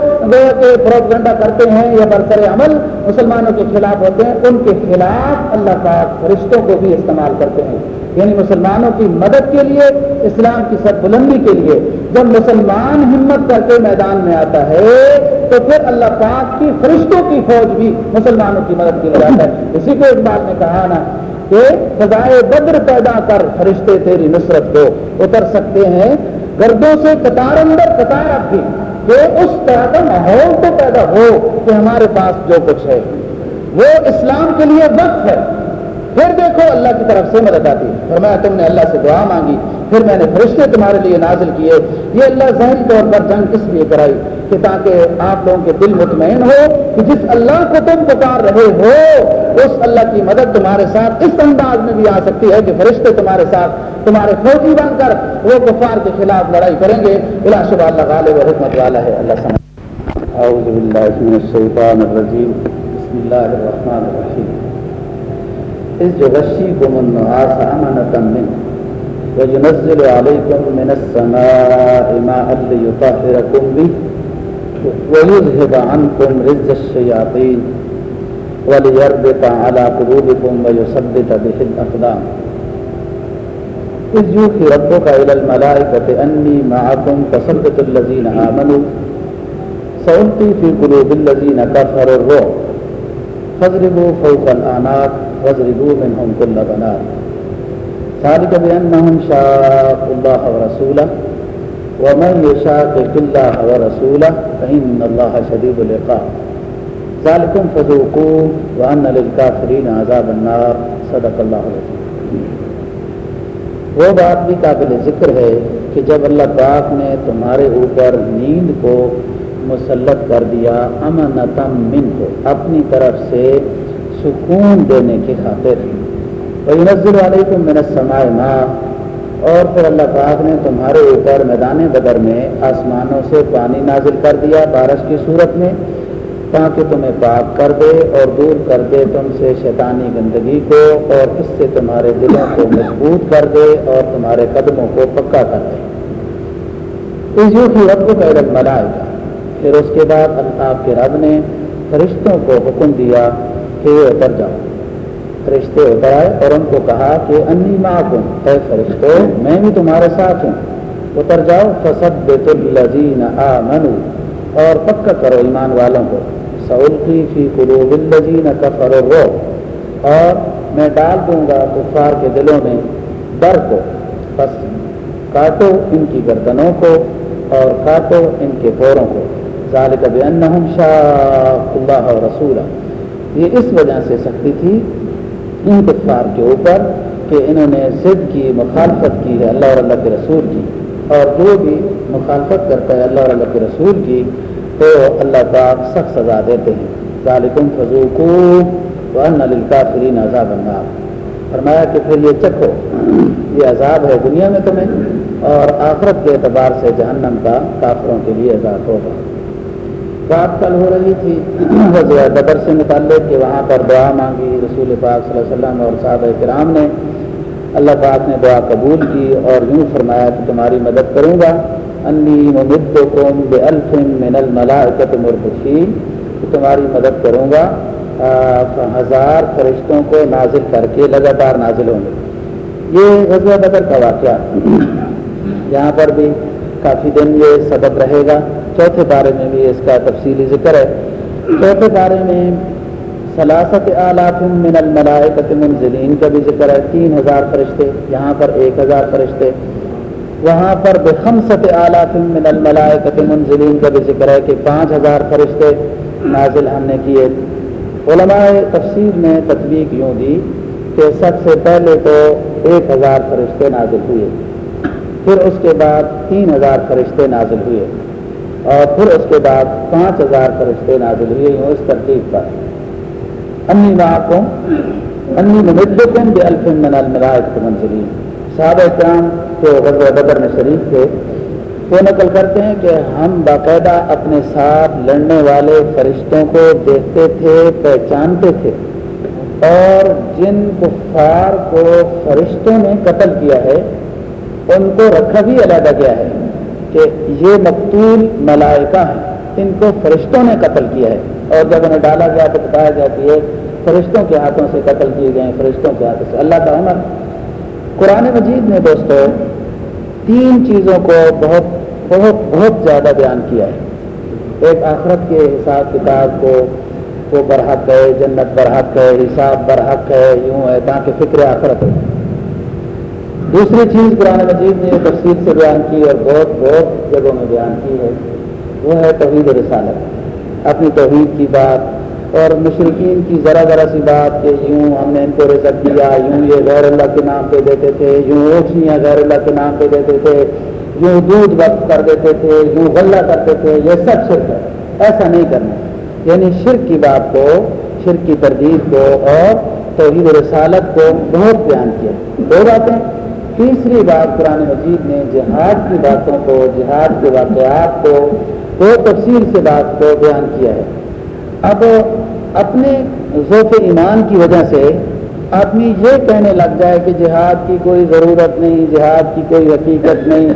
پروپگنڈا کرتے ہیں یا برسر عمل مسلمانوں کے خلاف ہوتے ہیں، ان کے خلاف اللہ پاک فرشتوں کو بھی استعمال کرتے ہیں۔ یعنی مسلمانوں کی مدد کے لیے، اسلام کی سر بلندی کے لیے۔ جب مسلمان ہمت کر کے میدان میں آتا ہے، تو پھر اللہ پاک کی فرشتوں کی فوج بھی مسلمانوں کی مدد کے لیے آتا ہے۔ اسی کو ایک بات نے کہا نا کہ فضائے بدر پیدا کر فرشتے تیری نصرت کو اتر سکتے ہیں۔ گردوں سے قطار اندر قطار آپ کہ اس طرح کا ماحول تو پیدا ہو کہ ہمارے پاس جو کچھ ہے۔ وہ اسلام کے لیے وقت ہے۔ پھر دیکھو اللہ کی طرف سے مدد آتی فرمایا تم نے اللہ سے دعا مانگی، پھر میں نے فرشتے تمہارے لیے نازل کیے۔ یہ اللہ ذہنی طور پر جنگ کس لیے کرائی۔ کہ تاکہ آپ لوگوں کے دل مطمئن ہو کہ جس اللہ کو تم پکار رہے ہو، اس اللہ کی مدد تمہارے ساتھ اس انداز میں بھی آ سکتی ہے کہ فرشتے تمہارے ساتھ، تمہارے فوجی بن کر وہ کفار کے خلاف لڑائی کریں گے۔ اللہ اللہ غالب و حکمت والا ہے۔ اللہ سمجھ۔ اعوذ باللہ من الشیطان الرجیم۔ بسم اللہ الرحمن الرحیم۔ اس جو غشی غشیکم النعاس امنتا من وينزل عليكم من السماء ماء ليطهركم به۔ ويذهب عنكم رز الشياطين وليربط على قلوبكم ويثبت به الأقدام إذ يوحي ربك إلى الملائكة أني معكم فثبتوا الذين آمنوا سألقي في قلوب الذين كفروا الروح فاضربوا فوق الأعناق واضربوا منهم كل بنات ذلك بأنهم شاقوا الله ورسوله ومن يشاقق الله ورسوله فإن الله شديد العقاب ذلكم فذوقوه وأن للكافرين عذاب النار صدق الله العظيم وہ بات بھی قابل ذکر ہے کہ جب اللہ پاک نے تمہارے اوپر نیند کو مسلط کر دیا امنتم من کو اپنی طرف سے سکون دینے کی خاطر۔ وہ نزل علیکم من السماء ماء اور پھر اللہ پاک نے تمہارے اوپر میدان بدر میں آسمانوں سے پانی نازل کر دیا بارش کی صورت میں، تاکہ تمہیں پاک کر دے اور دور کر دے تم سے شیطانی گندگی کو اور اس سے تمہارے دلوں کو مضبوط کر دے اور تمہارے قدموں کو پکا کر دے۔ اس یو کی رب کا علم ملائے گا۔ پھر اس کے بعد اللہ کے رب نے فرشتوں کو حکم دیا کہ اتر جاؤ۔ فرشتے اتر آئے اور ان کو کہا کہ انی معکم، اے فرشتو میں بھی تمہارے ساتھ ہوں۔ اتر جاؤ فسد بیت الزین اور پکا کرو ایمان والوں کو۔ سعودی فی قلوب الزین کفر رو اور میں ڈال دوں گا کفار کے دلوں میں ڈر کو۔ بس کاٹو ان کی گردنوں کو اور کاٹو ان کے پوروں کو۔ ذالک بأنہم شاہ اللہ رسولہ یہ اس وجہ سے سختی تھی ان کفار کے اوپر کہ انہوں نے ضد کی، مخالفت کی ہے اللہ اور اللہ کے رسول کی۔ اور جو بھی مخالفت کرتا ہے اللہ اور اللہ کے رسول کی، تو اللہ پاک سخت سزا دیتے ہیں۔ ظالکم فضوکو وان للکافرین عذاب النار۔ فرمایا کہ پھر یہ چکھو۔ یہ عذاب ہے دنیا میں تمہیں اور آخرت کے اعتبار سے جہنم کا کافروں کے لیے عذاب ہوگا۔ بات کل ہو رہی تھی۔ بدر سے متعلق کہ وہاں پر دعا مانگی۔ رسول پاک صلی اللہ علیہ وسلم اور صحابہ کرام نے اللہ پاک نے دعا قبول کی اور یوں فرمایا کہ تمہاری مدد کروں گا۔ انی ممد قوم بے الفن من الملائکت مربشین کہ تمہاری مدد کروں گا۔ ہزار فرشتوں کو نازل کر کے لگاتار نازل ہوں گے۔ یہ غزوہ بدر کا واقعہ۔ یہاں پر بھی کافی دن یہ سبب رہے گا۔ چوتھے بارے میں بھی اس کا تفصیلی ذکر ہے۔ چوتھے بارے میں سلاست آلاف من الملائکت منزلین کا بھی ذکر ہے۔ تین ہزار فرشتے، یہاں پر ایک ہزار فرشتے۔ وہاں پر بخمست آلاف من الملائکت منزلین کا بھی ذکر ہے کہ پانچ ہزار فرشتے نازل ہم نے کیے۔ علماء تفسیر نے تطبیق یوں دی کہ سب سے پہلے تو ایک ہزار فرشتے نازل ہوئے۔ پھر اس کے بعد تین ہزار فرشتے نازل ہوئے اور پھر اس کے بعد پانچ ہزار فرشتے نازل ہوئے ہوں اس ترتیب پر۔ انی معکم، انی ممدکم بے الفن من الملائک کے منظرین صحابہ کرام جو غزوہ بدر میں شریف تھے، وہ نقل کرتے ہیں کہ ہم باقاعدہ اپنے ساتھ لڑنے والے فرشتوں کو دیکھتے تھے، پہچانتے تھے اور جن کفار کو فرشتوں نے قتل کیا ہے ان کو رکھا بھی علیحدہ گیا ہے کہ یہ مقتول ملائکہ ہیں، ان کو فرشتوں نے قتل کیا ہے۔ اور جب انہیں ڈالا گیا تو بتایا گیا کہ یہ فرشتوں کے ہاتھوں سے قتل کیے گئے ہیں، فرشتوں کے ہاتھوں سے۔ اللہ کا عمر۔ قرآن مجید نے دوستو تین چیزوں کو بہت بہت بہت زیادہ بیان کیا ہے۔ ایک آخرت کے حساب کتاب کو، وہ برحق ہے، جنت برحق ہے، حساب برحق ہے، یوں ہے، تاکہ فکر آخرت ہے دوسری چیز قرآن مجید نے تفصیل سے بیان کی اور بہت بہت جگہوں میں بیان کی ہے، وہ ہے توحید رسالت۔ اپنی توحید کی بات اور مشرقین کی ذرا ذرا سی بات کہ یوں ہم نے ان کو رزق دیا، یوں یہ غیر اللہ کے نام پہ دیتے تھے، یوں اوچھیاں غیر اللہ کے نام پہ دیتے تھے، یوں دودھ وقت کر دیتے تھے، یوں غلہ کرتے تھے، یہ سب شرک ہے۔ ایسا نہیں کرنا۔ یعنی شرک کی بات کو، شرک کی تردید کو اور توحید رسالت کو بہت بیان کیا۔ دو باتیں۔ تیسری بات قرآن مجید نے جہاد کی باتوں کو، جہاد کے واقعات کو دو تفصیل سے بات کو بیان کیا ہے۔ اب اپنے ذوق ایمان کی وجہ سے آدمی یہ کہنے لگ جائے کہ جہاد کی کوئی ضرورت نہیں، جہاد کی کوئی حقیقت نہیں،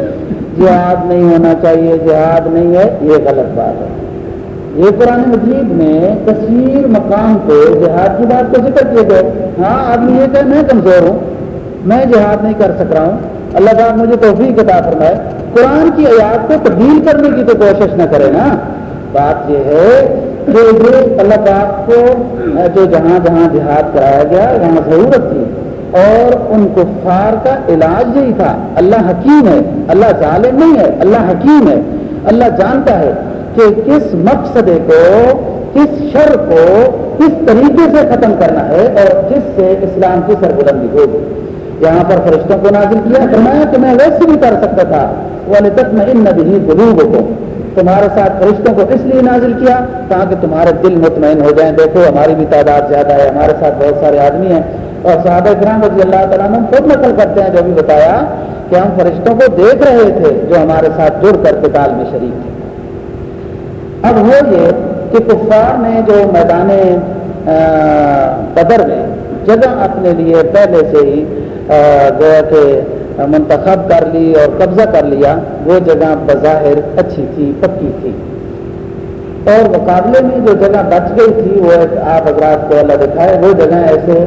جہاد نہیں ہونا چاہیے، جہاد نہیں ہے، یہ غلط بات ہے۔ یہ قرآن مجید میں کثیر مقام پہ جہاد کی بات کو ذکر کیے گئے ہاں آدمی یہ کہ میں کمزور ہوں۔ میں جہاد نہیں کر سک رہا ہوں۔ اللہ تعالیٰ مجھے توفیق عطا فرمائے۔ قرآن کی آیات کو تبدیل کرنے کی تو کوشش نہ کرے نا۔ بات یہ ہے کہ یہ اللہ پاک کو جو جہاں جہاں جہاد کرایا گیا وہاں ضرورت تھی۔ اور ان کفار کا علاج یہی تھا۔ اللہ حکیم ہے، اللہ ظالم نہیں ہے، اللہ حکیم ہے۔ اللہ جانتا ہے کہ کس مقصد کو، کس شر کو، کس طریقے سے ختم کرنا ہے اور جس سے اسلام کی سربلندی ہوگی۔ یہاں پر فرشتوں کو نازل کیا، فرمایا کہ میں ویسے بھی کر سکتا تھا۔ وہ تک میں ان نبی غروب کو تمہارے ساتھ فرشتوں کو اس لیے نازل کیا تاکہ تمہارے دل مطمئن ہو جائیں۔ دیکھو، ہماری بھی تعداد زیادہ ہے، ہمارے ساتھ بہت سارے آدمی ہیں۔ اور صحابہ کرام رضی اللہ تعالیٰ نے خود نقل کرتے ہیں جو بھی بتایا کہ ہم فرشتوں کو دیکھ رہے تھے جو ہمارے ساتھ جڑ کر کتال میں شریک تھے۔ اب وہ یہ کہ کفار نے جو میدان قدر میں جگہ اپنے لیے پہلے سے ہی گویا کہ منتخب کر لی اور قبضہ کر لیا، وہ جگہ بظاہر اچھی تھی، پکی تھی۔ اور مقابلے میں جو جگہ بچ گئی تھی، وہ آپ حضرات کو اللہ دکھائے، وہ جگہ ایسے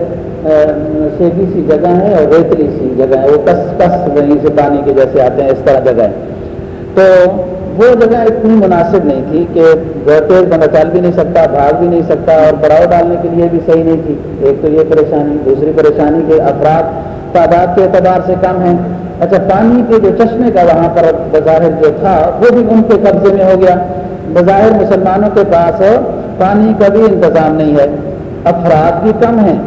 سیدھی سی جگہ ہے اور ریتلی سی جگہ ہے۔ وہ کس کس وہیں سے پانی کے جیسے آتے ہیں، اس طرح جگہ ہے۔ تو وہ جگہ اتنی مناسب نہیں تھی کہ تیز بندہ چل بھی نہیں سکتا، بھاگ بھی نہیں سکتا اور پڑاؤ ڈالنے کے لیے بھی صحیح نہیں تھی۔ ایک تو یہ پریشانی، دوسری پریشانی کے افراد تعداد کے اعتبار سے کم ہیں۔ اچھا پانی کے جو چشمے کا وہاں پر بظاہر جو تھا، وہ بھی ان کے قبضے میں ہو گیا۔ بظاہر مسلمانوں کے پاس پانی کا بھی انتظام نہیں ہے۔ افراد بھی کم ہیں۔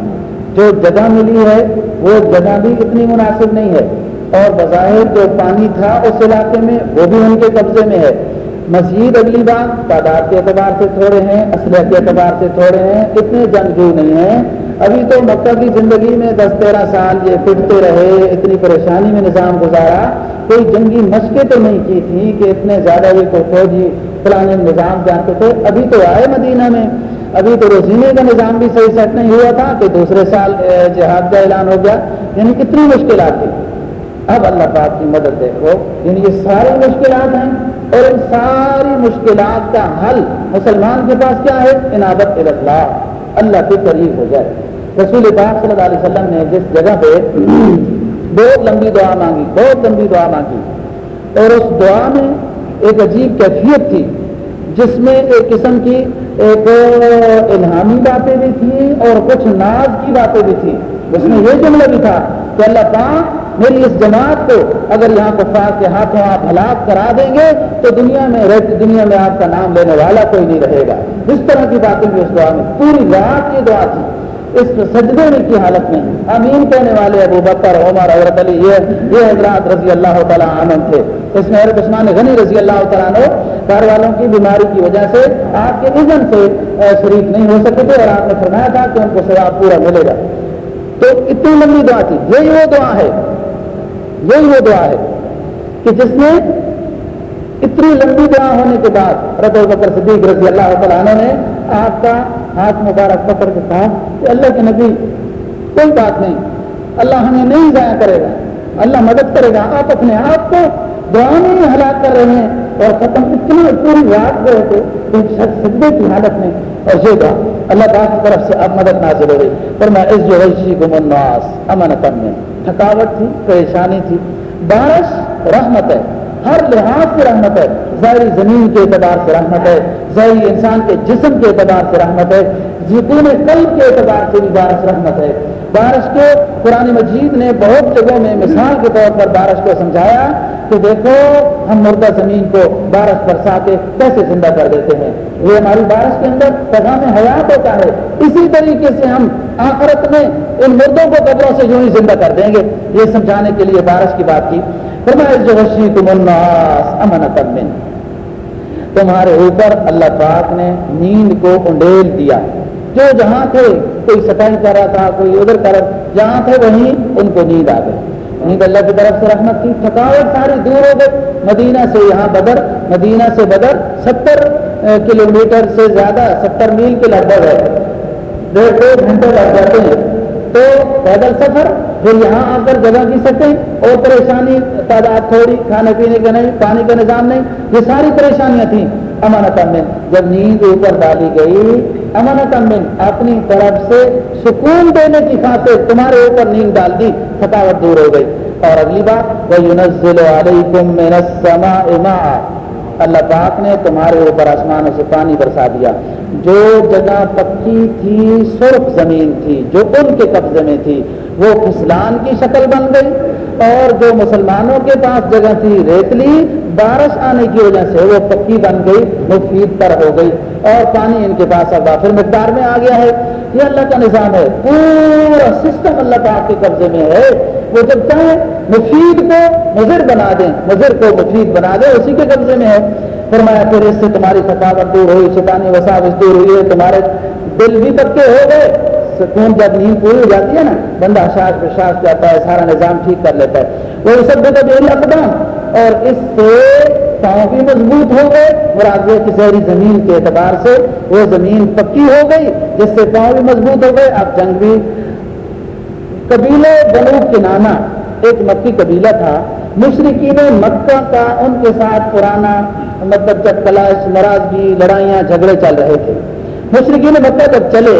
جو جگہ ملی ہے، وہ جگہ بھی اتنی مناسب نہیں ہے۔ اور بظاہر جو پانی تھا اس علاقے میں، وہ بھی ان کے قبضے میں ہے۔ مزید اگلی بات، تعداد کے اعتبار سے تھوڑے ہیں اسلحہ کے اعتبار سے تھوڑے ہیں، اتنے جنگجو نہیں ہیں؟ ابھی تو مکہ کی زندگی میں دس تیرہ سال یہ پٹتے رہے، اتنی پریشانی میں نظام گزارا، کوئی جنگی مشقیں تو نہیں کی تھی کہ اتنے زیادہ یہ کوئی فوجی فلانے نظام جانتے تھے۔ ابھی تو آئے مدینہ میں، ابھی تو روزینے کا نظام بھی صحیح سیٹ نہیں ہوا تھا کہ دوسرے سال جہاد کا اعلان ہو گیا۔ یعنی کتنی مشکلات تھی اب اللہ پاک کی مدد دیکھو۔ یعنی یہ ساری مشکلات ہیں اور ان ساری مشکلات کا حل مسلمان کے پاس کیا ہے؟ انعبت اللہ۔ اللہ کے قریب ہو جائے۔ رسول پاک صلی اللہ علیہ وسلم نے جس جگہ پہ بہت لمبی دعا مانگی، بہت لمبی دعا مانگی، اور اس دعا میں ایک عجیب کیفیت تھی، جس میں ایک قسم کی ایک الہامی باتیں بھی تھیں اور کچھ ناز کی باتیں بھی تھیں۔ اس میں یہ جملہ بھی تھا کہ اللہ پاک میری اس جماعت کو اگر یہاں کفار کے ہاتھوں آپ ہلاک کرا دیں گے تو دنیا میں رہتی دنیا میں آپ کا نام لینے والا کوئی نہیں رہے گا۔ اس طرح کی باتیں بھی اس دعا میں، پوری رات کی دعا تھی۔ اس سجدے میں کی حالت میں امین کہنے والے ابو بکر، عمر عورت علی، یہ یہ حضرات رضی اللہ تعالیٰ عنہ تھے۔ اس میں حضرت عثمان غنی رضی اللہ تعالیٰ عنہ گھر والوں کی بیماری کی وجہ سے آپ کے اذن سے شریف نہیں ہو سکتے تھے اور آپ نے فرمایا تھا کہ ان کو ثواب پورا ملے گا۔ تو اتنی لمبی دعا تھی۔ یہی وہ دعا ہے۔ یہی وہ دعا ہے کہ جس میں اتنی لمبی دعا ہونے کے بعد رب بکر صدیق رضی اللہ تعالیٰ عنہ نے آپ کا ہاتھ مبارک پکڑ کے کہا کہ اللہ کے نبی، کوئی بات نہیں، اللہ ہمیں نہیں ضائع کرے گا، اللہ مدد کرے گا، آپ اپنے آپ کو دعا میں ہلاک کر رہے ہیں اور ختم اتنی پوری رات گئے تھے سجدے کی حالت میں اور یہ کہا اللہ تعالیٰ کی طرف سے اب مدد نازل ہو گئی۔ پر میں اس جو ویشی گمناس امن کم میں تھکاوٹ تھی، پریشانی تھی، بارش رحمت ہے۔ ہر لحاظ سے رحمت ہے۔ ظاہری زمین کے اعتبار سے رحمت ہے ظاہری انسان کے جسم کے اعتبار سے رحمت ہے جتنے قلب کے اعتبار سے بھی بارش رحمت ہے۔ بارش کو قرآن مجید نے بہت جگہوں میں مثال کے طور پر بارش کو سمجھایا کہ دیکھو، ہم مردہ زمین کو بارش برسا کے کیسے زندہ کر دیتے ہیں۔ یہ ہماری بارش کے اندر پیغام حیات ہوتا ہے۔ اسی طریقے سے ہم آخرت میں ان مردوں کو قبروں سے یوں ہی زندہ کر دیں گے۔ یہ سمجھانے کے لیے بارش کی بات کی۔ فرمایا جو غشی تم الناس امنت من تمہارے اوپر اللہ پاک نے نیند کو انڈیل دیا۔ جو جہاں تھے، کوئی سفائی کر رہا تھا، کوئی ادھر کر جہاں تھے وہیں ان کو نیند آ گئی۔ نیند اللہ کی طرف سے رحمت کی، تھکاوٹ ساری دور ہو گئی۔ مدینہ سے یہاں بدر، مدینہ سے بدر، ستر کلو میٹر سے زیادہ، ستر میل کے لگ بھگ ہے۔ ڈیڑھ دو گھنٹے لگ جاتے ہیں۔ تو پیدل سفر پھر یہاں آ کر جگہ کی سکیں اور پریشانی تعداد تھوڑی، کھانے پینے کا نہیں، پانی کا نظام نہیں، یہ ساری پریشانیاں تھیں۔ امانت امن، جب نیند اوپر ڈالی گئی، امانت امن اپنی طرف سے سکون دینے کی خاطر تمہارے اوپر نیند ڈال دی، تھکاوٹ دور ہو گئی۔ اور اگلی بات وہ یونزل علیکم من السماء ماء۔ اللہ پاک نے تمہارے اوپر آسمانوں سے پانی برسا دیا۔ جو جگہ پکی تھی، سرخ زمین تھی، جو ان کے قبضے میں تھی، وہ پھسلان کی شکل بن گئی۔ اور جو مسلمانوں کے پاس جگہ تھی، ریتلی بارش آنے کی وجہ سے وہ پکی بن گئی، مفید تر ہو گئی۔ اور پانی ان کے پاس اب وافر مقدار میں آ گیا ہے۔ یہ اللہ کا نظام ہے، پورا سسٹم اللہ پاک کے قبضے میں ہے۔ وہ جب چاہے، مفید کو مضر بنا دیں، مضر کو مفید بنا دیں، اسی کے قبضے میں ہے۔ فرمایا، پھر اس سے تمہاری تھکاوٹ دور ہوئی، شیطانی وساوس دور ہوئی ہے، تمہارے دل بھی تبکے ہو گئے۔ سکون جب نیند پوری ہو جاتی ہے نا، بندہ شاخ پرشاس جاتا ہے، سارا نظام ٹھیک کر لیتا ہے۔ وہ سب بھی تو اقدام۔ اور اس سے پاؤں بھی مضبوط ہو گئے مراد کی زہری زمین کے اعتبار سے وہ زمین پکی ہو گئی، جس سے پاؤں بھی مضبوط ہو گئے۔ اب جنگ بھی قبیلے بنو کنانا ایک مکی قبیلہ تھا۔ مشرقین مکہ کا ان کے ساتھ پرانا مطلب جب کلاش ناراضگی، لڑائیاں، جھگڑے چل رہے تھے۔ مشرقین مکہ جب چلے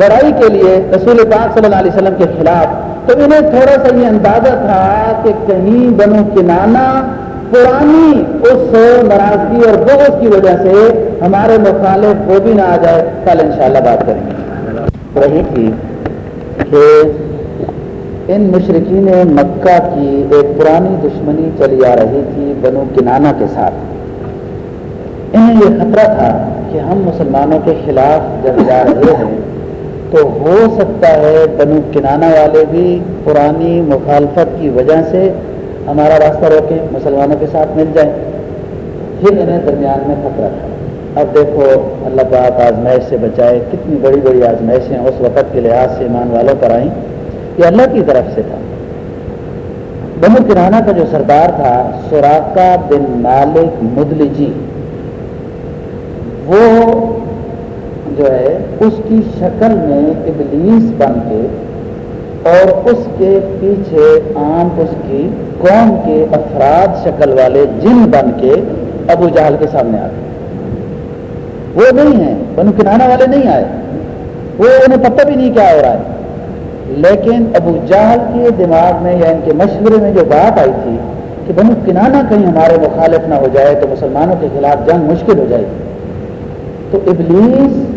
لڑائی کے لیے رسول پاک صلی اللہ علیہ وسلم کے خلاف، تو انہیں تھوڑا سا یہ اندازہ تھا کہ کہیں بنو کنانا پرانی اس ناراضگی اور بغض کی وجہ سے ہمارے مخالف وہ بھی نہ آ جائے، کل انشاءاللہ بات کریں گے۔ رہی تھی کہ ان مشرقین مکہ کی ایک پرانی دشمنی چلی آ رہی تھی بنو کنانا کے ساتھ۔ انہیں یہ خطرہ تھا کہ ہم مسلمانوں کے خلاف جب جا رہے ہیں، تو ہو سکتا ہے بنو کنانا والے بھی پرانی مخالفت کی وجہ سے ہمارا راستہ روکیں، مسلمانوں کے ساتھ مل جائیں۔ پھر انہیں درمیان میں خطرہ تھا اب دیکھو، اللہ پاک آزمائش سے بچائے، کتنی بڑی بڑی آزمائشیں اس وقت کے لحاظ سے ایمان والوں پر آئیں یہ اللہ کی طرف سے تھا۔ بنو کرانہ کا جو سردار تھا سوراکا بن مالک مدلجی، وہ جو ہے، اس کی شکل میں ابلیس بن کے اور اس کے پیچھے عام اس کی قوم کے افراد شکل والے جن بن کے ابو جہل کے سامنے آ گئے وہ نہیں ہیں، بنو کنانا والے نہیں آئے۔ وہ انہیں پتہ بھی نہیں کیا ہو رہا ہے۔ لیکن ابو جہل کے دماغ میں یا ان کے مشورے میں جو بات آئی تھی کہ بنو کنانا کہیں ہمارے مخالف نہ ہو جائے تو مسلمانوں کے خلاف جنگ مشکل ہو جائے گی۔ تو ابلیس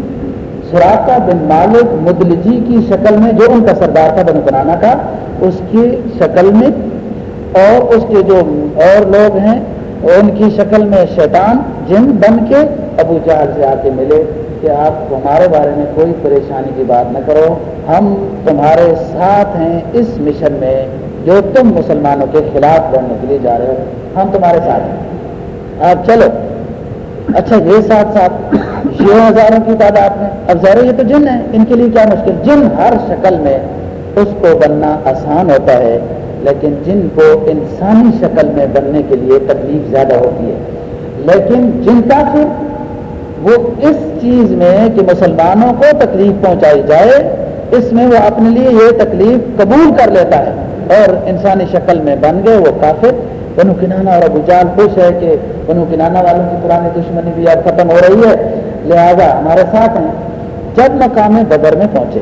سراقہ بن مالک مدلجی کی شکل میں جو ان کا سردار تھا بن بنانا کا، اس کی شکل میں اور اس کے جو اور لوگ ہیں، ان کی شکل میں شیطان، جن بن کے ابو جہل سے آ کے ملے کہ آپ ہمارے بارے میں کوئی پریشانی کی بات نہ کرو۔ ہم تمہارے ساتھ ہیں اس مشن میں جو تم مسلمانوں کے خلاف بڑھنے کے لیے جا رہے ہو۔ ہم تمہارے ساتھ ہیں۔ آپ چلو۔ اچھا یہ ساتھ ساتھ یہ ہزاروں کی تعداد میں۔ اب ظاہر یہ تو جن ہے، ان کے لیے کیا مشکل؟ جن ہر شکل میں اس کو بننا آسان ہوتا ہے، لیکن جن کو انسانی شکل میں بننے کے لیے تکلیف زیادہ ہوتی ہے۔ لیکن جن کا پھر وہ اس چیز میں کہ مسلمانوں کو تکلیف پہنچائی جائے، اس میں وہ اپنے لیے یہ تکلیف قبول کر لیتا ہے۔ اور انسانی شکل میں بن گئے وہ کافر۔ بنو کنانا اور ابو جان خوش ہے کہ بنو کنانا والوں کی پرانی دشمنی بھی اب ختم ہو رہی ہے۔ لہذا ہمارے ساتھ ہیں۔ جب مقام بدر میں پہنچے،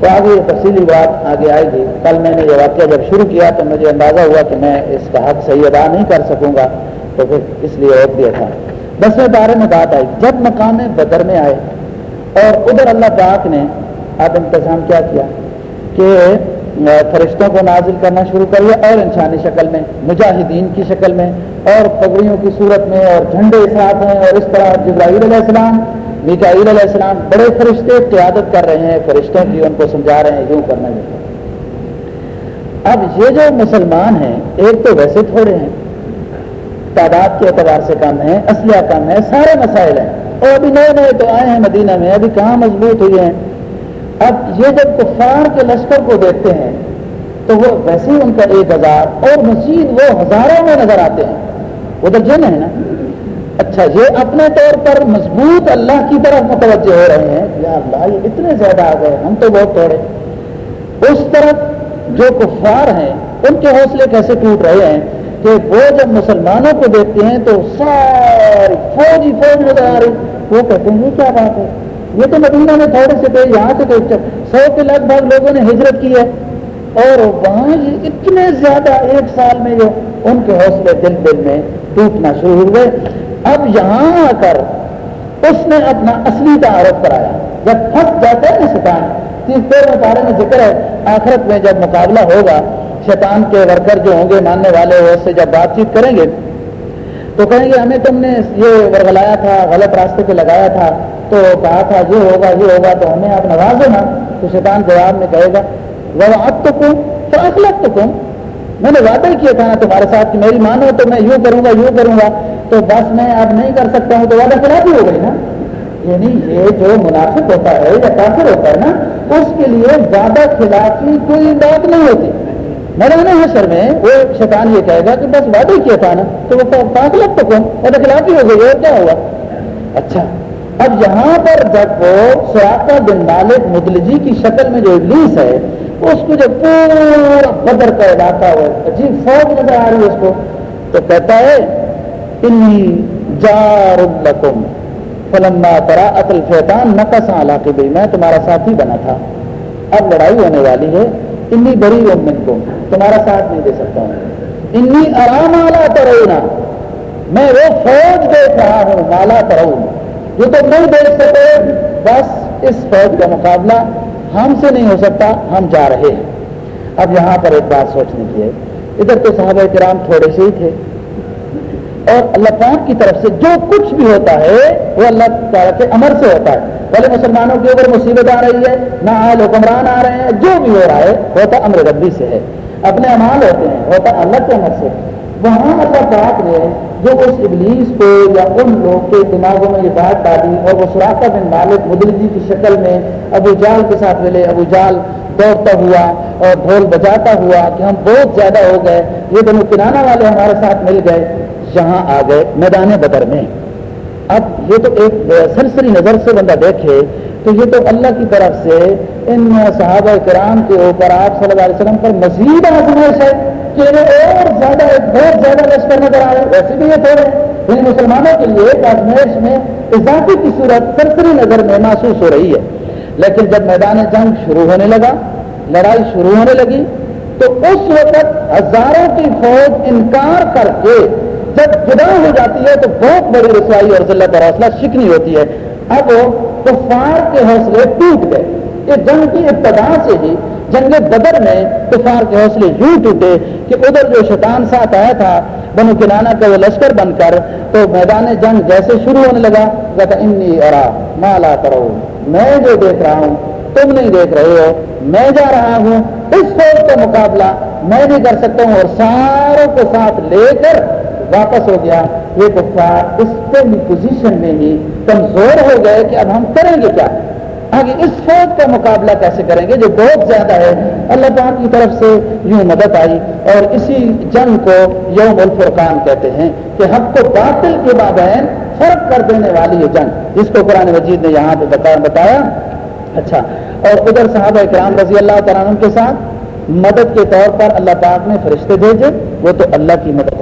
تو آگے یہ تفصیلی بات آگے آئے گی کل میں نے یہ واقعہ جب شروع کیا تو مجھے اندازہ ہوا کہ میں اس کا حق صحیح ادا نہیں کر سکوں گا، تو پھر اس لیے روک دیا تھا۔ دسویں بارے میں بات آئی۔ جب مقام بدر میں آئے اور ادھر اللہ پاک نے اب انتظام کیا کیا کہ فرشتوں کو نازل کرنا شروع کر لیا اور انسانی شکل میں، مجاہدین کی شکل میں، اور پگڑیوں کی صورت میں، اور جھنڈے ساتھ ہیں، اور اس طرح جبرائیل علیہ السلام، میکائیل علیہ السلام بڑے فرشتے قیادت کر رہے ہیں، فرشتوں کی ان کو سمجھا رہے ہیں، یوں کرنا اب یہ جو مسلمان ہیں، ایک تو ویسے تھوڑے ہیں، تعداد کے اعتبار سے کم ہے اسلحہ کم ہے سارے مسائل ہیں۔ اور ابھی نئے نئے تو آئے ہیں مدینہ میں، ابھی کہاں مضبوط ہوئے ہیں؟ اب یہ جب کفار کے لشکر کو دیکھتے ہیں، تو وہ ویسے ہی ان کا ایک ہزار اور مزید وہ ہزاروں میں نظر آتے ہیں۔ ادھر جن ہے نا۔ اچھا یہ اپنے طور پر مضبوط اللہ کی طرف متوجہ ہو رہے ہیں۔ یا اللہ، یہ اتنے زیادہ آ گئے ہم تو بہت توڑے اس طرف جو کفار ہیں، ان کے حوصلے کیسے ٹوٹ رہے ہیں کہ وہ جب مسلمانوں کو دیکھتے ہیں، تو ساری فوج ہی فوج نظر آ رہی۔ وہ کہتے ہیں، یہ کیا بات ہے؟ یہ تو مدینہ میں تھوڑے سے تھے یہاں سے تو سو کے لگ بھگ لوگوں نے ہجرت کی ہے۔ اور وہاں اتنے زیادہ ایک سال میں جو ان کے حوصلے دل دل میں ٹوٹنا شروع ہوئے۔ اب یہاں آ کر اس نے اپنا اصلی کا آروپ کرایا۔ جب پھنس جاتا ہے نا شیطان تیس پیر میں پارے میں ذکر ہے، آخرت میں جب مقابلہ ہوگا، شیطان کے ورکر جو ہوں گے، ماننے والے، وہ اس سے جب بات چیت کریں گے، تو کہیں گے، ہمیں تم نے یہ ورگلایا تھا، غلط راستے پہ لگایا تھا۔ تو کہا تھا، یہ ہوگا یہ ہوگا، تو ہمیں آپ نوازو نا تو شیطان جواب میں کہے گا وہ اب تو کم تو اخلاق تو کم میں نے وعدہ کیا تھا نا تمہارے ساتھ کہ میری مانو تو میں یوں کروں گا، یوں کروں گا۔ تو بس میں اب نہیں کر سکتا ہوں، تو وعدہ خلافی ہو گئی نا۔ یعنی یہ جو مناسب ہوتا ہے، یا کافر ہوتا ہے نا، اس کے لیے وعدہ خلافی کوئی بات نہیں ہوتی۔ میدان حشر میں وہ شیطان یہ کہے گا کہ بس وعدہ کیا تھا نا، تو وہ پانچ لگ تو کون وعدہ خلافی ہو گئی اور کیا ہوا اچھا۔ اب یہاں پر جب وہ سراقہ بن مالک مدلجی کی شکل میں جو ابلیس ہے، اس کو جب پورا بدر کا علاقہ ہوا عجیب فوج نظر آ رہی ہے اس کو، تو کہتا ہے، انی جار الکم فلما ترا اتل فیتان نقص علاقے بھی میں تمہارا ساتھی بنا تھا۔ اب لڑائی ہونے والی ہے، انی بڑی امن کو تمہارا ساتھ نہیں دے سکتا ہوں۔ انی آرام آلہ ترونا میں وہ فوج دیکھ رہا ہوں مالا ترون۔ جو تو نہیں دیکھ سکتے۔ بس اس فوج کا مقابلہ ہم سے نہیں ہو سکتا، ہم جا رہے ہیں۔ اب یہاں پر ایک بات سوچنے کی ہے۔ ادھر تو صحابہ کرام تھوڑے سے ہی تھے۔ اور اللہ پاک کی طرف سے جو کچھ بھی ہوتا ہے، وہ اللہ تعالیٰ کے امر سے ہوتا ہے۔ بھلے مسلمانوں کے اوپر مصیبت آ رہی ہے، نہ آئے حکمران آ رہے ہیں۔ جو بھی ہو رہا ہے، ہوتا امر ربی سے ہے۔ اپنے امال ہوتے ہیں، ہوتا اللہ کے امر سے۔ وہاں اللہ پاک نے جو اس ابلیس کو یا ان لوگ کے دماغوں میں یہ بات ڈالی اور وہ سراقہ بن مالک مدلجی کی شکل میں ابو جال کے ساتھ ملے، ابو جال دوڑتا ہوا اور ڈھول بجاتا ہوا کہ ہم بہت زیادہ ہو گئے، یہ دونوں کنانا والے ہمارے ساتھ مل گئے، یہاں آ گئے میدان بدر میں۔ اب یہ تو ایک سرسری نظر سے بندہ دیکھے تو یہ تو اللہ کی طرف سے ان صحابہ کرام کے اوپر آپ صلی اللہ علیہ وسلم پر مزید آزمائش ہے۔ کہ اور زیادہ بہت زیادہ لشکر نظر آ رہے ویسے بھی یہ تھوڑے ان مسلمانوں کے لیے آزمائش میں اضافی کی صورت سرسری نظر میں محسوس ہو رہی ہے۔ لیکن جب میدان جنگ شروع ہونے لگا، لڑائی شروع ہونے لگی، تو اس وقت ہزاروں کی فوج انکار کر کے جب جدا ہو جاتی ہے، تو بہت بڑی رسوائی اور ذلت اور حوصلہ شکنی ہوتی ہے۔ اب کفار کے حوصلے ٹوٹ گئے۔ یہ جنگ کی ابتدا سے ہی جنگ بدر میں کفار کے حوصلے یوں ٹوٹے کہ ادھر جو شیطان ساتھ آیا تھا، بنو کنانا کا وہ لشکر بن کر تو میدان جنگ جیسے شروع ہونے لگا۔ کہتا انی ارا مالا کرو میں جو دیکھ رہا ہوں، تم نہیں دیکھ رہے ہو، میں جا رہا ہوں۔ اس فوج کا مقابلہ میں نہیں کر سکتا ہوں اور ساروں کو ساتھ لے کر واپس ہو گیا۔ یہ کفار اس پوزیشن میں ہی کمزور ہو گئے کہ اب ہم کریں گے کیا؟ آگے اس فوج کا مقابلہ کیسے کریں گے جو بہت زیادہ ہے؟ اللہ پاک کی طرف سے یوں مدد آئی اور اسی جنگ کو یوم الفرقان کہتے ہیں کہ حق کو باطل کے بابین فرق کر دینے والی یہ جنگ۔ جس کو قرآن مجید نے یہاں پہ بتایا۔ اچھا اور ادھر صحابہ کرام رضی اللہ تعالیٰ کے ساتھ مدد کے طور پر اللہ پاک نے فرشتے بھیجے، وہ تو اللہ کی مدد ہے۔